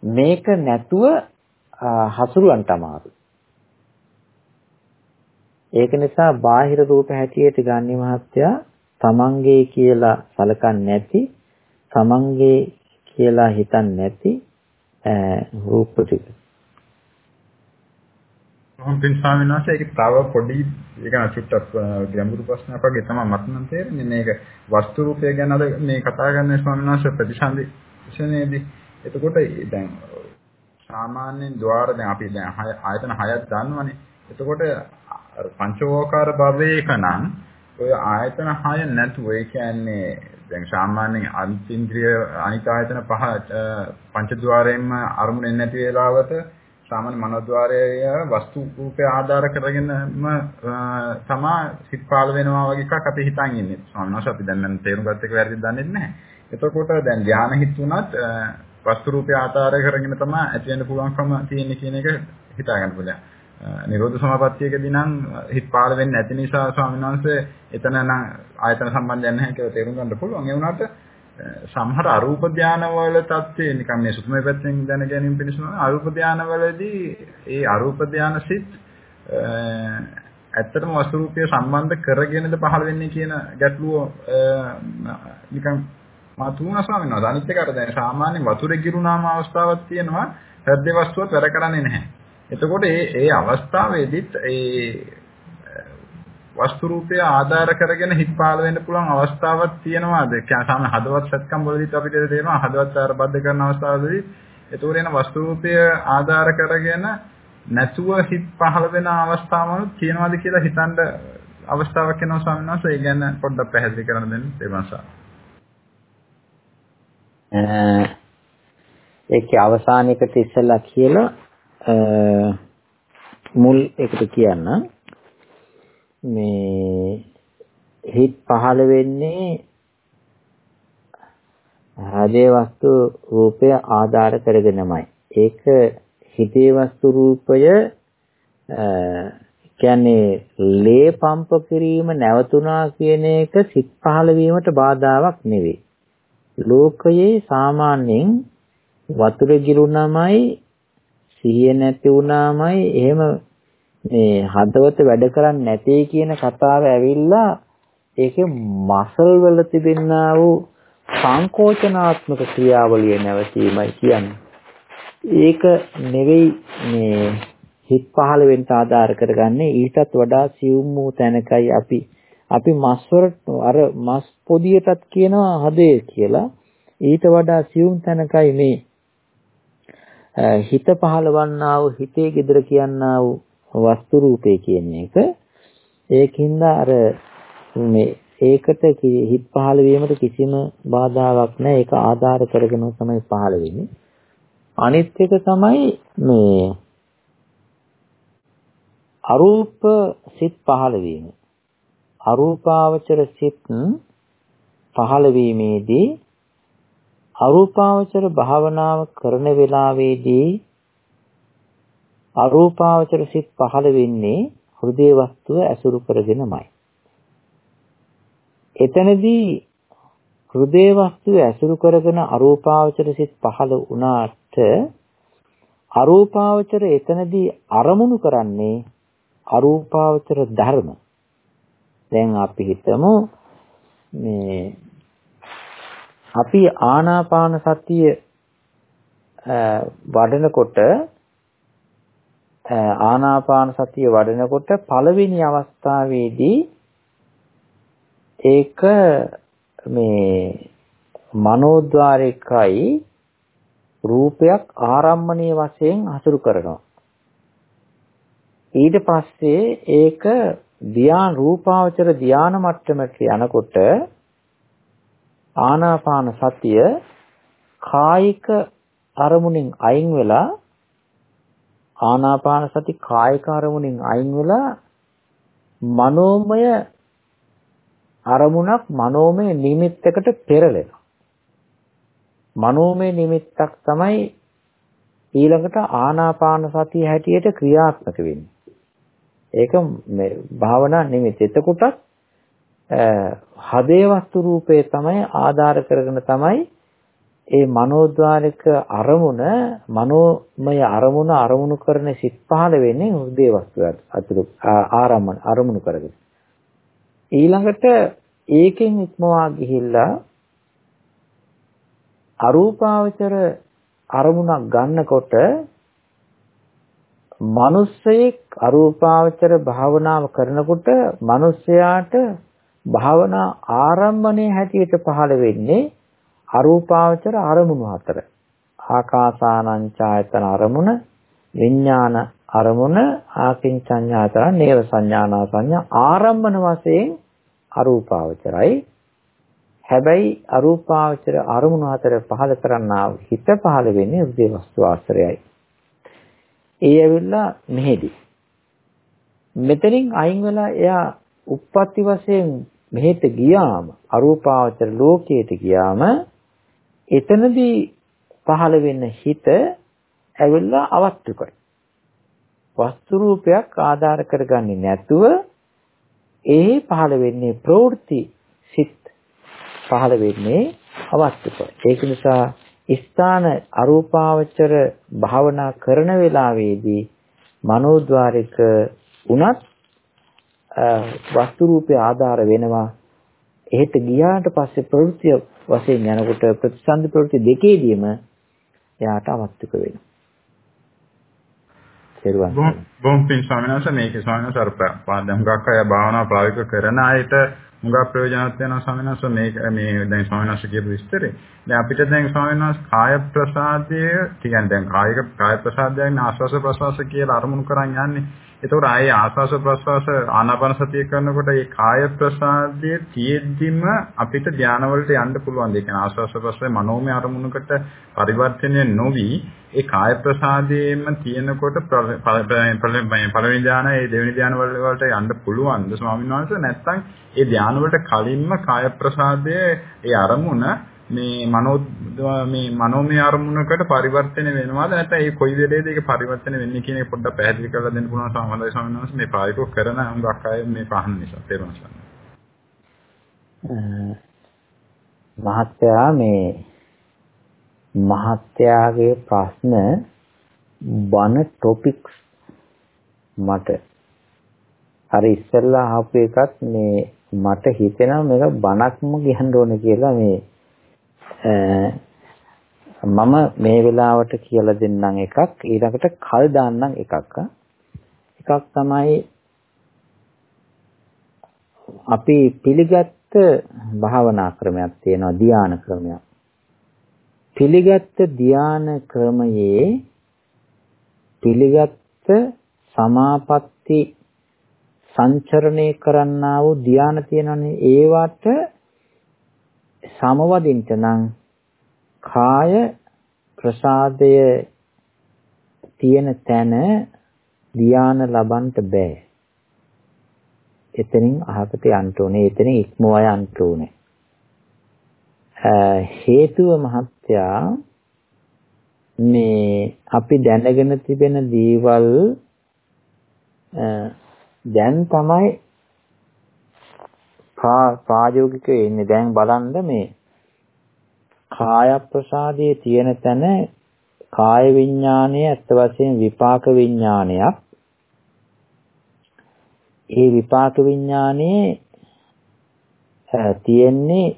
මේක නැතුව හසුරුවන්ට අමාරුයි. ඒක නිසා බාහිර රූප හැටියට ගන්නේ මහත්තයා තමන්ගේ කියලා සලකන්නේ නැති තමන්ගේ කියලා හිතන්නේ නැති රූප ටික. මම පින් ස්වාමීන් වහන්සේ ඒක තව පොඩි ඒක න චුට්ටක් ගැඹුරු ප්‍රශ්නයක් වගේ තමයි මට නම් තේරෙන්නේ. මේක වස්තු රූපය ගැන අද මේ කතා කරන්නේ ස්වාමීන් වහන්සේ ප්‍රතිසන්දි විශේෂණයේදී එතකොට දැන් සාමාන්‍යයෙන් ద్వාර දැන් අපි දැන් ආයතන හයක් දන්නවනේ. එතකොට පංචවෝකාර භවයක නම් ඔය ආයතන හය නැතුව ඒ කියන්නේ දැන් සාමාන්‍යයෙන් අන්තින්ද්‍රිය අනිත් ආයතන පහ පංචද්වාරයෙන්ම අරමුණෙන්නේ නැති වෙලාවට සාමාන්‍ය මනෝද්වාරයේ වස්තු රූපය ආධාර කරගෙනම තමා සිත් පාල වෙනවා වගේ එකක් අපි හිතන් ඉන්නේ. ස්වාමීන් වහන්සේ අපි දැන් නම් තේරුම් ගත්ත එක වැරදි දන්නේ නැහැ. එතකොට දැන් ධානය හිත උනත් වස්තු රූපය ආධාර කරගෙන තමයි ඇති වෙන්න පුළුවන්කම තියෙන්නේ කියන එක හිතා ගන්න පුළුවන්. නිරෝධ සමාපත්තියකදී නම් හිත පාල වෙන්නේ නැති නිසා ස්වාමීන් වහන්සේ එතන නම් ආයතන සම්බන්ධයක් නැහැ කියලා තේරුම් ගන්න පුළුවන්. ඒ වුණාට සමහර අරූප ධානවල தත්ත්වය නිකන් මේ සුතුමේ පැත්තෙන් දැන ගැනීම පිණිස අරූප ධානවලදී ඒ අරූප ධාන සිත් ඇත්තටම වස්තුරූපය සම්බන්ධ කරගෙනද පහළ වෙන්නේ කියන ගැටලුව නිකන් මාතුණා ස්වාමීන් වහන්සේ අනිත් එක අර දැන් සාමාන්‍ය වතුරේ ගිරුනාම අවස්ථාවක් තියෙනවා හෘද වස්තුවත් වැඩ කරන්නේ නැහැ. එතකොට ඒ ඒ අවස්ථාවේදීත් ඒ වස්තු රූපය ආධාර කරගෙන හිත පාල වෙන්න පුළුවන් අවස්ථාවක් තියෙනවාද? කියන්නේ සාමාන්‍ය හදවත් සත්කම් වලදීත් අපිට තේරෙනවා හදවත් ආරබද්ධ කරන අවස්ථාවලදී ඒතෝර එන වස්තු රූපය ආධාර කරගෙන නැතුව හිත පහළ වෙන අවස්ථාවල් තියෙනවාද කියලා හිතන්න අවස්ථාවක් වෙනවා ස්වාමීන් වහන්සේ. ඒ ගැන පොඩ්ඩක් පැහැදිලි කරන්න දෙන්න තේරුම්සා. ඒකේ අවසානයකට ඉස්සලා කියලා මුල් එකට කියන්න මේ හිත් පහළ වෙන්නේ හදේ වස්තු රූපය ආධාර කරගෙනමයි. ඒක හිතේ වස්තු රූපය කියන්නේ ලේ පම්ප කිරීම නැවතුණා කියන එක සිත් පහළ වීමට බාධාවක් නෙවෙයි. ලෝකයේ සාමාන්‍යයෙන් වතුර ගිරුණාමයි සිහිය නැති වුණාමයි එහෙම මේ හදවත වැඩ කරන්නේ නැtei කියන කතාව ඇවිල්ලා ඒකේ මසල් වල තිබෙනා වූ සංකෝචනාත්මක ක්‍රියාවලිය නැවතීමයි කියන්නේ. ඒක නෙවෙයි මේ හිත පහළ වෙන්න ආධාර කරගන්නේ ඊටත් වඩා සියුම් වූ තැනකයි අපි අපි මස් අර මස් පොදියටත් කියනවා හදේ කියලා ඊට වඩා සියුම් තැනකයි මේ හිත පහළවන්නා වූ හිතේ gedara කියන්නා වූ වස්තු රූපේ කියන එක. ඒකින්ද අර මේ ඒකට හිත් පහළ වීමට කිසිම බාධාවක් නැහැ. ඒක ආධාර කරගෙන තමයි පහළ වෙන්නේ. අනිත් එක තමයි මේ අරූප සිත් පහළ වීම. අරූපාවචර සිත් පහළ වීමේදී අරූපාවචර භාවනාව කරන වෙලාවේදී අරූපාවචර සිත් පහළ වෙන්නේ හෘදේ වස්තුව ඇසුරු කරගෙනමයි. එතනදී හෘදේ වස්තුව ඇසුරු කරගෙන අරූපාවචර සිත් පහළ වුණාට අරූපාවචර එතනදී අරමුණු කරන්නේ අරූපාවචර ධර්ම. දැන් අපි හිතමු මේ අපි ආනාපාන සතිය වඩනකොට ආනාපාන සතිය වඩනකොට පළවෙනි අවස්ථාවේදී ඒක මේ මනෝද්වාරයකයි රූපයක් ආරම්මණීය වශයෙන් හසුරු කරනවා. ඊට පස්සේ ඒක ධ්‍යාන රූපාවචර ධ්‍යාන මට්ටමට යනකොට ආනාපාන සතිය කායික අරමුණෙන් අයින් වෙලා ආනාපාන සති කායික අරමුණෙන් අයින් වෙලා මනෝමය අරමුණක් මනෝමය නිමිත්තකට පෙරලෙනවා. මනෝමය නිමිත්තක් තමයි ඊළඟට ආනාපාන සතිය හැටියට ක්‍රියාත්මක වෙන්නේ. ඒක මේ භාවනා නිමිත්ත. එතකොට හදේ වස්තු රූපේ තමයි ආධාර කරගෙන තමයි ඒ මනෝද්වාරික අරමුණ මනෝමය අරමුණ අරමුණු කරන සිත් පහළ වෙන්නේ හෘදේ වස්තුවට අතුරු ආරම්මන අරමුණු කරගෙන. ඊළඟට ඒකෙන් ඉක්මවා ගිහිල්ලා අරූපාවචර අරමුණක් ගන්නකොට මිනිස්සෙක් අරූපාවචර භාවනාව කරනකොට මිනිස්යාට භාවනා ආරම්භණයේ හැටියට පහළ වෙන්නේ අරූපාවචර අරමුණු හතර. ආකාසානං ඡායතන අරමුණ, විඥාන අරමුණ, ආකින්චඤ්ඤාතන, නේව සංඥානා සංඥා ආරම්භන වශයෙන් අරූපාවචරයි. හැබැයි අරූපාවචර අරමුණු හතර පහළ කරන්නා හිත පහළ වෙන්නේ උදේ වස්තු ආශ්‍රයයි. ඒ ඇවිල්ලා මෙහෙදි. මෙතනින් අයින් වෙලා එයා උප්පත්ති වශයෙන් මෙහෙට ගියාම අරූපාවචර ලෝකයට ගියාම එතනදී පහළ වෙන හිත ඇවිල්ලා අවස්තුකයි. වස්තු රූපයක් ආධාර කරගන්නේ නැතුව ඒ පහළ වෙන්නේ ප්‍රවෘත්ති සිත් පහළ වෙන්නේ අවස්තුකයි. ඒක නිසා ස්ථාන අරූපාවචර භාවනා කරන වෙලාවේදී මනෝද්වාරික උනත් වස්තු රූපේ ආධාර වෙනවා එහෙට ගියාට පස්සේ ප්‍රවෘත්ති වශයෙන් යනකොට ප්‍රතිසන්දි ප්‍රවෘත්ති දෙකේදීම එයාට අවස්තික වෙනවා. බොහොම බොහොම පින් ස්වාමීන් වහන්සේ මේකේ ස්වාමීන් වහන්සේ අර පාදම් ගක්ක අය භාවනා ප්‍රායෝගික කරන අයට මුගා ප්‍රයෝජනවත් වෙනවා ස්වාමීන් වහන්සේ මේක මේ දැන් ස්වාමීන් වහන්සේ කියපු විස්තරේ. දැන් අපිට දැන් ස්වාමීන් වහන්සේ කාය ප්‍රසාදය කියන්නේ දැන් කායික කාය ප්‍රසාදයෙන් ආස්වාස ප්‍රසවාස කියලා අරමුණු කරන් යන්නේ. එතකොට ආයේ ආස්වාස ප්‍රස්වාස ආනාපාන සතිය කරනකොට ඒ කාය ප්‍රසාදයේ තියෙද්දිම අපිට ධාන වලට යන්න පුළුවන්. ඒ කියන්නේ ආස්වාස ප්‍රස්වාසයේ මනෝමය අරමුණකට පරිවර්තනය නොවි ඒ කාය ප්‍රසාදයේම තියෙනකොට පළවෙනි ධාන ඒ දෙවෙනි ධාන වලට යන්න පුළුවන්ද ස්වාමීන් වහන්සේ නැත්නම් ඒ ධාන වලට කලින්ම කාය ප්‍රසාදයේ ඒ අරමුණ මේ මනෝ මේ මනෝමය අරමුණකට පරිවර්තන වෙනවාද? නැත්නම් ඒ කොයි වෙලේද ඒක පරිවර්තන වෙන්නේ කියන එක පොඩ්ඩක් පැහැදිලි කරලා දෙන්න පුළුවන් සමහරවල් ස්වාමීන් වහන්සේ. මේ ප්‍රායෝගිකව කරන හුඟක් අය මේ පහන් නිසා තේරුණා මහත්තයා මේ මහත්තයාගේ ප්‍රශ්න බන ටොපික්ස් මට. අර ඉස්සෙල්ලා ආපු එකත් මේ මට හිතෙනවා මේක බණක්ම කියන්න ඕනේ කියලා මේ මම මේ වෙලාවට කියලා දෙන්නම් එකක්. ඊළඟට කල් දාන්නම් එකක්. එකක් තමයි අපි පිළිගත්ත භාවනා ක්‍රමයක් තියෙනවා ධානා ක්‍රමයක්. පිළිගත්ත ධානා ක්‍රමයේ පිළිගත්ත සමාපatti සංචරණය කරන්නා වූ ධානා තියෙනනේ ඒවට සමවදින්ට නම් කාය ප්‍රසාදය තියෙන තැන ධාන ලබන්න බෑ. එතනින් අහකට යන්න ඕනේ. එතනින් ඉක්මවා යන්න ඕනේ. හේතුව මහත්යා මේ අපි දැනගෙන තිබෙන දේවල් දැන් තමයි ප්‍රායෝගිකව ඉන්නේ. දැන් බලන්න මේ කාය ප්‍රසාදයේ තියෙන තැන කාය විඥානය ඇත්ත වශයෙන් විපාක විඥානයක්. ඒ විපාක විඥානයේ තියෙන්නේ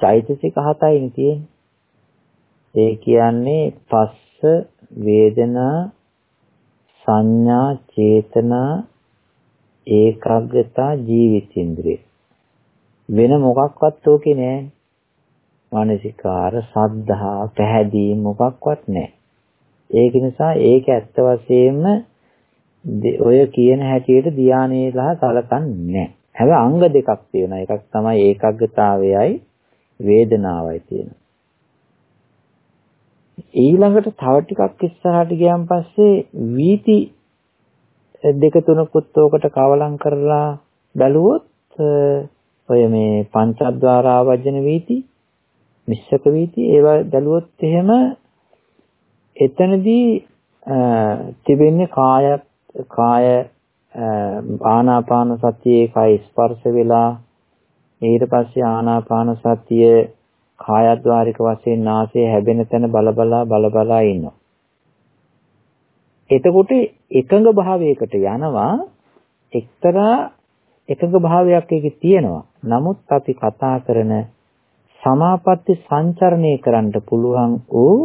චෛතසික හතයිනේ තියෙන්නේ. ඒ කියන්නේ පස්ස වේදනා සංඥා චේතනා ඒකාග්‍රතා ජීවිතේන්ද්‍රය. වෙන මොකක්වත් ඕකේ නෑ. මානසිකාර, සද්ධා, පැහැදීම් මොකක්වත් නෑ. ඒක නිසා ඒක ඇත්ත වශයෙන්ම ඔය කියන හැටියට ධානයේලා සලකන්නේ නෑ. හැබැයි අංග දෙකක් තියෙනවා. එකක් තමයි ඒකාග්‍රතාවයයි වේදනාවයි තියෙනවා. ඊළඟට තව ටිකක් ඉස්සරහට ගියන් පස්සේ වීති දෙක තුනකුත් ඕකට කවලම් කරලා බැලුවොත් ඔය මේ පංචද්වාරා වජන වීති මිශ්‍රක වීති ඒවා බැලුවොත් එහෙම එතනදී තිබෙන්නේ කාය කාය ආනාපාන සතියේ කය ස්පර්ශ වෙලා ඊට පස්සේ ආනාපාන සතිය කායද්්වාරික වශයෙන් නාසය හැබෙන තැන බලබලා බලබලා ඉන්නවා. එතකොට එකඟ භාවයකට යනවා එක්තරා එකඟ භාවයක් ඒකේ තියෙනවා. නමුත් අපි කතා කරන සමාපatti සංචරණය කරන්න පුළුවන් වූ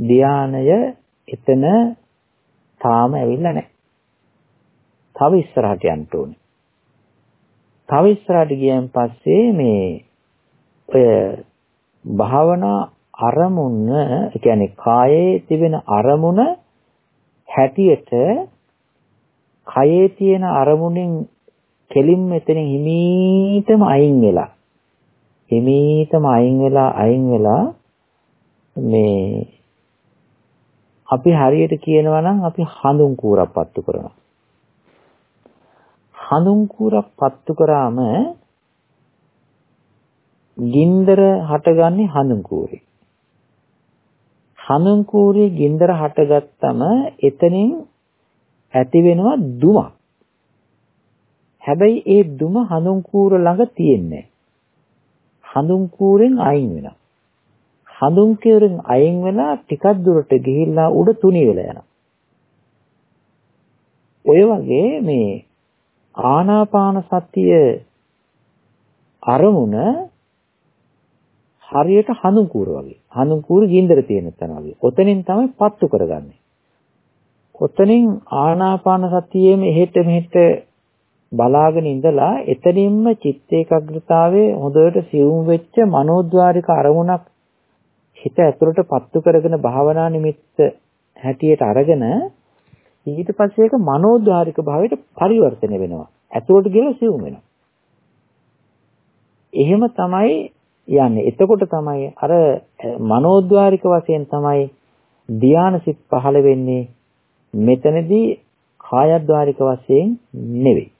ධානය එතන තාම ඇවිල්ලා නැහැ. තව ඉස්සරහට යන්න ඕනේ. තව ඉස්සරහට ගියන් පස්සේ මේ ඔය භාවනා අරමුණ, ඒ කියන්නේ කායේ තිබෙන අරමුණ හැටියට කයේ තියෙන අරමුණෙන් කෙලින්ම එතනින් හිමීටම අයින් වෙලා හිමීටම අයින් වෙලා අයින් වෙලා මේ අපි හරියට කියනවා නම් අපි හඳුන් කූරක් පත්තු කරනවා. හඳුන් කූරක් පත්තු කරාම ගින්දර හටගන්නේ හඳුන් කූරේ. හඳුන් කූරේ ගින්දර හටගත්තම එතනින් ඇති වෙනවා දුමක්. හැබැයි ඒ දුම හඳුන් කූර ළඟ තියෙන්නේ හඳුන් කූරෙන් අයින් වෙනවා. හඳුන් කූරෙන් අයින් වෙලා ටිකක් දුරට ගිහිල්ලා උඩ තුනි වෙලා යනවා. ඔය වගේ මේ ආනාපාන සතිය අරමුණ හරියට හඳුන් කූර වගේ. හඳුන් කූර ගින්දර තියෙන තැන වගේ. ඔතනින් තමයි පත්තු කරගන්නේ. ඔතනින් ආනාපාන සතියේම එහෙට මෙහෙට බලාගෙන ඉඳලා එතනින්ම චිත්ත ඒකාග්‍රතාවයේ හොඳට සියුම් වෙච්ච මනෝද්වාරික අරමුණක් හිත ඇතුළට පත්තු කරගෙන භාවනා නිමිත්ත හැටියට අරගෙන ඊට පස්සේ ඒක මනෝද්වාරික භාවයට පරිවර්තනය වෙනවා. ඇතුළට ගිහලා සියුම් වෙනවා. එහෙම තමයි යන්නේ. එතකොට තමයි අර මනෝද්වාරික වශයෙන් තමයි ධානසිත පහළ වෙන්නේ. මෙතනදී කායද්වාරික වශයෙන් නෙවෙයි.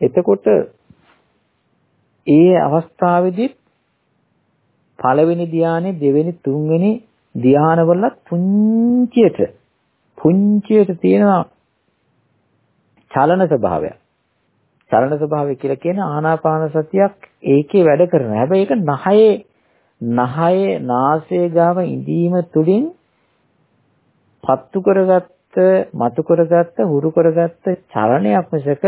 එතකොට ඒ අවස්ථාවේදී පළවෙනි ධානයේ දෙවෙනි තුන්වෙනි ධානවලත් පුංචියට පුංචියට තියෙන චලන ස්වභාවයක්. චලන ස්වභාවය කියලා කියන ආනාපාන සතියක් ඒකේ වැඩ කරනවා. හැබැයි ඒක නහයේ නහයේ නාසයේ ගාව ඉඳීම තුලින් පත්තු කරගත්ත, මතු කරගත්ත, හුරු කරගත්ත චලනයක් මිසක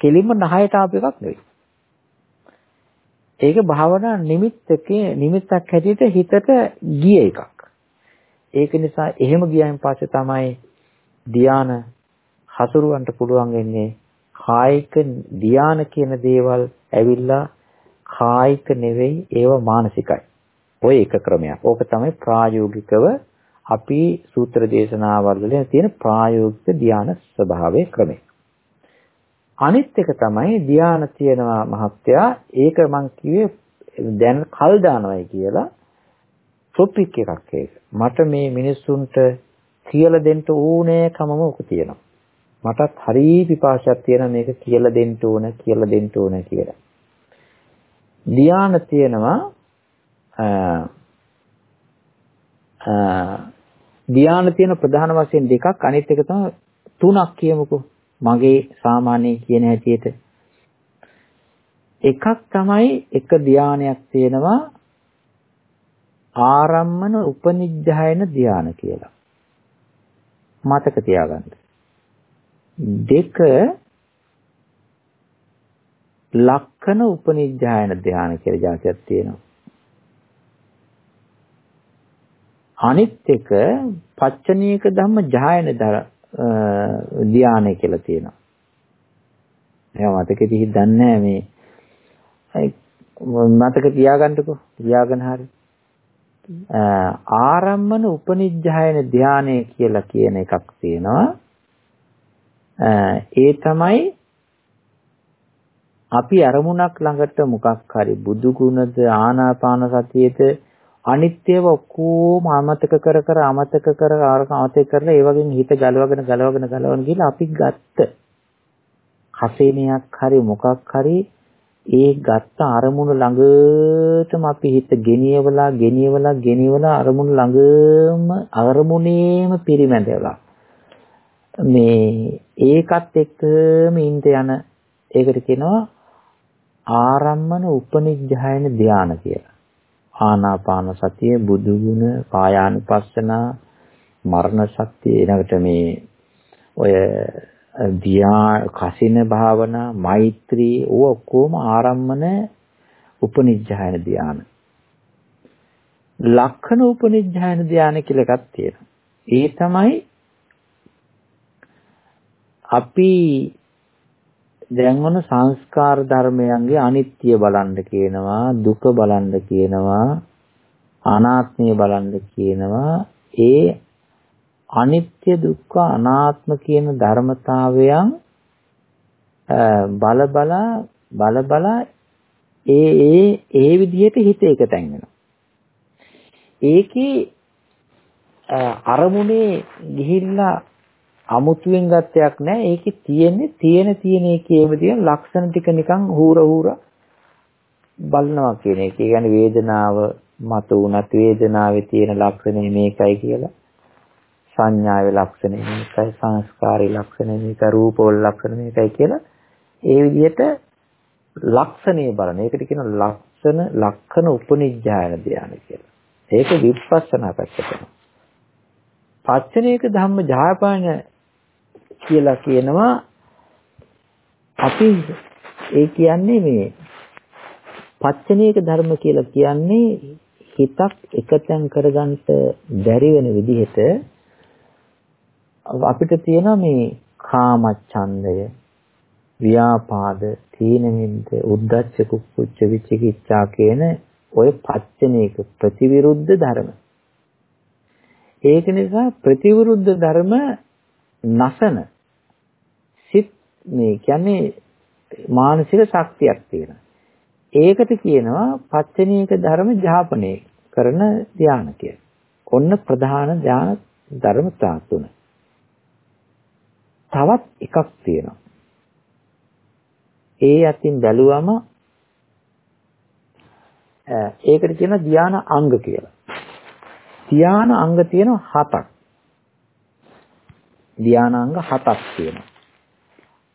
කෙලින්ම නහයට ආපු එකක් නෙවෙයි. ඒක භාවනා නිමිත්තකේ නිමිත්තක් හැටියට හිතට ගිය එකක්. ඒක නිසා එහෙම ගියන් පස්සේ තමයි ධාන හසුරුවන්ට පුළුවන් වෙන්නේ කායික ධාන කියන දේවල් ඇවිල්ලා කායික නෙවෙයි ඒව මානසිකයි. ඔය එක ක්‍රමයක්. ඕක තමයි ප්‍රායෝගිකව අපි සූත්‍ර දේශනාවල් වල තියෙන ප්‍රායෝගික ධාන ස්වභාවයේ ක්‍රමය. අනිත් එක තමයි ධාන තියෙනවා මහත්තයා ඒක මං කිව්වේ දැන් කල් දානවයි කියලා ටොපික් එකක් ඒක. මට මේ මිනිස්සුන්ට කියලා දෙන්න ඕනෑකමම උක තියෙනවා. මටත් හරි පිපාසයක් තියෙන මේක කියලා දෙන්න ඕන කියලා දෙන්න ඕන කියලා. ධාන තියෙනවා ධාන තියෙන ප්‍රධාන වශයෙන් දෙකක් අනිත් එක තමයි තුනක් කියමුකෝ. මගේ සාමාන්‍ය කියන හැටියට එකක් තමයි එක ධානයක් තියෙනවා ආරම්මන උපනිජ්ජායන ධාන කියලා. මතක තියාගන්න. දෙක ලක්කන උපනිජ්ජායන ධාන කියලා જાතියක් තියෙනවා. අනිත් එක පච්චනීයක ධම්ම ජායන ධානය කියලා තියෙනවා. එයා මතකෙදි දන්නේ මේ. මතක තියාගන්නකෝ. තියාගෙන හරි. ආරම්මන උපනිජ්ජායන ධානය කියලා කියන එකක් තියෙනවා. ඒ තමයි අපි අරමුණක් ළඟට මොකක් හරි බුදු ගුණද ආනාපාන සතියේද අනිත්‍යව ඔක්කොම අමතක කර කර අමතක කර අමතක කරලා ඒ වගේම හිත ගලවගෙන ගලවගෙන ගලවගෙන ගිහලා අපි ගත්ත හසේනයක් හරි මොකක් හරි ඒ ගත්ත අරමුණු ළඟටම අපි හිත ගෙනියවලා ගෙනියවලා ගෙනියවලා අරමුණු ළඟම අරමුණේම පිරිමැදලා මේ ඒකත් එක්කම ඉන්න යන ඒකට කියනවා ආරම්මන උපනිජ්ජායන ධාන කියලා. ආනාපාන සතිය බුදු ගුණ කායානුපස්සනා මරණ ශක්තිය ඊළඟට මේ ඔය ධ්‍යා කසින භාවනා මෛත්‍රී ඕ ඔක්කොම ආරම්මන උපනිජ්ජායන ධාන ලක්ෂණ උපනිජ්ජායන ධාන කියලා එකක් තියෙනවා. ඒ තමයි අපි දැන් ඔන්න සංස්කාර ධර්මයන්ගේ අනිත්‍ය බලන්න කියනවා දුක බලන්න කියනවා අනාත්මය බලන්න කියනවා. ඒ අනිත්‍ය දුක්ඛ අනාත්ම කියන ධර්මතාවයන් බල බල බල බල ඒ ඒ ඒ විදිහට හිත එකතෙන් වෙනවා. ඒකේ අරමුණේ ගිහිල්ලා අමුතුවෙන් ගත්තයක් නැහැ. ඒකේ තියෙන්නේ තියෙන තියෙන එකේම තියෙන ලක්ෂණ ටික නිකන් හූර හූර බලනවා කියන එක. ඒ කියන්නේ වේදනාව මත උනත් වේදනාවේ තියෙන ලක්ෂණය මේකයි කියලා. සංඥාවේ ලක්ෂණය මේකයි සංස්කාරයේ ලක්ෂණය මේකයි රූපවල ලක්ෂණ මේකයි කියලා ඒ විදිහට ලක්ෂණය බලන. ඒකට කියන ලක්ෂණ ලක්ෂණ උපනිඥායන ධානය කියලා. ඒක විපස්සනා පැත්තට. පච්චනේක ධම්ම ජායපාන කියලා කියනවා. අපි ඒ කියන්නේ මේ පච්චනේක ධර්ම කියලා කියන්නේ හිතක් එකතෙන් කරගන්න බැරි වෙන විදිහට අපිට තියෙන මේ කාමච්ඡන්දය ව්‍යාපාද තීන මිද්ද උද්ධච්ච කුක්කුච්ච විචිකිච්ඡා කියන ඔය පච්චනේක ප්‍රතිවිරුද්ධ ධර්ම. ඒක නිසා ප්‍රතිවිරුද්ධ ධර්ම නසන සිත් මේ කියන්නේ මානසික ශක්තියක් තියෙනවා. ඒකට කියනවා පච්චනීක ධර්ම ජාපනය කරන ධානය කියලා. ඔන්න ප්‍රධාන ධාන ධර්මතා තුන. තවත් එකක් තියෙනවා. ඒ අතින් බැලුවම ඒකට කියන ධාන අංග කියලා. ධාන අංග තියෙනවා හතක්. ධානාංග හතක් තියෙනවා.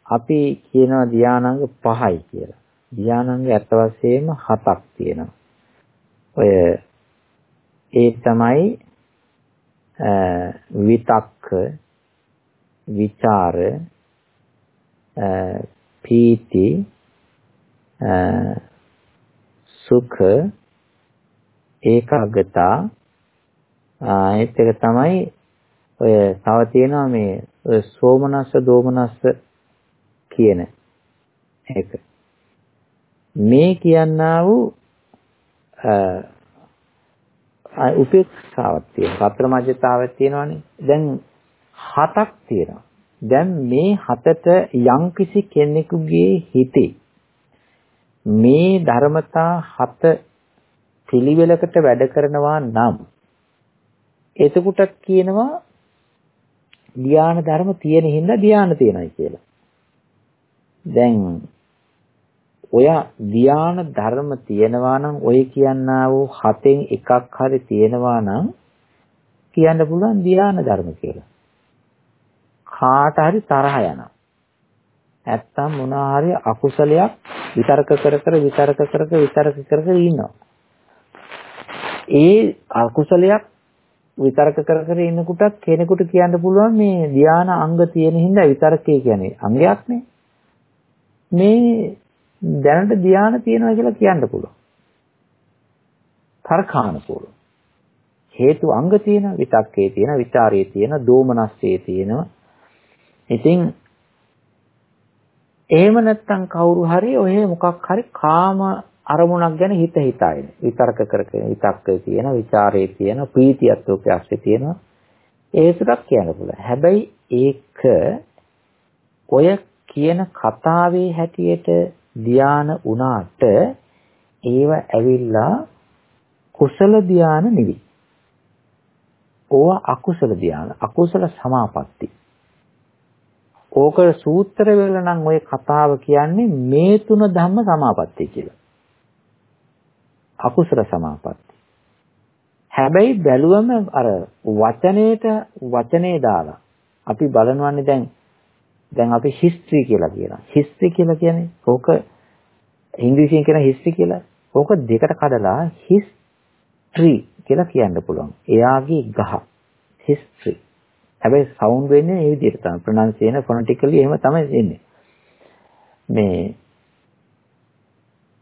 අපි කියනවා ධානාංග පහයි කියලා. ධානාංග ඇත්ත වශයෙන්ම හතක් තියෙනවා. ඔය ඒ තමයි විතක්ක විචාර පීති සුඛ ඒකාගතා ඒත් එක තමයි ඔය තව තියෙනවා මේ ඔය සෝමනස්ස දෝමනස්ස කියන එක. මේ කියන්නා වූ උපේක්ෂාවක් තියෙනවා. සතර මජ්ජතාවක් තියෙනවානේ. දැන් හතක් තියෙනවා. දැන් මේ හතට යම්කිසි කෙනෙකුගේ හිතේ මේ ධර්මතා හත පිළිවෙලකට වැඩ කරනවා නම් එතකොට කියනවා ධ්‍යාන ධර්ම තියෙන හින්දා ධ්‍යාන තියෙනයි කියලා. දැන් ඔය ධ්‍යාන ධර්ම තියෙනවා නම් ඔය කියන්නා වූ හතෙන් එකක් හරි තියෙනවා නම් කියන්න පුළුවන් ධ්‍යාන ධර්ම කියලා. කාට හරි තරහ යනවා. නැත්තම් මොනවා හරි අකුසලයක් විතර්ක කර කර විතර්ක කර කර විතර්ක කර කර ඉන්නවා. ඒ අකුසලයක් විතර්ක කර කර ඉන්නකොට කෙනෙකුට කියන්න පුළුවන් මේ ධාන අංග තියෙන හින්දා විතර්කය කියන්නේ අංගයක් නේ. මේ දැනට ධාන තියෙනවා කියලා කියන්න පුළුවන්. තර්කාන පුළුවන්. හේතු අංග තියෙන විතක්කේ තියෙන විචාරයේ තියෙන දෝමනස්සේ තියෙනවා. ඉතින් එහෙම නැත්තම් කවුරු හරි ඔය මොකක් හරි කාම අරමුණක් ගැන හිත හිතා ඉන්නේ. විතර්ක කරගෙන විතක්කේ තියෙන, ਵਿਚාරයේ තියෙන, ප්‍රීතියත් උපයස්සේ තියෙන ඒ විතරක් කියන්න පුළුවන්. හැබැයි ඒක ඔය කියන කතාවේ හැටියට ධාන උනාට ඒව ඇවිල්ලා කුසල ධාන නෙවි. ඕවා අකුසල ධාන, අකුසල සමාපatti. ඕක සූත්‍ර වල නම් ওই කතාව කියන්නේ මේ තුන ධම්ම සමාපatti කියලා. අකුසල සමාපatti. හැබැයි බැලුවම අර වචනේට වචනේ දාලා අපි බලනවානේ දැන් දැන් අපි හිස්ටරි කියලා කියනවා. හිස්ටරි කියලා කියන්නේ ඕක ඉංග්‍රීසියෙන් කියන හිස්ටරි කියලා. ඕක දෙකට කඩලා හිස්ටරි කියලා කියන්න පුළුවන්. එයාගේ ගහ හිස්ටරි. හැබැයි සවුන්ඩ් වෙන්නේ මේ විදිහට තමයි. ප්‍රොනන්සියේෂන් ෆොනටිකලි එහෙම තමයි එන්නේ. මේ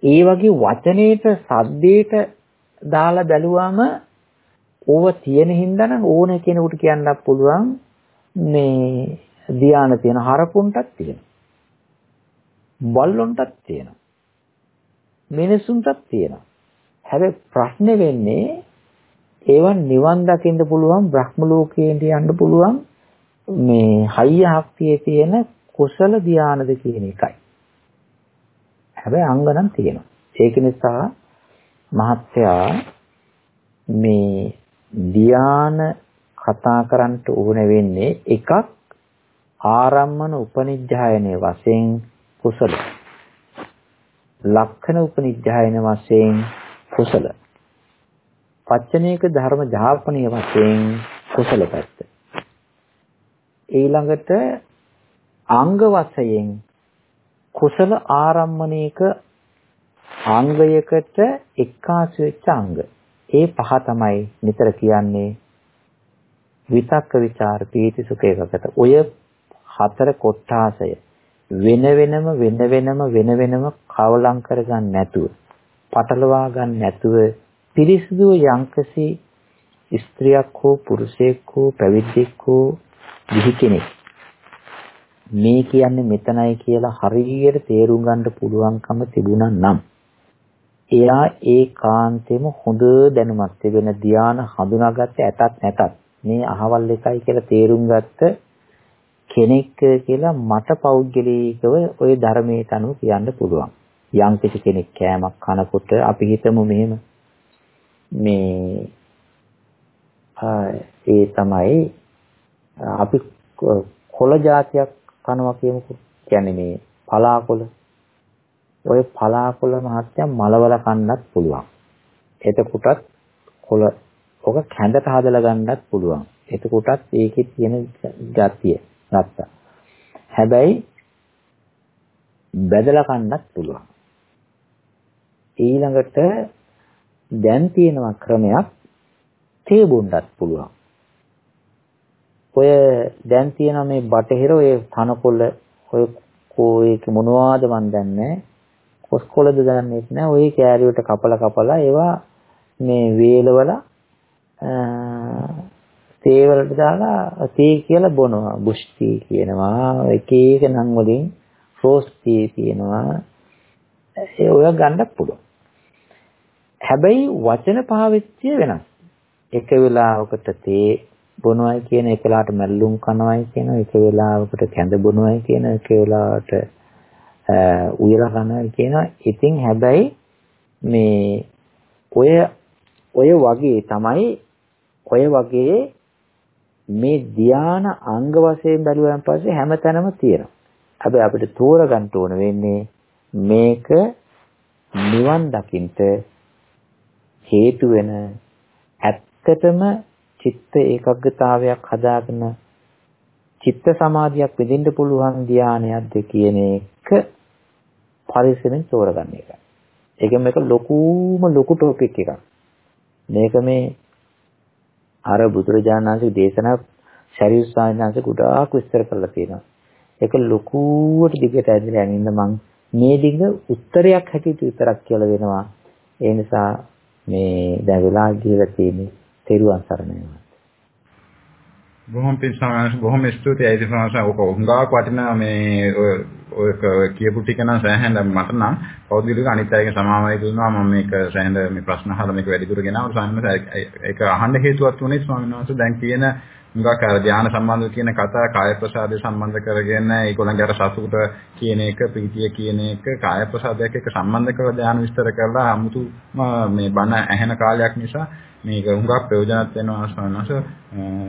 ඒ වගේ වචනේට සද්දේට දාලා බැලුවම ඕව තියෙන හින්දා නම් ඕන කෙනෙකුට කියන්නත් පුළුවන් මේ ධානය තියෙන හරකුන්ටත් තියෙනවා. බල්ලොන්ටත් තියෙනවා. මිනිසුන්ටත් තියෙනවා. හැබැයි ප්‍රශ්නේ වෙන්නේ ඒවන් නිවන් දකින්න පුළුවන් බ්‍රහ්ම ලෝකයට යන්න පුළුවන් මේ හයිය හක්තියේ තියෙන කුසල ධානයද කියන එකයි. හැබැයි අංග නම් තියෙනවා. ඒක නිසා මහත්යා මේ ධාන කතා කරන්න ඕන වෙන්නේ එකක් ආරම්මන උපනිජ්ජායනයේ වශයෙන් කුසල. ලක්ෂණ උපනිජ්ජායන වශයෙන් කුසල. පච්චනේක ධර්ම ජාපනීය වශයෙන් කුසල පැත්ත. ඊළඟට අංග වශයෙන් කුසල ආරම්මණයක අංගයකට එක්කාසු වෙච්ච අංග. ඒ පහ තමයි නිතර කියන්නේ විතක්ක ਵਿਚාර පීති සුඛ ඒකගත. ඔය හතර කොටාසය වෙන වෙනම වෙන වෙනම වෙන වෙනම කවලම් කරගන්න නැතුව පටලවා ගන්න නැතුව පිරිසිදු යම්කසි ස්ත්‍රියක් හෝ පුරුෂයෙක් හෝ පැවිද්දෙක් හෝ ගිහි කෙනෙක් මේ කියන්නේ මෙතනයි කියලා හරියට තේරුම් ගන්න පුළුවන්කම තිබුණා නම් එයා ඒ කාන්තේම හොඳ දැනුමක් තිබෙන ධාන හඳුනාගත්ත ඇතත් නැතත් මේ අහවල් එකයි කියලා තේරුම් ගත්ත කෙනෙක් කියලා මට පෞද්ගලිකව ওই ධර්මයේ තනුව කියන්න පුළුවන්. යම් කිසි කෙනෙක් කෑමක් කනකොට අපි හිතමු මෙහෙම. මේ ඒ තමයි අපි කොළ జాතියක් කනවා කියමුකෝ. කියන්නේ මේ පලාකොළ ඔය පලාකොළ මහත්ය මලවල කන්නත් පුළුවන්. එතකොටත් කොළ ඔක කැඳට හදලා ගන්නත් පුළුවන්. එතකොටත් ඒකේ තියෙන ගතිය ගත්තා. හැබැයි බෙදලා කන්නත් පුළුවන්. ඊළඟට දැන් තියෙනවා ක්‍රමයක් තේ බොන්නත් පුළුවන්. ඔය දැන් තියෙන මේ බටහිර ඔය තනකොළ ඔය කෝයක මොනවාද මන් දන්නේ කොස්කොලද දන්නේ නැහැ. ওই කෑලි වලට කපලා කපලා ඒවා මේ වේලවල තේ වලට දාලා තේ කියලා බොනවා. බුෂ් තී කියනවා. එක එක නම් වලින් රෝස් තී කියනවා. ඒ ඔය ගන්න පුළුවන්. හැබැයි වචන පාවිච්චිය වෙනස්. එක වෙලාවකට තේ බොනවයි කියන එක වෙලාවට මැල්ලුම් කනවයි කියන එක වෙලාවකට කැඳ බොනවයි කියන එක වෙලාවට උයලා කනවා කියනවා. ඉතින් හැබැයි මේ ඔය ඔය වගේ තමයි ඔය වගේ මේ ධාන අංග වශයෙන් බැලුවාන් පස්සේ හැමතැනම තියෙනවා. හැබැයි අපිට තෝරගන්න ඕන වෙන්නේ මේක නිවන් දකින්ට හේතු වෙන ඇත්තටම චිත්ත ඒකාග්‍රතාවයක් හදාගෙන චිත්ත සමාධියක් විඳින්න පුළුවන් ධානයක්ද කියන එක පරිස්සමෙන් තෝරගන්න එකයි. ඒක මේක ලොකුම ලොකු ටොපික් එකක්. මේක මේ අර බුදුරජාණන් වහන්සේ දේශනා ශරීර සායනාංශ ගොඩාක් විස්තර කරලා තියෙනවා. ඒක ලොකුවට දිගට ඇදලා යනින්න මං මේ දිග උත්තරයක් හැටියට විතරක් කියලා දෙනවා. ඒ නිසා මේ දැන් වෙලා ගිහලා තියෙන්නේ තෙරුවන් සරණයි. බොහොම පිං සමාන බොහොම ස්තුතියි ඒදි සමාන ඔක උංගාවක් වටිනා මේ ඔය කියපු ටික නම් සෑහෙන මට නම් පෞද්ගලික අනිත් අයගේ සමාවයි දුන්නා මම මේක සෑහෙන මේ ප්‍රශ්න අහලා මේක වැඩිදුර ගෙනාවා සාමාන්‍යයෙන් ඒක අහන්න හේතුවක් වුණේ ස්වාමීන් වහන්සේ දැන් කියන උංගාක අර ධානය සම්බන්ධව කියන කතා කාය ප්‍රසාදය සම්බන්ධ කරගෙන ඒගොල්ලන්ගේ අර සතුට කියන එක ප්‍රීතිය කියන එක කාය ප්‍රසාදයක් එක්ක සම්බන්ධ කරලා ධානය විස්තර කරලා 아무තු මේ බණ ඇහෙන කාලයක් නිසා මේක හුඟක් ප්‍රයෝජනවත් වෙනවා සමනස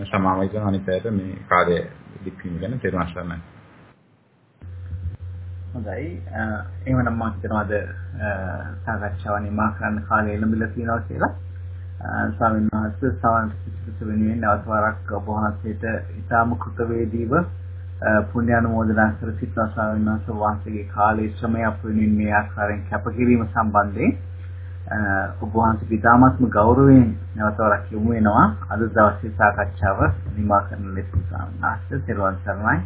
සමාවයි කරන අනිත් පැයට මේ කාර්ය දික්වීම ගැන තේරුම් ගන්න. හොඳයි. එහෙමනම් මම හිතනවා අද සාකච්ඡාව නිමා කරන්න කාලය ලැබිලා තියෙනවා කියලා. ස්වාමීන් වහන්සේ සවන් සිසුස වෙනුවෙන් නැවත වරක් ඔබ වහන්සේට ඉතාම කෘතවේදීව පුණ්‍ය අනුමෝදනා කර සිටලා ස්වාමීන් වහන්සේ වාසයේ කාලයේ ශ්‍රමය අප වෙනුවෙන් මේ ආකාරයෙන් කැපකිරීම සම්බන්ධයෙන් ඔබ වහන්සේ ඉතාමත්ම ගෞරවයෙන් නැවත වරක් යොමු වෙනවා අද දවසේ සාකච්ඡාව නිමා කරන ලෙස සාමාන්‍යයෙන් තෙරුවන් සරණයි.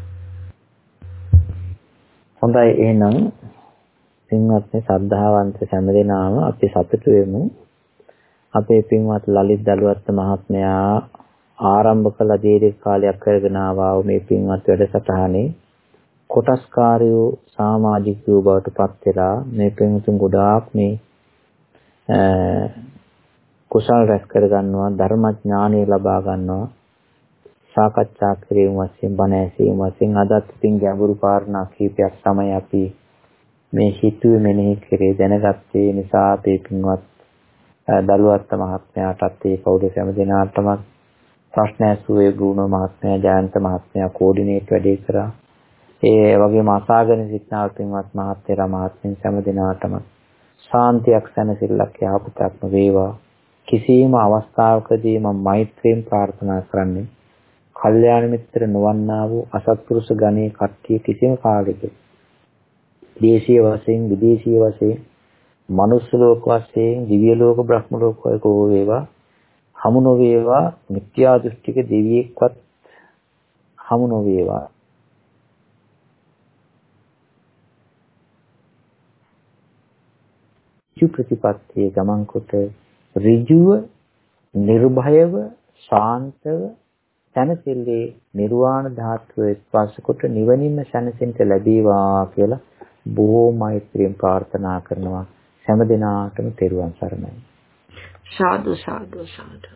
හොඳයි එහෙනම් පින්වත්නි ශ්‍රද්ධාවන්ත සෑම අපි සතුටු වෙමු. අපේ පින්වත් ලලිත් දලුවත් මහත්මයා ආරම්භ කළ දීර්ඝ කාලයක් කරගෙන ආවා මේ පින්වත් වැඩසටහනේ. කොටස්කාරයෝ සමාජිකයෝ බවට පත් වෙලා මේ පින්තුන් ගොඩාක් මේ කුසල් රැස් කර ගන්නවා ධර්මඥානය ලබා ගන්නවා. සාකච්ඡා කිරීම වශයෙන් බණ ඇසීම වශයෙන් අදත් ඉතින් ගැඹුරු කාරණා කීපයක් තමයි අපි මේ හිතුවේ මෙනෙහි කරේ දැනගත්තේ. නිසා අපේ පින්වත් දලුවත් මහත්මයාටත් ඒ පෞඩ සෑම දිනාටම ප්‍රශ්න ඇසුවේ ගුණ මහත්මයා ජයන්ත මහත්මයා කෝඩිනේට් වැඩේ කරා. ඒ වගේම අසාගෙන සිටනා පින්වත් මහත්මයා මහත්මින් සෑම දිනාටම ශාන්තියක් සැනසෙල්ලක් යහපතක්ම වේවා. කිසියම් අවස්ථාවකදී මම මෛත්‍රියෙන් ප්‍රාර්ථනා කරන්නේ කල්යාණ මිත්‍ර නොවන්නා වූ අසත්පුරුෂ ගණේ කට්ටිය කිසිම කාලෙක දේශීය වශයෙන් විදේශීය වශයෙන් මනුස්ස ලෝක වශයෙන් දිව්‍ය ලෝක බ්‍රහ්ම ලෝක වගේ වේවා හමු නොවේවා මිත්‍යා දෘෂ්ටික දෙවියෙක්වත් හමු නොවේවා. ඍජු ප්‍රතිපත්තියේ ගමන් කොට ඍජුව නිර්භයව ශාන්තව සැනසෙල්ලේ නිර්වාණ ධාතුව ස්පර්ශ කොට නිවනින්ම සැනසෙන්න ලැබේවා කියලා බොහෝ මෛත්‍රියෙන් ප්‍රාර්ථනා කරනවා. හැම දිනාටම තෙරුවන් සරණයි. සාදු සාදු සාදු.